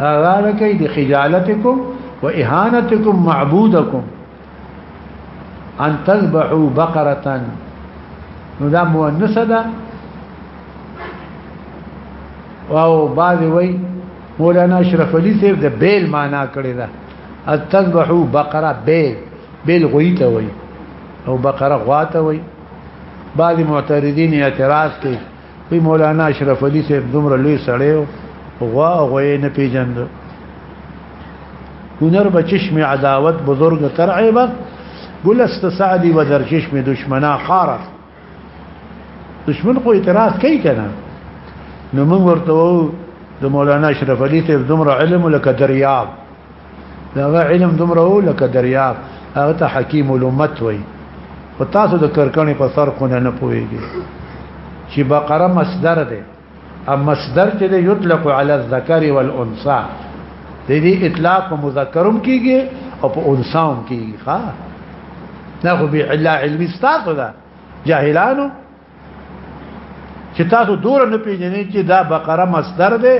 هغه کوي د خجالتکم و اهانتکم معبودکم ان تذبحوا بقره نو دا مؤنث ده او بعض وی مولانا اشرف علي صاحب د بیل معنا کړی ده ان تذبحوا بقره بیل بیل غویته وی او بقره غواته وی بعض معترضین اعتراض کوي وی مولانا اشرف علي صاحب دومره لوی سړی غوا غوې نه پیژند هنر به چشم عداوت بزرگ تر عیبت گل است سعدی و در چشم دشمنا خار است دشمن خو اعتراض کوي کنه نو موږ ورته د مولانا اشرف علي صاحب دومره علم لکه دریاب دا علم دومره لکه دریاب هغه ته حکیم الامت وای او تاسو د کرکنې په سر خونه نه پويږي چې بقره مصدر ده ام مصدر چې ده یطلق علی الذکر والانثى د دې اطلاق په مذکرم کیږي او په انثام کیږي ها نه خو به علمي ستاسو ده جاهلانو چې تاسو دور نه پیژنئ چې دا بقره مصدر ده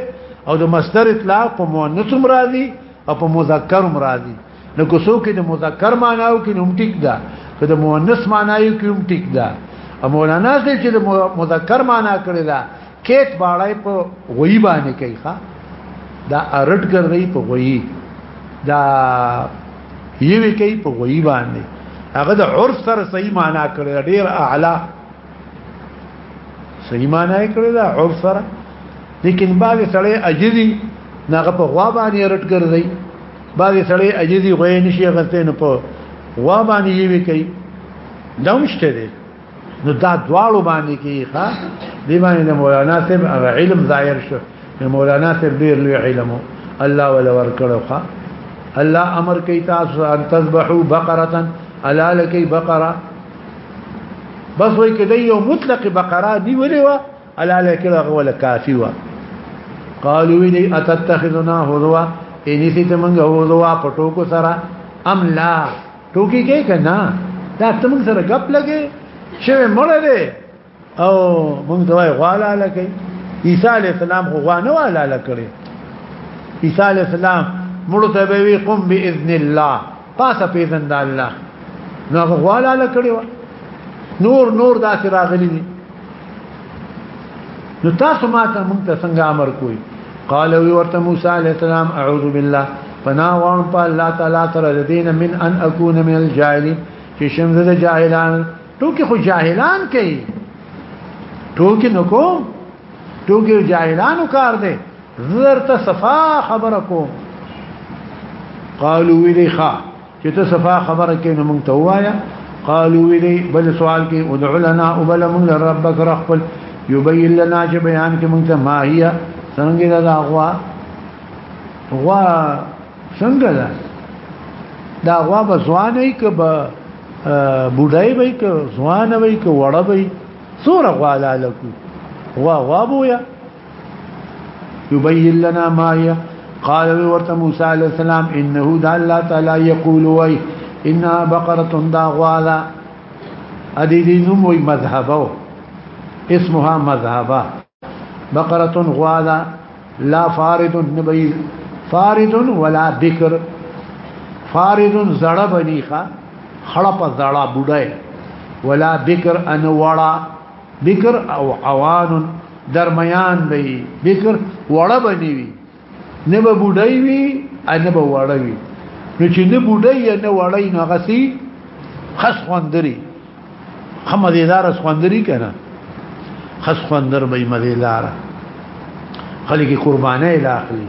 او د مصدر اطلاق په مؤنث هم راځي او په مذکر هم راځي نو کو څوک د مذکر معناو کې هم ټیک ده که د مؤنث معناو کې هم ټیک ده مولانا چې د مذکر معنا کړی ده کیک باړای په غوی باندې کوي ښا دا ارټ ګرځي په غوی دا یوي کوي په غوی باندې هغه د عرف سره صحیح معنا کړی ډیر اعلی صحیح معنا یې کړی دا عرف سره لیکن بعض سړی اجدي ناغه په غوا باندې ارټ ګرځي بعض سړی اجدي غوی نشي غته نه په غوا باندې یوي کوي دا مشته دی نو دا دواړو باندې کې ښا دی باندې مولانا صاحب هغه علم ظاهر شو مولانا صاحب ډیر لوی علم الله ولا ورکړو ښا الله امر کوي تاسو ان تذبحوا بقره الا لکی بقره بس وای کدی یو مطلق بقره دی ولې وا الا لکی هغه ولا کافی وا قالوا وی اتتخذنا هذوا انسی ته منګه هذوا پټو کو سره ام لا ټوکی کې کنا دا ته موږ سره غپ لګي چې مړ دی او موږ دوی غواله لګي عیسی علی السلام غوانه والا لکړي عیسی علی السلام مړ ته به وی قم باذن الله پاسه پیزن د الله نو غواله لکړي نور نور داسې راغلي دي نو تاسو ما ته مونږ ته څنګه امر کوی قال وی ورته موسی علی السلام اعوذ بالله فنا وان په الله تعالی تر دین من ان اكون من الجاهلین چې شم زده جاهلان ټوکی خو جاهلان کوي ټوکی نکو ټوکی جاهلانو کار دی زرت صفا خبرکو قالوا ویلی خا چې ته صفا خبره کې نو مونږ ته وایا قالو ویلی بل سوال کې ادع لنا وبل مونږ ربک رخل یبین لنا چې بیان کې مونږ ته ما هي څنګه دا غوا غوا څنګه دا دا غوا به ځوان ای ک به بډای به ک ځوان به ک وړه به سور غوا لاله کو غوا غوا بویا يبين لنا ما هي قال ورت موسى عليه السلام انه دا الله تعالى يقول وي انها بقره داغوالا ادي دي نوم وي مذهبه اسمها مذهبه بقره غوالا لا فارد نبي فارد ولا بكر فارد زړه بنيخه خړه په زړه بډای ولا بکر ان وړا بکر او عوان درمیان دی بکر وړه بنی وی نه به بډای وی نه به وړه وی نو چې نه بډای نه وړای نه غسی خس خوندري خمدیدار خوندري کنه خس خوندر به مدیدار خلک قربانه الاخلی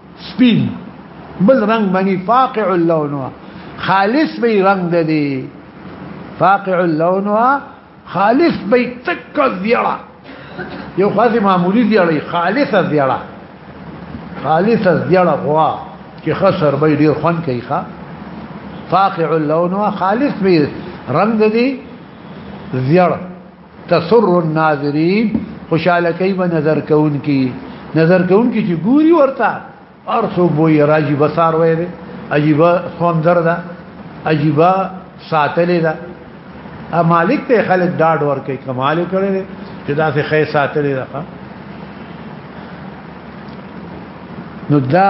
سپین بل رنگ باندې فاقع اللون خالص به رنگ ده دی فاقع اللون خالص به تک زیړه یو خاصه معمولی زیړه خالصه زیړه خالصه زیړه غوا چې خسر به ډیر خون کوي ښا فاقع اللون خالص به رنگ ده دی زیړه تسر الناظرین خوشاله کوي به نظر کون کی نظر کون کی چې ګوري ورته ارسو بوې راځي بسار وې ده عجيبه خوندر ده عجيبه ساتلې ده ا مالک ته خلک داډ ور کوي کمال کړي چې دا څه خې ساتلې ده نو دا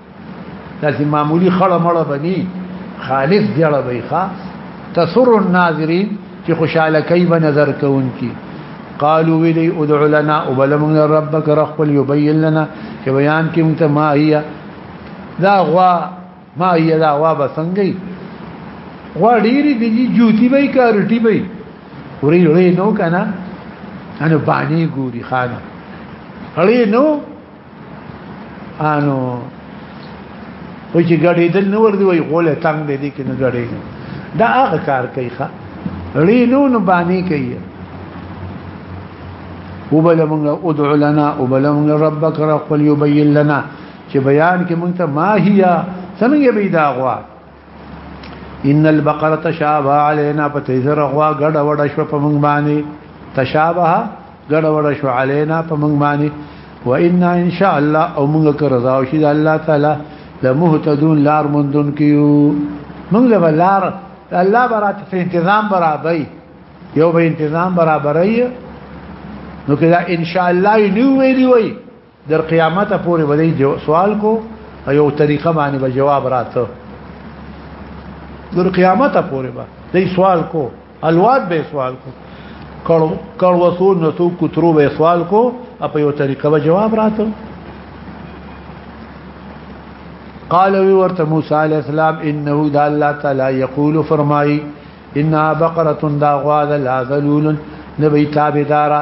داسې معمولی خړه مړه بني خالص جړه وي ښا تسر الناظرين چې خوشاله کوي به نظر کوونکی قالوا ولي ادع لنا وبلمن ربك رخ يبين لنا چې بیان کې مت ما هي دا غوا ما هي دا غوا بسنګي غوا ډيري دي جوتي به کارټي به وري وري نو کنه انا باندې ګوري خانه اړې نو انو و چې ګړې دل نور دی وای غوله تنگ دی دي کې نه ګړې دا هغه کار کوي ښا رینو نه باندې کوي وبلمغه ادعو لنا وبلمغه ربك رب يبين لنا چې بیان کې مونږ ته ما هي څنګه به دا غوا ان البقره تشابه علينا فتيزر غوا غډ وډ شو په مونږ باندې تشابه غډ وډ شو علينا په مونږ باندې وان ان شاء الله او مونږ که رضا او شي الله تعالی لمهتدون لار مندون کیو مونږ له لار الله برات په تنظیم برابرۍ یو به تنظیم برابرۍ نو کله ان شاء الله یو ویلی وی در قیامت پورې ولې سوال کو یو طریقه باندې به جواب راته در قیامت پورې به دې سوال کو الواد به سوال کو کړو کړو وسو نو تو کوترو به سوال کو په یو طریقه به جواب راته قال وی ورته موسی علی السلام انه د الله تعالی یقول فرمای انها بقره دا غوا ذلول نبی تابدارا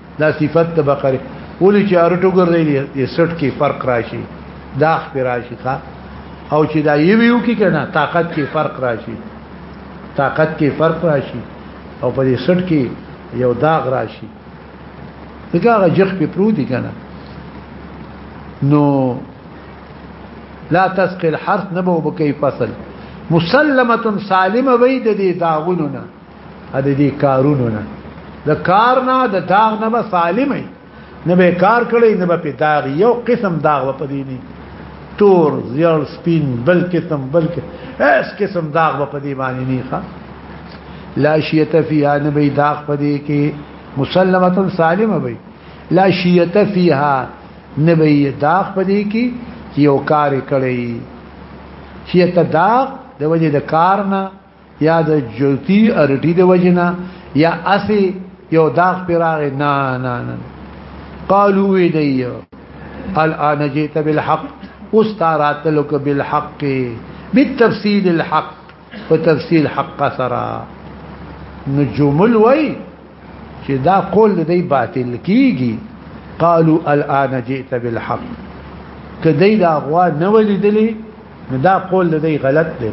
دا صفت د بقره ولې چې ارټو ګرځي یې سټ کې فرق راشي داخ پر راشي ښا او چې دا یو یو کې کنه طاقت کې فرق راشي طاقت کې فرق راشي او په دې سټ کې یو داغ راشي دغه هغه جخ په پروتي کنه نو لا تسقي الحرث نبو بكي فصل مسلمه سالمه بيد دي داغوننا ا دې دې کارونو نه د کار نه د داغ نه به سالمه نه به کار کړي نه به داغ یو قسم داغ په دې نه تور زیړ سپین بل قسم بل اس قسم داغ په دې باندې نه ښه لا شیت فیها نه به داغ په دې کې مسلمه سالمه به لا شیت فیها نه به داغ په دې کې یو کار کړي شیت داغ د وجه د کار نه یا د جوتی ارټی د وجنا یا اسی یو داغ پراغ نه نه نه قالو وی دی الان جئت بالحق استارات لك بالحق بالتفصيل الحق وتفصيل حق سرا نجومل وی چې دا قول دی باطل کیږي قالو الان جئت بالحق کدی دا غوا نه ولیدلی دا قول د دی غلط دی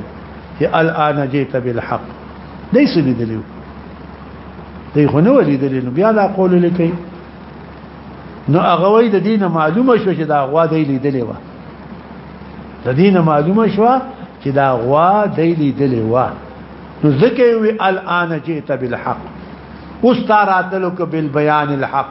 چې الان جئت بالحق دی څه لیدلیو دی خو نه ولیدلی نو بیا دا قول لیکي نو هغه وای د دینه معلومه شو چې دا غوا دی لیدلی و د دینه معلومه شو چې دا غوا دی لیدلی و نو ځکه وی الان جئت بالحق اوس تاراتلو ک بالبيان الحق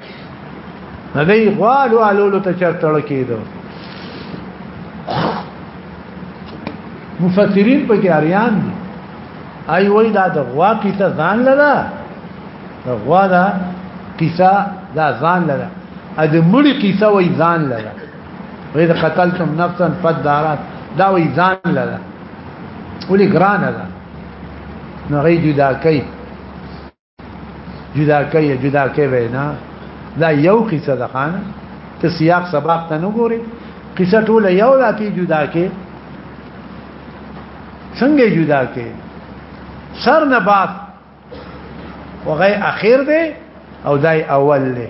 نه دی غوالو الولو ته چرته لکیدو مفسرین په کې اریان دي ای وای دا د غوا کیسه ځان لره د غوا دا کیسه دا ځان لره ا د مړي کیسه وای ځان لره وای د قتلتم نفسا فدارات دا وای ځان لره ولي ګران ده نو غي جدا کوي جدا کوي جدا کوي وینا دا یو قصه ده خان ته سیاق سباق ته نه ګوري قصه ټول یو لاته جدا کوي څنګه جدا کوي سر نه باف وغه اخر دی او دای اول دی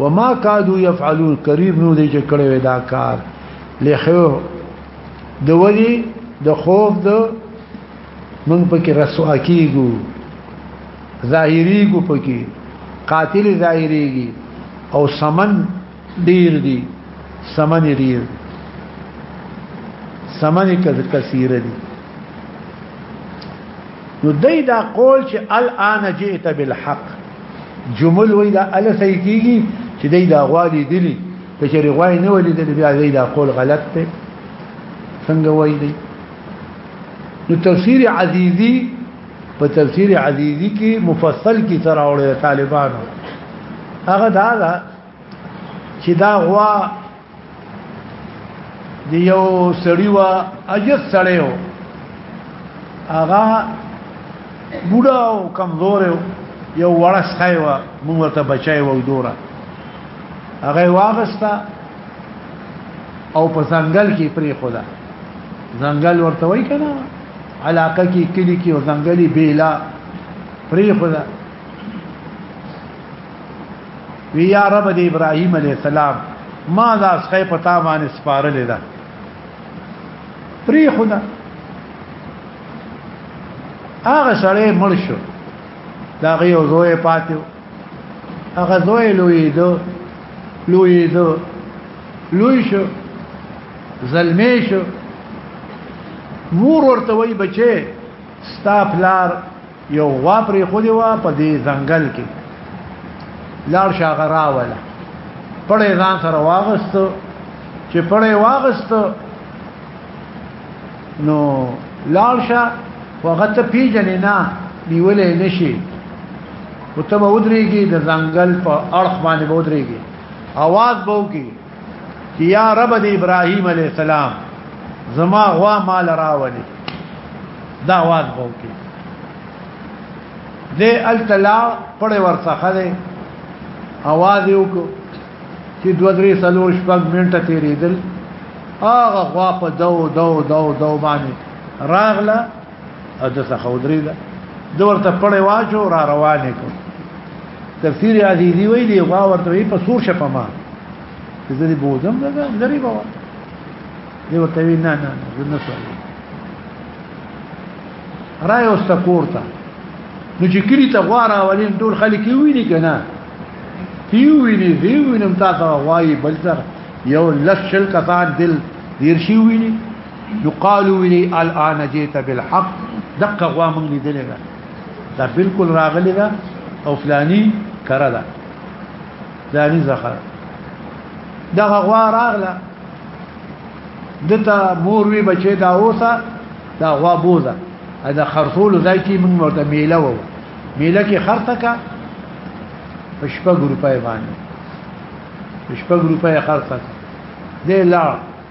وما کادو يفعلون قریب نو دی چې کړي دا کار لخو د ولی د خوف د من پکې رسوا کیګو ظاهری کو پکې قاتل ظاهریږي او سمن ډیر دي سمن ډیر سمن کثیر دي نو دای دا قول چې الان جئت بالحق جمل وی دا اله صحیح کیږي چې دی دا غواړي دلی ته چې غواړي نه ولې دلی بیا دی دا قول غلط دی څنګه وای دی نو تفسیر عزیزی په تفسیر عزیزی کې مفصل کی سره اورې طالبانو هغه دا چې دا غوا دی یو سړی وا اجت سړی و هغه بوډا او کمزور یو وړه سړی و موږ ته بچای و دوره هغه واغستا او په ځنګل کې پری خدا ځنګل ورته وای کنه علاقه کې کلی کې او ځنګلي بیلا پری خدا وی یا رب د ابراهیم علی السلام ما دا څخه پتا باندې سپارل ده پری خدا هغه سره مړ شو دا غيو زوی پاتو هغه زوی لوی دو لوی دو لوی شو زلمی شو مور ورته وای بچي ستا پلار یو غوا پرې خو دی وا په دې ځنګل کې لاړ شاغه راوله پړې ځان سره واغست چې پړې واغست نو لاړ شه وغت پیجنې نه نیولې نشي او ته به ودرېږي د ځنګل په اړخ باندې به ودرېږي اواز به وکړي یا رب د ابراهیم علی السلام زما غوا مال راولي دا واز بوکي د التلا پړې ورڅخه ده اواز یو کو چې دوه درې سلور شپږ منټه تیرېدل هغه غوا په دو دو دو دو باندې راغله اته څخه ودرې ده د ورته پړې واچو را روانې کو تفسیر عزیزی وی دی غوا ورته وی په سور شپه ما زه دې بوزم دا لري بابا دی ورته وی نه نه زه نه سوال راي اوس تا کوړه نو چې کلی ته غوا راولین ټول خلک ویني کنه یو ویني دی وینم تاسو غوايي بل سره یو لشل کسان دل دیر شي ویني یقال ویلی الان جیت بالحق دقه غوا مونږ لیدلې ده دا بالکل راغلی ده او فلانی کړه ده فلانی زخر دا غوا راغله دته مور وی بچی دا اوسه دا غوا بوزه دا خرصول ځای کې مونږ ورته میله وو میله کې خرڅه کا پښپا ګروپای باندې پښپا ګروپای خرڅه دې لا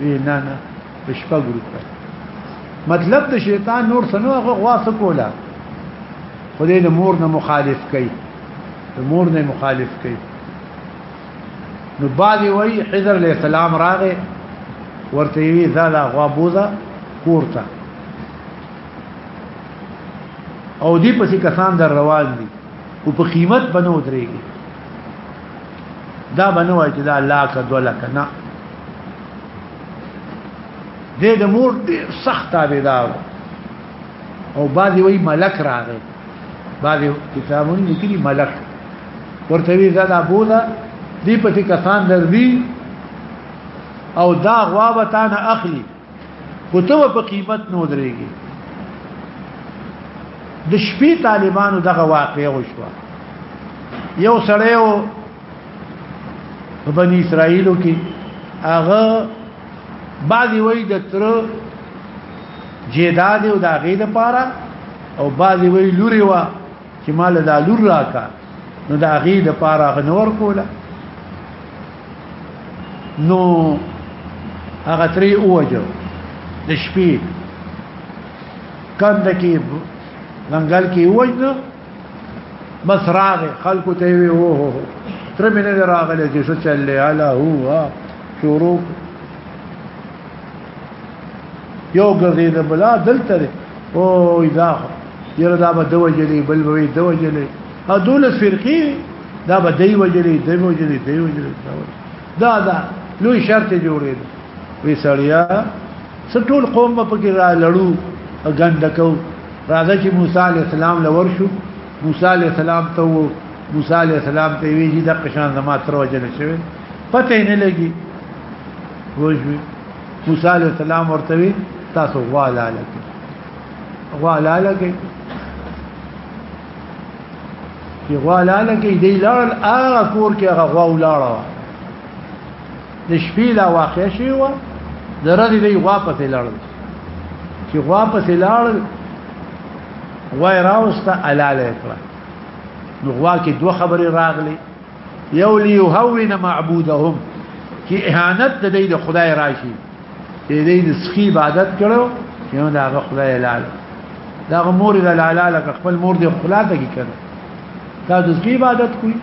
وی نه نه شپه ګروپ مطلب د شیطان نور سنو هغه غواس کولا خو دې د مور نه مخالف کوي د مور نه مخالف کوي نو بعد وی حضر علیہ السلام راغه ورته وی زالا غوا بوزا کورتا او دی پسې کسان در روان دي او په قیمت بنو درېږي دا بنو چې دا لاکه دوه لاکه نه دې د مور ډېر سخت تابعدار او بعضی وی ملک راغی بعضی کتابونه لیکلي ملک ورته وی زاد ابولا دې پسې کسان درځي او دا غوا به تانه اخلي خو ته په قیمت نه ودرېږي د شپې طالبانو دغه واقعې وشوه یو سړی و په بنی اسرائیلو کې هغه بعضی وای د تر جیداد او د غې لپاره او بعضی وای لوري وا چې مال دا لور راکا نو دا غي د پاره غنور کوله نو هغه تری اوجو د شپې کند کې لنګل کې وجنه بس راغه خلکو ته وی وو هو تر مینه راغله چې څه چلې الا هو شروع یو ګرځي د بلا دلته دی او دا یره دا به دوه جلی بل به دوه جلی ا دولس فرقې دا به دی وجلی دی وجلی دی وجلی دا دا لوی شرط جوړې وی سړیا سټول قوم په کې را لړو غندکو راځه چې موسی علی السلام لور شو موسی علی السلام ته وو موسی علی السلام ته وی چې د قشان زما تر وجل شوی پته نه لګي وجوي موسی عليه السلام ورته تاسو غواله لکه غواله لکه چې غواله لکه دی لړ هغه کور کې هغه غوا ولاړه د شپې لا واقع شي و درځي دی غوا په لړ چې غوا په لړ وای راوسته الاله کړه نو غوا کې دوه خبرې راغلي یو لیهون معبودهم چې اهانت د دې د خدای راشي چې دې د سخی عبادت کړو یو دا خدای لال دا مور د لالا لکه خپل مور د خلاته کی کړو دا د سخی عبادت کوي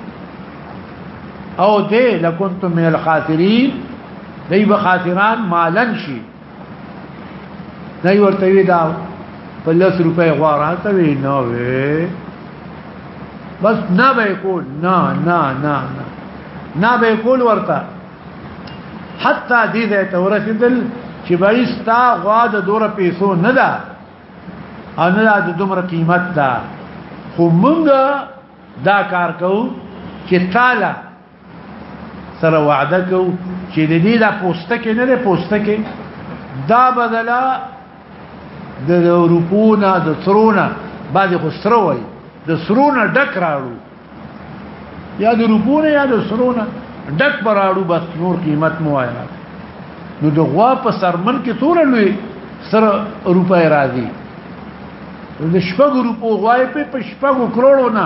او دې لکنتم من الخاسرین دې بخاسران مالن شي نه ورته وی دا په لس روپۍ غواره ته وی نه وی بس نه به کول نه نه نه نه به کول ورته حتی دې دې ته ورسېدل چې بایستا غوا د دوره پیسو نه ده او نه د دومره قیمت ده خو موږ دا کار کوو چې تعالی سره وعده کو چې د دې د پوسټه کې نه پوسټه کې دا بدلا د روپونه د ترونه بعد خو سره وای د سرونه ډک راړو یا د روپونه یا د سرونه ډک براړو بس نور قیمت مو آیا نو د غوا په سرمن کې تور لوي سره روپای راځي د شپږ روپو غوای په شپږ کروڑو نه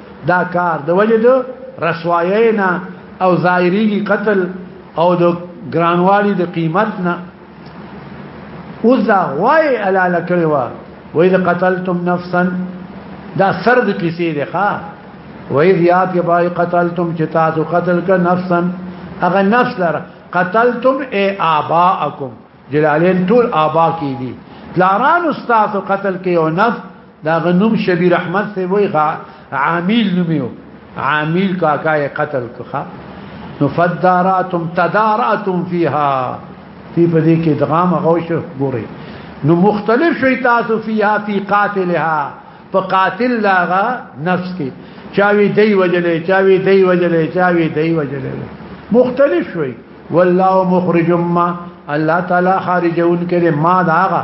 دا کار د وجه د رسوایینا او ظاهری قتل او د ګرانوالی د قیمت نه اوس دا غوای الاله کړی و وای د قتلتم نفسا دا سرد کیسې ده ښا وای یاد کې بای قتلتم چې تاسو قتل ک نفسا هغه نفس لره قتلتم ای آباءکم جلالین ټول آبا کی دي پلاران استاد قتل کې او نفس دا غنوم شبیر احمد سی وای غا عامل نومیو عامل کاکا یې قتل کخه نو فداراتم تداراتم فیها تی په دې کې ادغام غوښ ګوري نو مختلف شوي تاسو فیها فی قاتلها په قاتل لاغه نفس کې چاوي دی وجلې چاوي دی وجلې چاوي دی وجلې مختلف شوي والله مخرج ما الله تعالی خارجون کړي ما داغه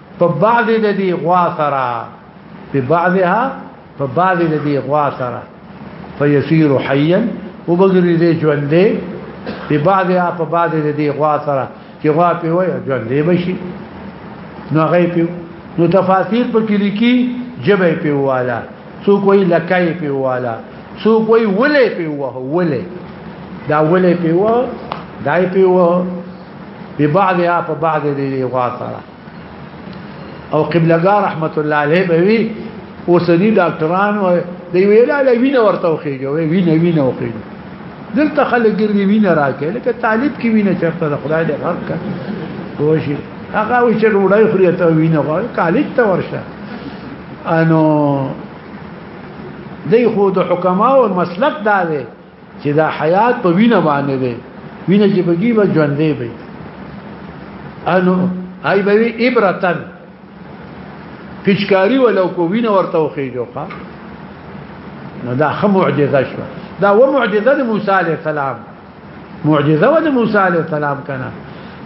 په بعض د دې غوا سره په بعضها په بعض د دې غوا سره فيسير حيا وبغري دې ژوندې په بعضها په بعض د دې غوا سره چې غوا په وای ژوندې بشي نو غي په نو تفاسیر په کې لیکي جبه په والا سو کوئی لکای په والا سو کوئی ولې په وه ولې دا ولې په وه دای په وه په بعض یا په بعض دې غوا سره او قبلګار رحمت الله علیه به وی اوسنی ډاکټران و دی ویل علی وینه ورته وخیږي وی وینه وینه وخیږي دلته خلک ګرځي وینه راکې لکه طالب کې وینه چرته د خدای دې غرق کړ کوشي هغه وی چې روړای خوري ته وینه غواړي کالج ته ورشه انو دی خو د حکما او مسلک دا دی چې دا حیات په وینه باندې دی وینه چې بګي و ژوندې وي انو ای به عبرتن پچکاری ولو کو وینه ورته وخیږو ښا نو دا خه معجزه شو دا و معجزه د موسی علی السلام معجزه و د موسی علی السلام کنه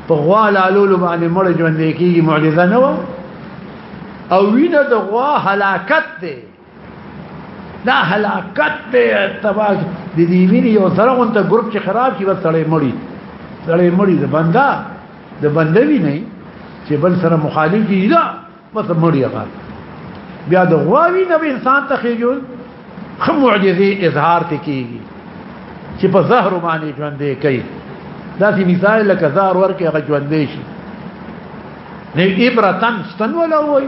په غوا لالول باندې مړ ژوندې کیږي معجزه نه و او وینه د غوا هلاکت دی دا هلاکت ته تباج د دې ویني یو سره غونته ګروپ چې خراب شي بس سړی مړی سړی مړی د بندا د بندوی نه چې بل سره مخالف دي دا بس مړی هغه بیا د غواوی نه انسان ته خېجول خو معجزه اظهار ته کیږي چې په زهر باندې ژوندې کوي دا چې مثال لکه زهر ورکه هغه ژوندې شي نه عبرتن ستن ولا وای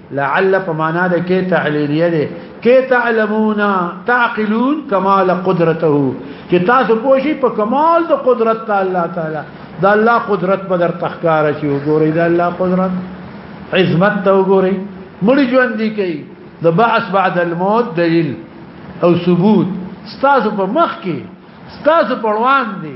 لعل په معنا د کې تعلیلیه ده کې تعلمون تعقلون کمال قدرته چې تاسو پوښي په کمال د قدرت الله تعالی د الله قدرت په در تخکار شي وګورئ د الله قدرت عظمت ته وګورئ مړ ژوند دي کوي د بعث بعد الموت دلیل او ثبوت ستاسو په مخ کې ستاسو په وړاندې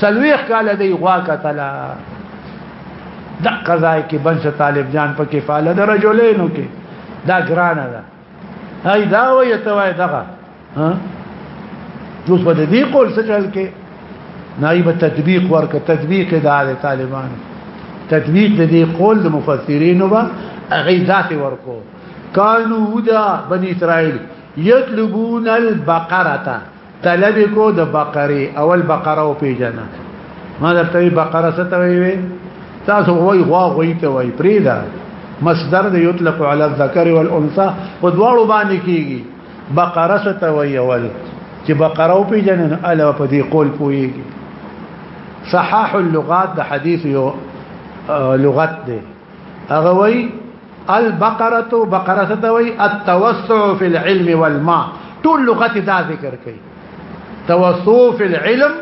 سلويخ کال دی غوا کتلا د قضای کې بنش طالب جان په کفاله د رجلینو کې دا ګرانه ده هاي دا وي ته وای دغه ها اوس په دې قول څه چل کې نایب تطبیق ورک تطبیق د طالبان تطبیق د دې قول د مفسرینو با هغه ذات ورکو کانو هدا بنی اسرائیل یطلبون البقره طلب کو د بقره اول بقره او پیجنه ما درته بقره ستوي وي تاسو وای غوا غوي ته وای پریدا مصدر د یطلق علی الذکر والانثى په دواړو باندې کیږي بقره ستوي اول چې بقره او پیجنه الا په دې قول پويږي صحاح اللغات د حدیث یو لغت دی هغه وای البقره بقره ستوي التوسع في العلم والماء ټول لغت دا ذکر کوي توسع في العلم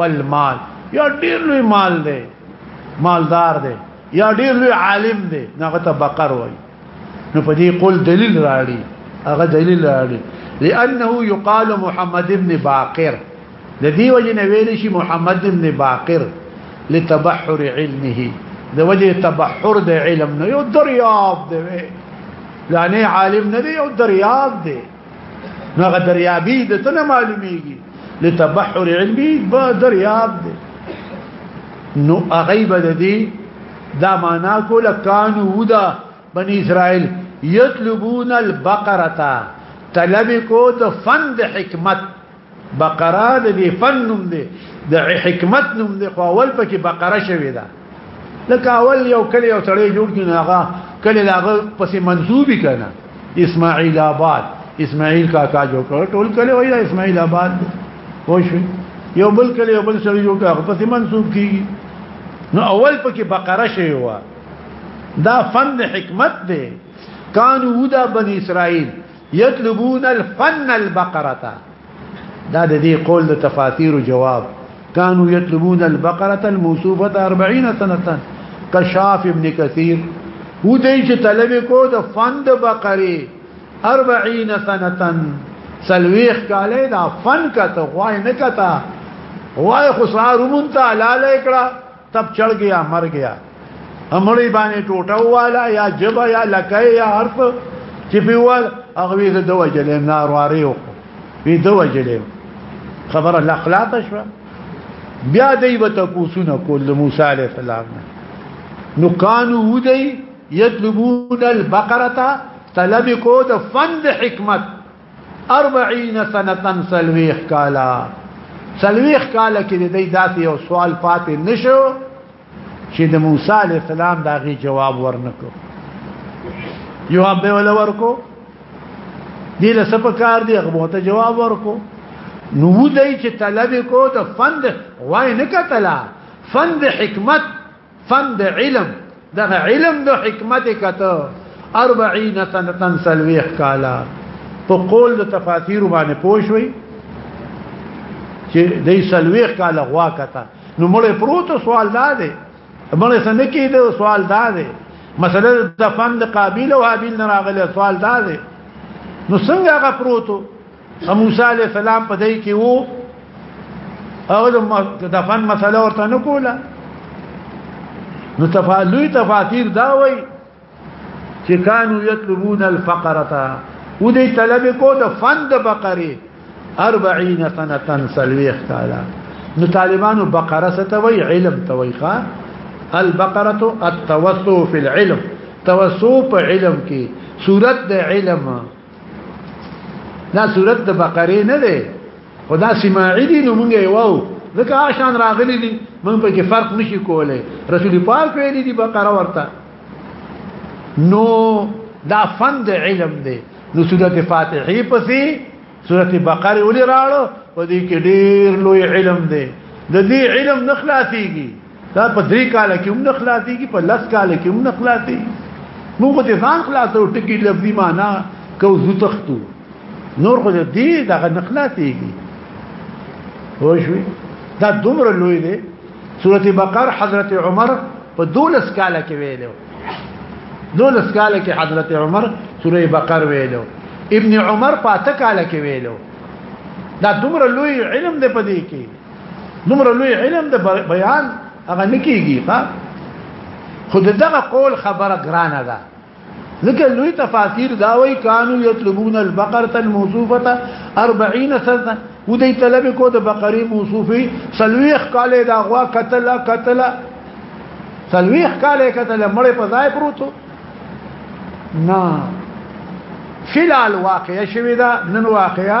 والمال یا ډیر لوی مال دی مالدار دی یا ډیر لوی عالم دی هغه ته بقر وای نو په دې قول دلیل راړي هغه دلیل راړي لانه يقال محمد ابن باقر د دې وجه نه ویل شي محمد ابن باقر لتبحر علمه د وجه تبحر د علم نه یو دریاب دی لانه عالم نه دی یو دریاب دی نو هغه دریابي د تنه معلومیږي لتبحر علمي به دریاب دی نو غیب د دې دا معنا کوله کان ودا بني اسرائيل يطلبون البقره طلب کو د فند حکمت بقره د دې فن نوم دی د حکمت نوم دی خو اول پکې بقره شوی دا لکه اول یو کلی یو سړی جوړ کړي هغه کلی لاغه پسې منسوبي کنه اسماعیل آباد اسماعیل کاکا جوړ کړ ټول کلی وای دا اسماعیل آباد وای شو یو بل کلی یو بل سړی جوړ کړ هغه پسې منسوب کیږي نو اول پکې بقره شوی و دا فن حکمت دی کانو دا بنی اسرائیل یطلبون الفن البقره دا د دې قول د تفاسیر جواب كانوا يطلبون البقره الموصوفه 40 سنه کشاف ابن کثیر هو دې چې طلب کو د فن د بقره 40 سنه سلويخ کاله دا فن کته غوای نه کته وای خسارو مونته لاله کړه تب چړ گیا مر گیا امړی باندې ټوټه والا یا جبا یا لکای یا حرف چې په وال هغه وی د دوه جلې نار واره وو وی دوه جلې خبره لا خلاص شو بیا دی به تاسو نه کول موسی علی السلام نو کانو ودی یطلبون البقره طلب کو د فند حکمت 40 سنه سلويخ کالا سلويخ کالا کې د دې داسې یو سوال پاتې نشو چې د موسی عليه السلام دا غي جواب ورنکو یو به ول ورکو دې له سپکار دی هغه ته جواب ورکو نو دای چې طلب کو ته فند وای نه کتلا فند حکمت فن د علم د علم د حکمت کته 40 سنه سلويخ کالا په قول د تفاسیر باندې پوښوي چې د سلويخ کالا غوا کته نو موږ پروت سوال دا دی موږ سن کې د سوال دا دی مثلا د فن د قابیل او حابیل نه راغلی سوال دا دی نو څنګه هغه پروتو موسی علی السلام په دای کې وو او د دفن مسله ورته نه کوله نو تفاعلوی تفاتیر دا وای چې کانو یطلبون الفقرتا و دې طلب کو د فند بقره 40 سنه سلويخ تعالی نو طالبانو بقره ستوي علم تويخه البقره التوسو في العلم توسو په علم کې صورت د علم دا صورت د بقره نه ده خدا سماعي دي نو مونږ یې واو ځکه آشان راغلي دي مونږ په کې فرق نشي کولای رسول پاک ویلي دي بقره ورته نو دا فند علم دی نو سورته فاتحه پسې سورته بقره ولې راړو په دې کې ډېر لوی علم دی د دې علم نخلاصيږي دا په درې کال کې هم نخلاصي کې په لس کال کې هم نخلاصي نو خو دې ځان خلاصو ټکی لفظي معنا کو زو تختو نور خو دې دغه نخلاصي کې وښوي دا دومره لوی دی سورته بقره حضرت عمر په دولس کال کې ویلو دولس کال کې حضرت عمر سوره بقره ویلو ابن عمر په اته کال کې ویلو دا دومره لوی علم دی په دې کې دومره لوی علم د بیان هغه نکیږي ها خود دغه قول خبره ګرانه ده ذکر لوی تفاسیر داوی کانو یطلبون البقره الموصوفه 40 سنه ودی طلب کو د بقری موصوفی سلویخ کاله دا غوا قتل قتل سلویخ کاله قتل مړ په ځای پروتو نه فلال واقع شوی دا نن واقعا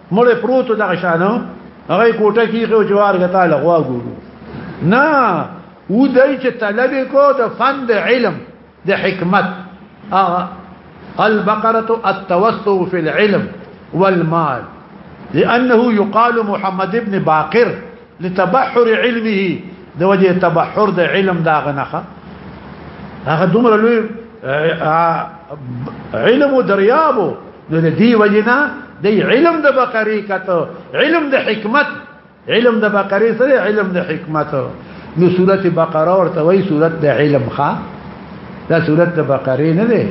مړ پروت دغه شانو هغه کوټه کې خو جوار غتا لغوا ګورو نه و دای چې طلب کو د فن د علم د حکمت البقره التوسع في العلم والمال لانه يقال محمد ابن باقر لتبحر علمه د وجه تبحر د علم دا غنخه هغه دومره لوی علم او دریابو نو د دې وجنه د علم د بقری کته علم د حکمت علم د بقری سره علم د حکمت نو سوره بقره ورته وای سوره د علم ښا دا سوره د بقره نه ده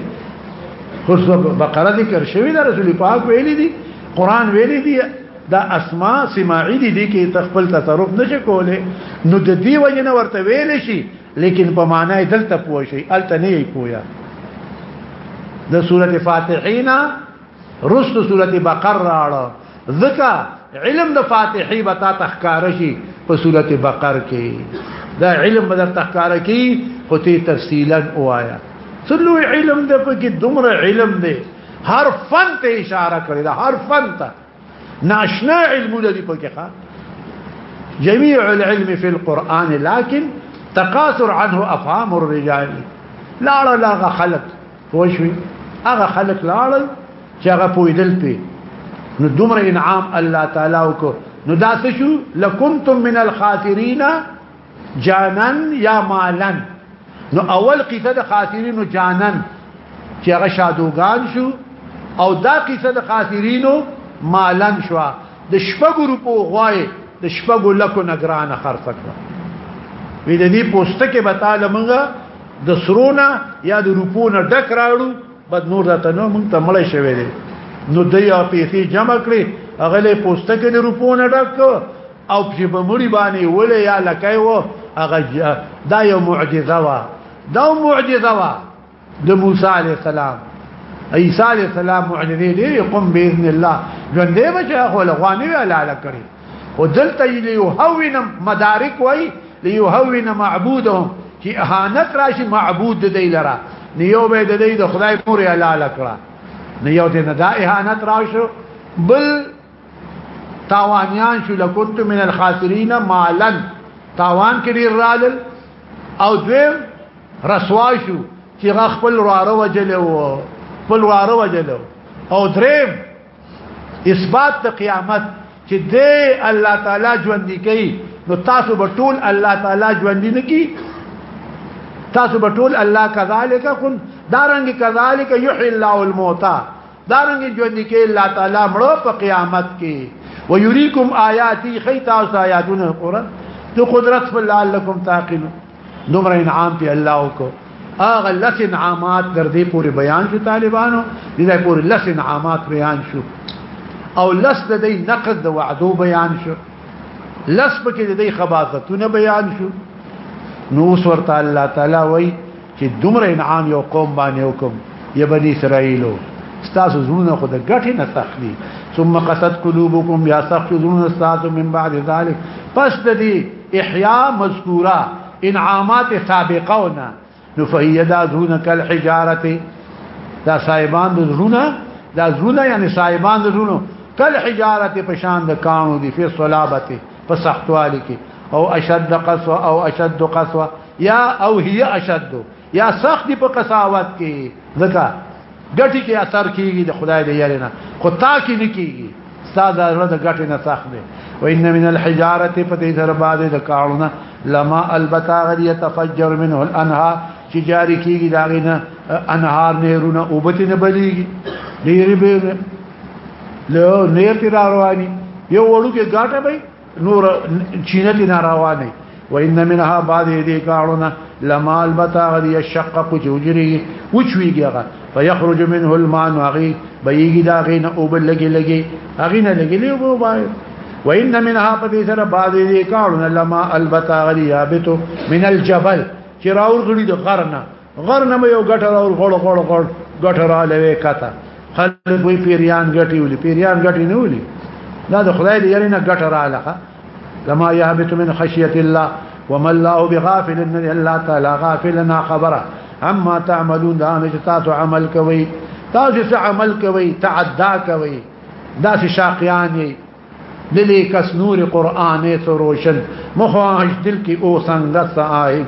خو بقره ذکر شوی دا رسول پاک ویلي دي قران ویلي دي دا اسماء سماعی دي دي کې تخپل تصرف نشي کوله نو د دې وجه نه ورته ویل شي لیکن په معنی دلته پوه شي الته نه پویا د سوره فاتحینا رست سوره بقره راړه ذکا علم د فاتحی بتا تخکار شي په سوره بقره کې دا علم بدر تخکار کی خو ته تفصیلا وایا څلو علم د پکې دومره علم دی هر فن ته اشاره کړی دا هر فن ته ناشنا علم لدي پکې ښا جميع العلم في القرآن لكن تقاصر عنه افهام الرجال لا لا خلق وشوي هغه خلق لاړل چې هغه پویدل پی نو دومره انعام الله تعالی وکړو نو دا څه شو لکنتم من الخاسرین جانن یا مالن نو اول قصه د خاسرینو جانن چې هغه شادوغان شو او دا قصه د خاسرینو مالن شو د شپږ روپو غوای د شپږ لکو نگران خرڅ کړ وې د دې پوسټکه به تعالی مونږه د سرونه یا د روپو نه ډک راړو بد نور راته نو مونږ ته مړ شوی دی نو د یا پیسې جمع کړې هغه له پوسټکه د روپو نه ډک او چې په مړي باندې ولې یا لکای و هغه دا یو معجزه وا دا معجزه وا د موسی علی السلام عیسی علی السلام معجزه دی قم باذن الله ژوندې بچي خو لغوانی ویل علی کړی او دلته لیوهوینم مدارک وای لیوهوین معبودهم چې اهانت راشي معبود د دی لره نیو به د دی د خدای پورې علی کړه نیو دې نه دا اهانت راشو بل تاوانیان شو لکنت من الخاسرین مالا تاوان کې ډیر رالل او دویم رسوا شو چې غ خپل واره وجل او خپل واره وجل او دریم اثبات د قیامت چې دې الله تعالی ژوند کوي نو تاسو به ټول الله تعالی ژوند نه کی تاسو به ټول الله کذالک کن دارنګ کذالک یحیی الله الموتى دارنګ ژوند کې الله تعالی مړو په قیامت کې ويريكم آياتي خيتا آياتنا القرآن تو قدرت فلعلكم تعقلون دومره انعام په الله کو اغه لس انعامات در دې پورې بیان شو طالبانو دې پورې لس انعامات بیان شو او لس د دې نقد د وعدو بیان شو لس پکې د دې خباثتونه بیان شو نو سورته الله تعالی وایي چې دومره انعام یو قوم باندې وکم یا بنی اسرائیلو ستاسو زړونه خو د ګټې نه تخلي ثم قصد قلوبكم یا سخت زړونه ستاسو من بعد ذلك پس د دې احیا مذکوره انعامات سابقونه نو فهي دا زړونه کل حجارته دا صاحبان د زړونه دا زړونه یعنی صاحبان د زړونو کل حجارته په شان د کانو دي په صلابته په سختوالي کې او اشد قسوه او اشد قسوه یا او هي اشد یا سخت دی په قساوت کې ځکه ګټي کې اثر کیږي د خدای دی یاري نه خو تا کې نه کیږي استاد زړه د ګټي نه سخت دی و ان من الحجاره په دې سره باندې د کارونه لما البتا غدي يتفجر منه الانهار چې جاری کیږي دا غینه انهار نهرونه او بته نه بلیږي ډیر به له نیر تیر رواني یو وړو کې ګاټه به نور چینه نه روانه وان منها بعد دې کارونه لما البتا غدي الشقق جوجري وچويږي هغه فيخرج منه الماء واغي بيږي دا غينه او بل لګي لګي اغينه لګي لي وو بای وان منها قد سر بعد دې کارونه لما البتا غدي يابتو من الجبل چې راور غړي د غرنه غر نه یو ګټر او غړ غړ غړ ګټر علوي کته خلک وی پیریان ګټي ولي پیریان ګټي نه ولي دا د خدای دی یاري نه ګټر علاقه لما يهبط من خشيه الله وما الله بغافل ان الله تعالى غافلنا خبره اما تعملون دا نه تاسو عمل کوي تاسو عمل کوي تعدا کوي دا شاقيان دلی کس نور قران تو روشن مخواش دل کی او سنگت سا آئید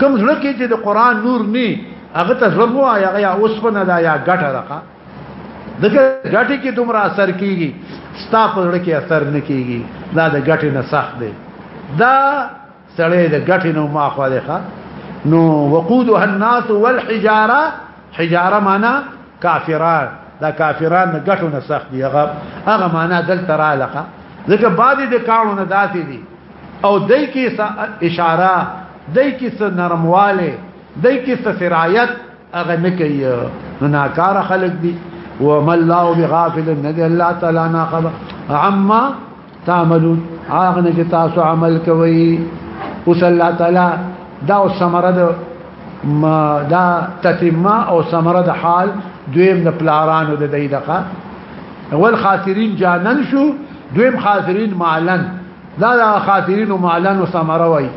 کم زلکی چی دا قرآن نور نی اگر تا زلو آیا غیا اس پا ندا یا گٹ رقا دکر گٹی کی دمر اثر کی گی ستا پا زلکی اثر نکی گی دا دا گٹی نسخ دے دا سړی د ګټې نو ما خو دی ښه نو وقودها الناس والحجاره حجاره معنا کافران دا کافران نه ګټو نه سخت دی هغه هغه معنا دل ترالقه ځکه بعد د کانو نه داتې دي او دای کی اشاره دای کی نرمواله دای کی سرایت هغه نه کوي نو ناکاره خلق دي وما الله بغافل ندي الله تعالی نا خبر عما تعملون هغه نه چې تاسو عمل کوي اوس الله تعالی دا او ثمره ده ما دا تتمه او ثمره ده حال دویم د پلارانو د دې دغه اول خاسرین جانن شو دویم خاسرین معلن دا دا خاسرین معلن او ثمره وای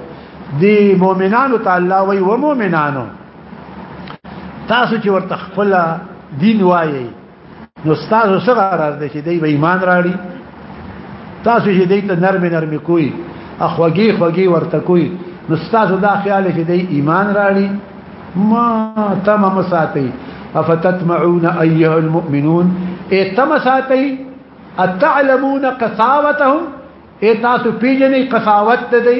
دی مؤمنانو تعالی وای و مؤمنانو تاسو چې ورته خپل دین وایي نو تاسو څه غرض دی چې دی به ایمان راړي تاسو چې دی ته نرم نرم کوی اخوږي خوږي ورته کوی نو تاسو دا خیال چې دی ایمان راړي ما تمام ساتي افتتمعون ايها المؤمنون اتم إيه ساتي اتعلمون قساوتهم اتاسو إيه پیجنې قساوت دی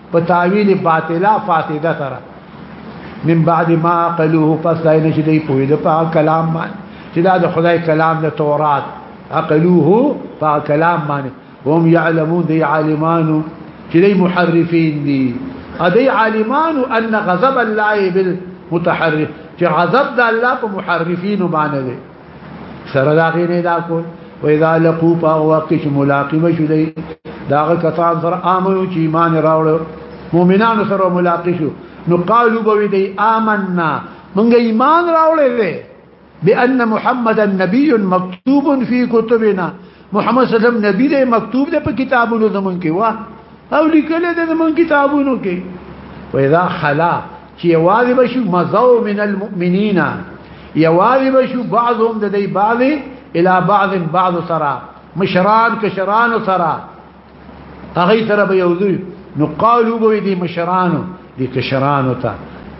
په تعویل باطلا فاسده سره من بعد ما عقلوه پس دای نشي دی په دې په کلام باندې چې دا د خدای کلام د تورات عقلوه په کلام باندې هم يعلمون دی عالمان چې دی محرفین دي ادي عالمان ان غضب الله بالمتحرف چې غضب د الله په محرفین باندې سره دا غي نه دا کول و اذا لقوا فوقت چې ملاقات شو دی دا کسان سره امنو چې ایمان راوړ مؤمنانو سره ملاقات شو نو قالو به دی آمنا مونږ ایمان راوړل بان محمد النبي مكتوب في كتبنا محمد صلی الله علیه وسلم نبی دې مکتوب دې په کتابونو زمون کې وا او لیکل دې زمون کتابونو کې واذا خلا چې یوازې بشو مزو من المؤمنین یوازې بشو بعضهم د دې بعض الى بعض بعض سرا مشران کشران سرا هغه سره به یو ځای نو قالو به دي مشرانو دي کشرانو ته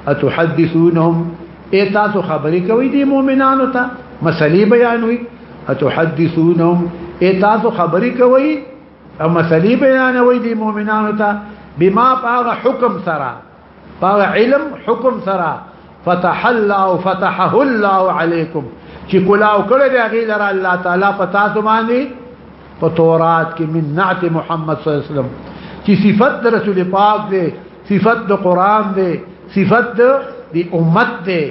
اتحدثونهم ایتاسو خبرې کوي دي مؤمنانو ته مسلې بیانوي اتحدثونهم ایتاسو خبرې کوي او مسلې بیانوي دي مؤمنانو ته بما باغ حکم سره پاغ علم حکم سرا فتح الله فتحه الله علیکم چې کلاو کړه دی غی لره الله تعالی پتا سو باندې په تورات کې من نعت محمد صلی الله علیه وسلم چې صفت د رسول پاک دی صفت د قران دی صفت د امت دی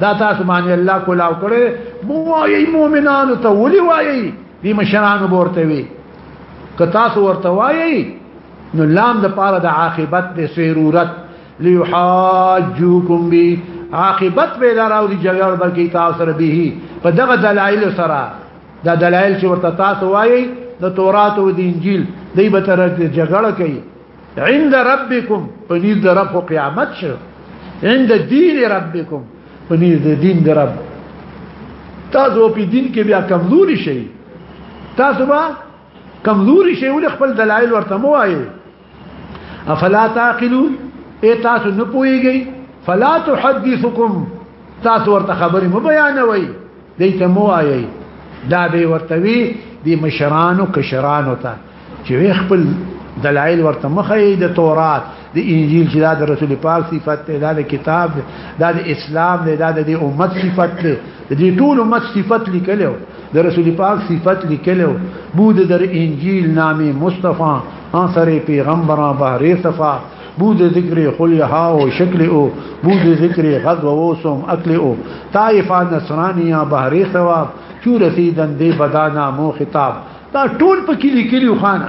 دا تاسو باندې الله کلاو کړه مو وايي مؤمنانو ته ولي وايي دې مشرانو ورته وي که تاسو ورته وايي نو لام د پاره د عاقبت د سرورت ليحاجوكم به عاقبت به لراو دي جګړه به کی تاسو سره به په دغه دلایل سره دا دلایل چې ورته تاسو وایي د تورات او د انجیل دی به تر جګړه کوي عند ربکم پنځ د رب قیامت شو عند دین ربکم پنځ د دین د رب تاسو په دین کې بیا کمزوري شئ تاسو به کمزوري شي ول خپل دلایل ورته مو وایي افلا تعقلون اي تاسو نه پويږي فلا تحدثكم تاسو ورته خبرې مو بیانوي دې ته مو وایي دا به ورته وي د مشرانو کشرانو ته چې خپل دلایل ورته مخې د تورات د انجیل چې دا د رسول پاک صفت دی دا د کتاب دی دا د اسلام دی دا د امت صفت دی د دې ټول امت صفت لیکلو د رسول پاک صفت لیکلو بود در انجیل نامي مصطفی اثر پیغمبران بهر صفا بود ذکر خلیها او شکل او بود ذکر غضب او سوم اکل او طائفه نصرانیه بهر ثواب چور رسیدن دی بدانا مو خطاب دا ټول په کې لیکلو خانه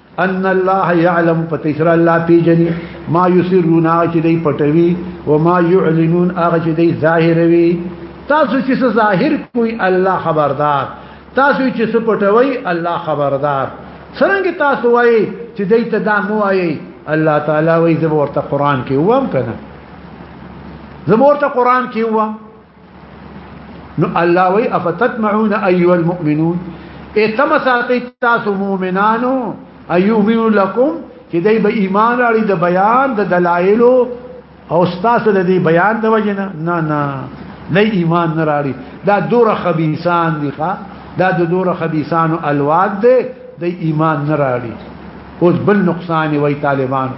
ان الله يعلم فتيسر الله پیجنی ما يسرون هغه دی پټوي او ما يعلنون هغه دی ظاهروي تاسو چې ظاهر کوئی الله خبردار تاسو چې څه پټوي الله خبردار څنګه تاسو وایي چې دای ته دا مو وایي الله تعالی وایي زه ورته قران کې ووم کنه زه ورته قران کې ووم نو الله وی افتتمعون ايو المؤمنون اتم ساتي تاسو مؤمنانو ايومنو لكم چې دای به ایمان لري د بیان د دلایل او تاسو د دې بیان د وجنه نه نه نه ایمان نه لري دا دوره خبيسان دي ښا دا د دوره خبيسانو الواد دي د ایمان نه لري اوس بل نقصان وی طالبانو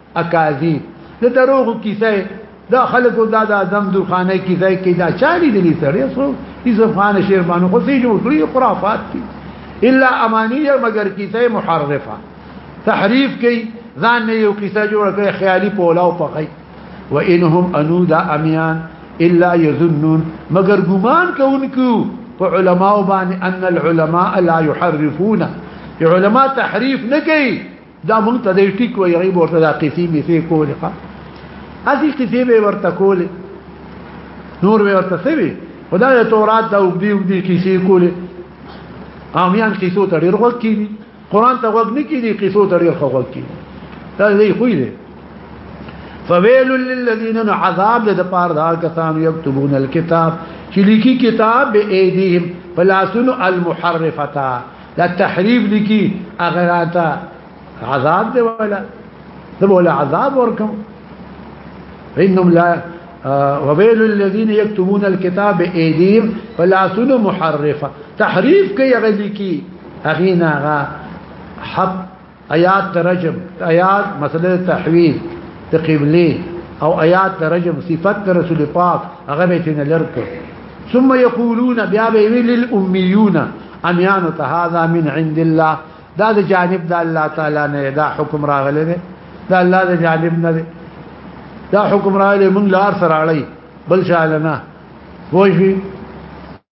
اکاذیب د دروغو کیسه دا خلکو دا د اعظم درخانه کیسه کې دا چالي دي سره سو یوسف خان شیربانو خو سې جوړ کړی خرافات دي الا امانیه مگر کیسه محرفه تحریف کوي ځان نه یو کیسه جوړ کړي خیالي پولا او پخې وانهم انودا امیان الا يظنون مگر ګمان کوونکو په علماء باندې ان العلماء لا يحرفون علماء تحریف نه کوي دا مونږ ته دې ټیک وایي غیب ورته دا قصې می سي کولې ښا اسی قصې به ورته کولې نور به ورته سوي خدای ته تورات دا وګدي وګدي قصې کولې امیان قصو ته ډیر وخت کیږي قران ته وګ نه کیږي قصو ته ډیر وخت کیږي دا دې خو دې فويل للذين عذاب د پار دا کسان یكتبون الكتاب چې لیکي کتاب به ايديهم فلاسن المحرفتا لا تحریف لکی اغراتا عذاب دی ولا د ولا عذاب وركم انهم لا آه، وبيل الذين يكتبون الكتاب بايديهم فلا سن محرفه تحريف كي غلي کی اغینا غا حق آیات رجم آیات مسله تحویل د قبله او آیات رجم صفات رسول پاک هغه به تن لرک ثم يقولون بیا به ویل الامیون امیان ته هذا من عند الله دا د جانب د الله تعالی نه دا حکم راغلی دی دا الله د جانب نه دی دا حکم راغلی مونږ لار سره اړی بل شاله نه وای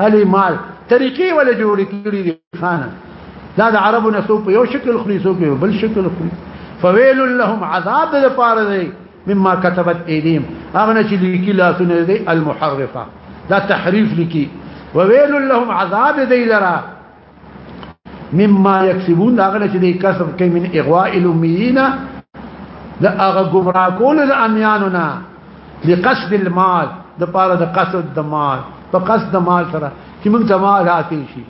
هلی مال طریقې ول جوړې کړې دي خانه دا د عربو نه په یو شکل خلی سو په بل شکل خلی فویل لهم عذاب د پاره دی مما كتبت ايديهم اغنى چې لیکي لاسونه دی المحرفه دا تحریف لیکي وویل لهم عذاب دی لرا مما یکسبون دا غل چې د کسب کوي من اغواء الامیین دا هغه گمراه کول د امیاننا لقصد المال د پاره د قصد د مال په قصد د مال سره چې موږ جمال حاصل شي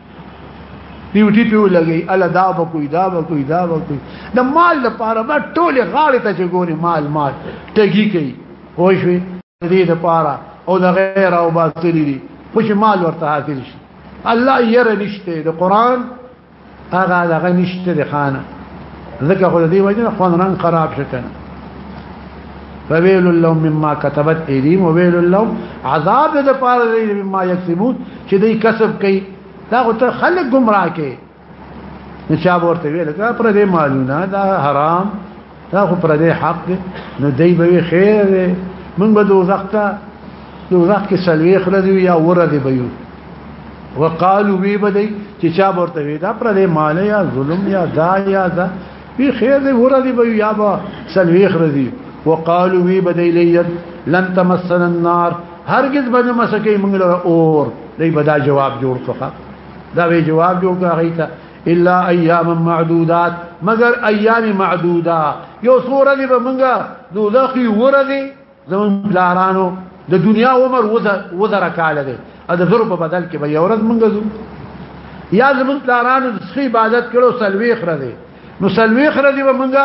ډیوټي پیو لګي الا دا به کوئی دا به کوئی دا به کوئی د مال لپاره ما ټوله غاړه ته ګوري مال مال ټګي کوي وای شوي دې د پاره او د غیر او باطل دي خو چې مال ورته حاصل شي الله یې نشته د قران هغه دغه نشته د خانه ذکر خو دې وجه خوان رنګ خراب شکنه فویل لهم مما كتبت ايديهم وويل لهم عذاب د پاره مما يكسبون چې دې کسب کوي دا خو ته خلک گمراه کوي نشا ورته ویل دا پر دې مالونه دا حرام دا خو پر دې حق دی نو دی به خیر دی من به دوزخ ته دوزخ کې سلوي خره دی یا ور دی به وقالو وی بدی چې چا ورته وی دا پر دې مال یا ظلم یا دا یا دا وی خیر دی ور دی به یا با سلوي خره دی وقالو وی بدی لید لن تمسن النار هرگز به مسکه موږ اور دی به دا جواب جوړ کړه دا به جواب جوړ کړی ته الا ايام معدودات مگر ايام معدوده یو سوره دی به مونږه دوزخي ورغي زمون بلارانو د دنیا عمر وزر کاله دی ا د زر په بدل کې به یو ورځ مونږه زو یا زمون بلارانو د سخی عبادت کړو سلوي خره دی نو سلوي خره دی به مونږه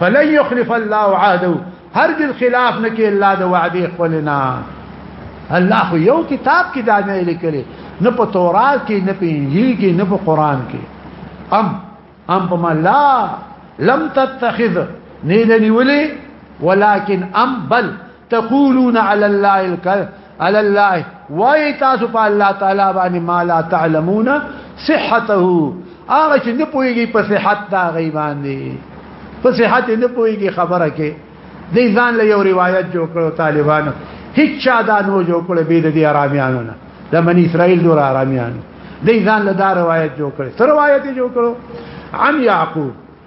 فلن يخلف الله عهده هرگز خلاف نکي الله د وعده خپلنا الله خو یو کتاب کې دا نه لیکلي نه په تورات کې نه په انجیل کې نه په قران کې ام ام په الله لم تتخذ نه لني ولي ولكن ام بل تقولون علی الله الکذب علی الله وای تاسو په الله تعالی باندې ما لا تعلمون صحته هغه چې نه پويږي په صحت دا غي باندې په صحت نه پويږي خبره کې دې ځان له یو روایت جوړ کړو طالبانو هیڅ چا دا نو جوړ کړو به دې آرامیانو نه د من اسرائیل دور آرامیانو دې ځان له دا روایت جوړ کړو سر روایت جوړ کړو عن يعقوب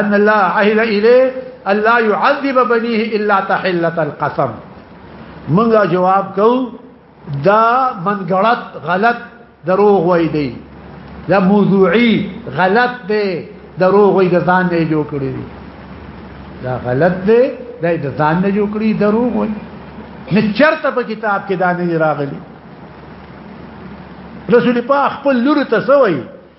ان الله عهد الیه الله يعذب بنيه الا تحله القسم منګه جواب کو دا من غلط غلط دروغ وای دی دا موضوعي غلط دی دروغ وای د ځان نه جوړ کړی دی دا غلط دی دا د ځان نه جوړ کړی دروغ وای نه چرته په کتاب کې دا نه راغلی رسول پاک خپل لور ته سوی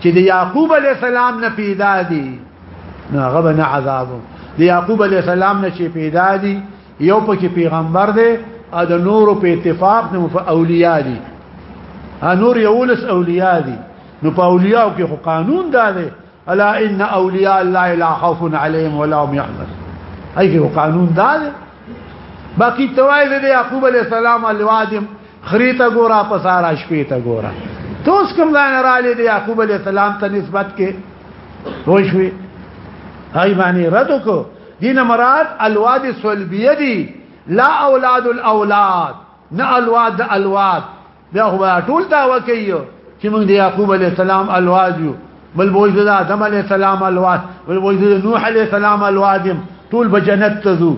چې د یعقوب علی السلام نه پیدا دي نو هغه نه عذاب د یعقوب علی السلام نه چې پیدا دي یو پکې پیغمبر دی ا د نور په اتفاق نه په اولیاء دي ا نور یولس اولیاء دي نو په اولیاء کې خو قانون دا دی الا ان اولیاء الله لا خوف عليهم ولا هم يحزنون ايګه قانون دا دی باقي توای دې يعقوب عليه السلام الوادم خریته ګورا په سارا شپې ته ګورا توس کوم ځای نه را لید یعقوب علی السلام ته نسبت کې وښوي هاي باندې رد کو دین مراد الواد سلبیه دی لا اولاد الاولاد نه الواد الواد بیا هو ټول دا وکيو چې موږ د یعقوب علی السلام الواد یو بل بوج د آدم علی السلام الواد بل بوج د نوح علی السلام الوادم ټول به جنت ته ځو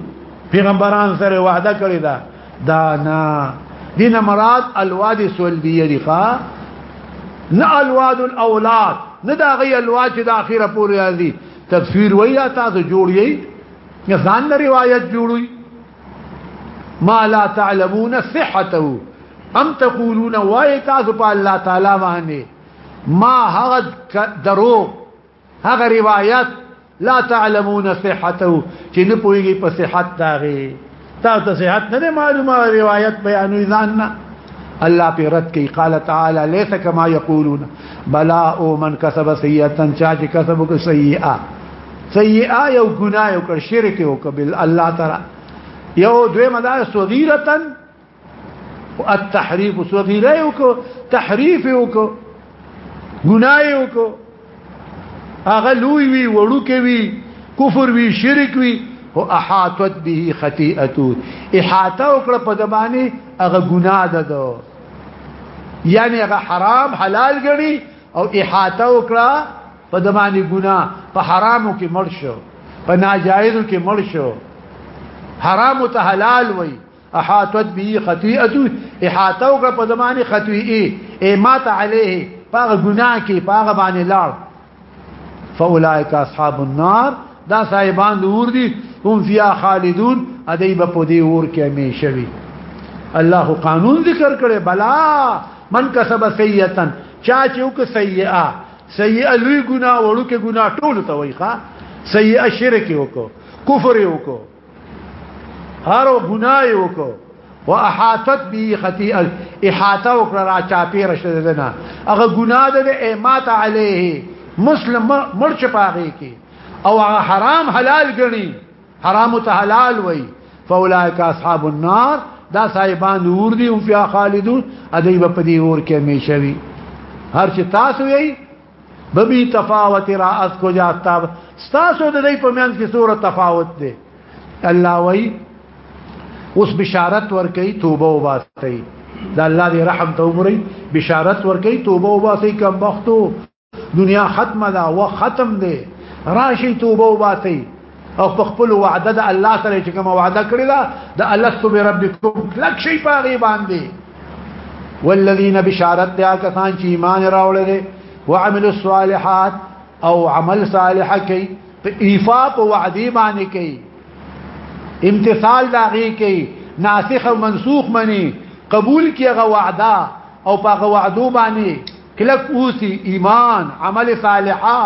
پیغمبران سره وعده کړی دا دا نه دین مراد الواد سلبیه دی ښا نه الواد الاولاد نه دا غي الواد چې د اخیره پورې راځي تفسیر وایي تاسو جوړیږي ځان نه روایت جوړوي ما لا تعلمون صحته ام تقولون وای تاسو په الله تعالی باندې ما هغه درو هغه روایت لا تعلمون صحته چې نه پويږي په صحت داغه تا ته صحت نه معلومه روایت بیانوي ځان نه الله په رد کوي قال تعالی ليس كما يقولون بلا او من كسب سيئه چا چې کسب وکړي سيئه سيئه یو ګناه یو کړ شرک یو کبل الله تعالی یو دوی مدار صغیرتن التحريف سوغي لا يوكو تحريف يوكو ګناه يوكو هغه لوی وی وړوکی وی کفر وی شرک وی او احاطت به خطیئته احاطه وکړه په دبانی هغه ګناه ده دو یعنی هغه حرام حلال غني او احاطه وکړه په دبانی ګناه په حرامو کې مرشو په ناجایزو کې مرشو حرام ته حلال وای احاطت به خطیئته احاطه وکړه په زمانه خطیئه ای مات علیه پاغه ګناه کې پاغه باندې لاړ فاولائک اصحاب النار دا صاحبان دور دي هم فیا خالدون ادی په پدی اور کې همیشه وي الله قانون ذکر کړي بلا من کسب سیئتا چا چې وک سیئه سیئه لوی ګناه وړو کې ګناه ټول ته وایخه سیئه شرک وکړو کفر وکړو هر ګناه یې وکړو واحاطت به خطيئه احاطه وکړه را چا پیر شته دنه هغه ګناه ده ایمات علیه مسلم مرچ پاغي کی او هغه حرام حلال غني حرام ته حلال وای فاولائک اصحاب النار دا صاحبان نور دي او فیا خالدون ادیب په دې اور کې همیشوي هر چې تاسو یې ببي تفاوت را اس کو جاتا ستاسو د دې په میان کې سوره تفاوت دی الله وای اوس بشارت ورکي توبه وباسي دا الله دې رحم ته وګوري بشارت ورکي توبه وباسي کم وختو دنیا ختمه دا و ختم دی راشي توبه وباسي او په خپل وعده د الله سره چې کوم وعده کړی دا د الست بربکم لک شي پاغي باندې والذین بشارت یا کسان چې ایمان راوړل دي وعمل الصالحات او عمل صالح کوي په ایفاق او وعده باندې کوي امتثال داغي کوي ناسخ او منسوخ مني قبول کیغه وعده او پاغه وعدو باندې کلک اوسی ایمان عمل صالحا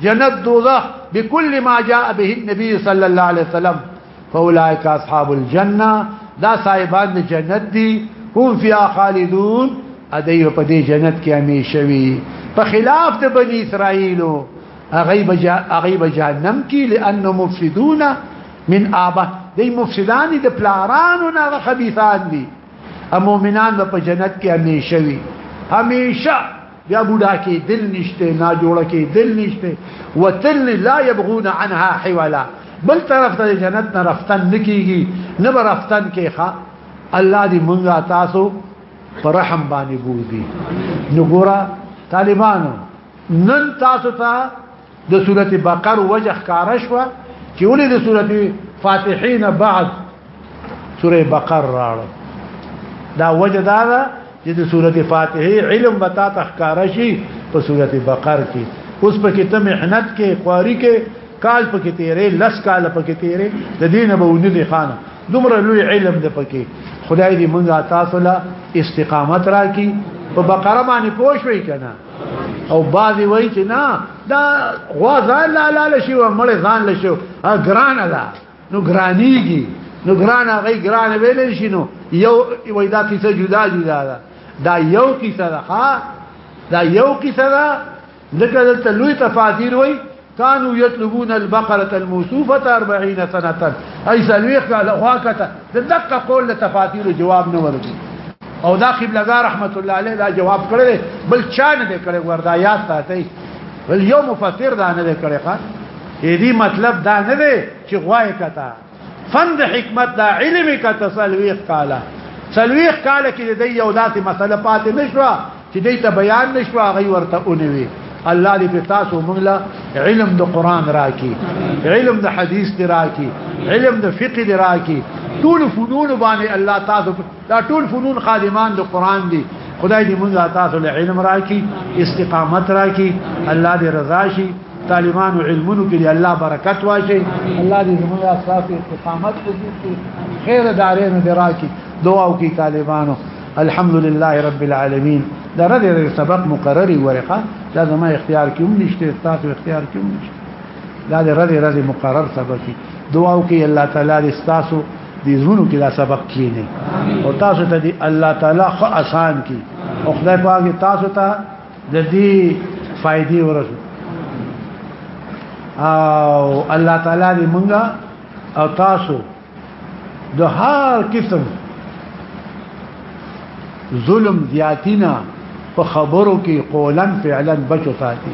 جنت دوزخ بكل ما جاء به النبي صلى الله عليه وسلم فاولئك اصحاب الجنه دا صاحبان د جنت دي هم فيها خالدون ادیو په دې جنت کې همیشه وي په خلاف د بنی اسرائیلو غیب جا غیب جهنم کې لانه مفسدون من ابه دې مفسدان د پلارانو نه خبيثان دي ام مومنان په جنت کې همیشه وي همیشه بیا بوډا کې دل نشته نا جوړ کې دل نشته وتل لا يبغون عنها حوالا بل طرف ته جنت نه رفتن نکېږي نه رفتن کې ښا الله دې مونږ تاسو پر رحم باندې بوزي نو ګورا طالبانو نن تاسو ته د سورت بقر وجه ښکارا شو چې ولې د سورت فاتحین بعد سوره بقر راړ دا وجه دا ده چې د سورت فاتحه علم بتا تخکارا شي په سورت بقر کې اوس په کې ته محنت کې خواري کې کال په کې تیرې لس کال په کې تیرې د دین به ونی خانه دومره لوی علم د پکې خدای دې مونږه تاسو لا استقامت راکړي په بقره باندې پوښوي کنه او بعضی وای چې نه دا غوا ځان لا لاله شي او مړ ځان له شي ګران ده نو ګرانیږي نو ګران هغه ګران ویل شي نو یو وای دا کیسه جدا جدا ده دا یو کیسه ده دا یو کیسه ده دغه ته لوی تفاسیر وای كانوا يطلبون البقرة الموصوفة 40 سنة اي سلويخ قال اخواكتا دقه قول لتفاتير جواب نه ورغی او دا قبلګار رحمت الله عليه دا جواب کړی بل چا نه کړی وردا یاد ساتي بل یو مفسر دا نه کړی ښا دې مطلب دا نه دی چې غوای کتا فند حکمت دا علم کا تسلویخ کالا سلویخ کالا کې د یو داسې مسله پاتې نشو چې دې ته بیان نشو هغه ورته اونوي الله دې په تاسو موږ له علم د قران راکي علم د حديث دې راکي علم د فقه دې راکي ټول فنون باندې الله تاسو دا ټول فنون خادمان د قران دي خدای دې مونږه تاسو له علم راکړي استقامت راکړي الله دې رضا شي طالبان علمونو کې الله برکت واچي الله دې زموږ اساس استقامت وکړي خیر دارین دې راکړي دعا وکړي طالبانو الحمد لله رب العالمين دا رد سبق مقرري ورقه دا زما اختیار کوم نشته تاسو اختیار کوم نشته دا رد رد مقرر سبق دعا وکړي الله تعالی دې تاسو دې زونو کې دا سبق کینی او تاسو ته دی الله تعالی خو آسان کی او خدای پاک تاسو ته د دې فائدې ورسو او الله تعالی دې مونږه او تاسو د هر قسم ظلم زیاتینا په خبرو کې قولا فعلا بچو ساتي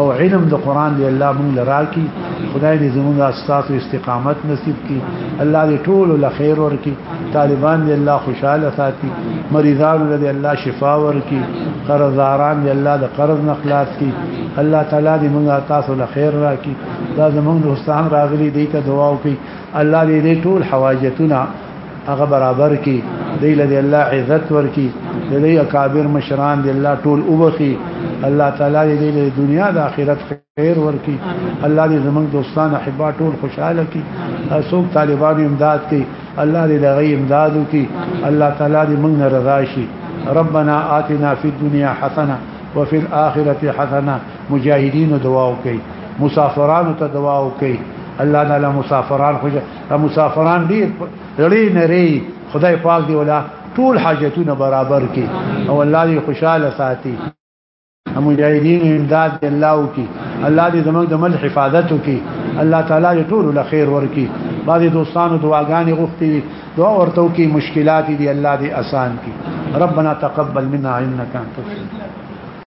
او علم د قران دی الله مونږ لراکی خدای دې زموږ استاد استقامت نصیب کړي الله دې ټول له خیر ورکړي طالبان دې الله خوشاله ساتي مریضان دې الله شفا ورکړي قرضداران دې الله د قرض نه خلاص کړي الله تعالی دې مونږ تاسو له خیر راکړي دا زموږ دوستان راغلي دې ته دعا وکړي الله دې ټول حواجتونه هغه برابر کی دی له الله عزت ورکی د دې اکابر مشران دی الله ټول وبخي الله تعالی دې د دنیا د آخرت خیر ورکی الله دې زمنګ دوستان احبا ټول خوشاله کی اسوک طالبان امداد کی الله دې دغه امداد کی الله تعالی دې موږ رضا شي ربنا آتنا فی الدنيا حسنه وفي الاخره حسنه مجاهدین دعا وکي مسافرانو ته دعا وکي الله تعالی مسافران خوشاله دا مسافران ډیر لړی نری خدای پاک دی ولا ټول حاجتونه برابر کی او الله دې خوشاله ساتي مجاهدین امداد دی الله وکي الله دې زموږ د مل حفاظت وکي الله تعالی دې ټول له خیر ورکي بعضی دوستانو دعاګانې غوښتي دعا ورته وکي مشکلات دي الله دې آسان کړي ربنا تقبل منا انك انت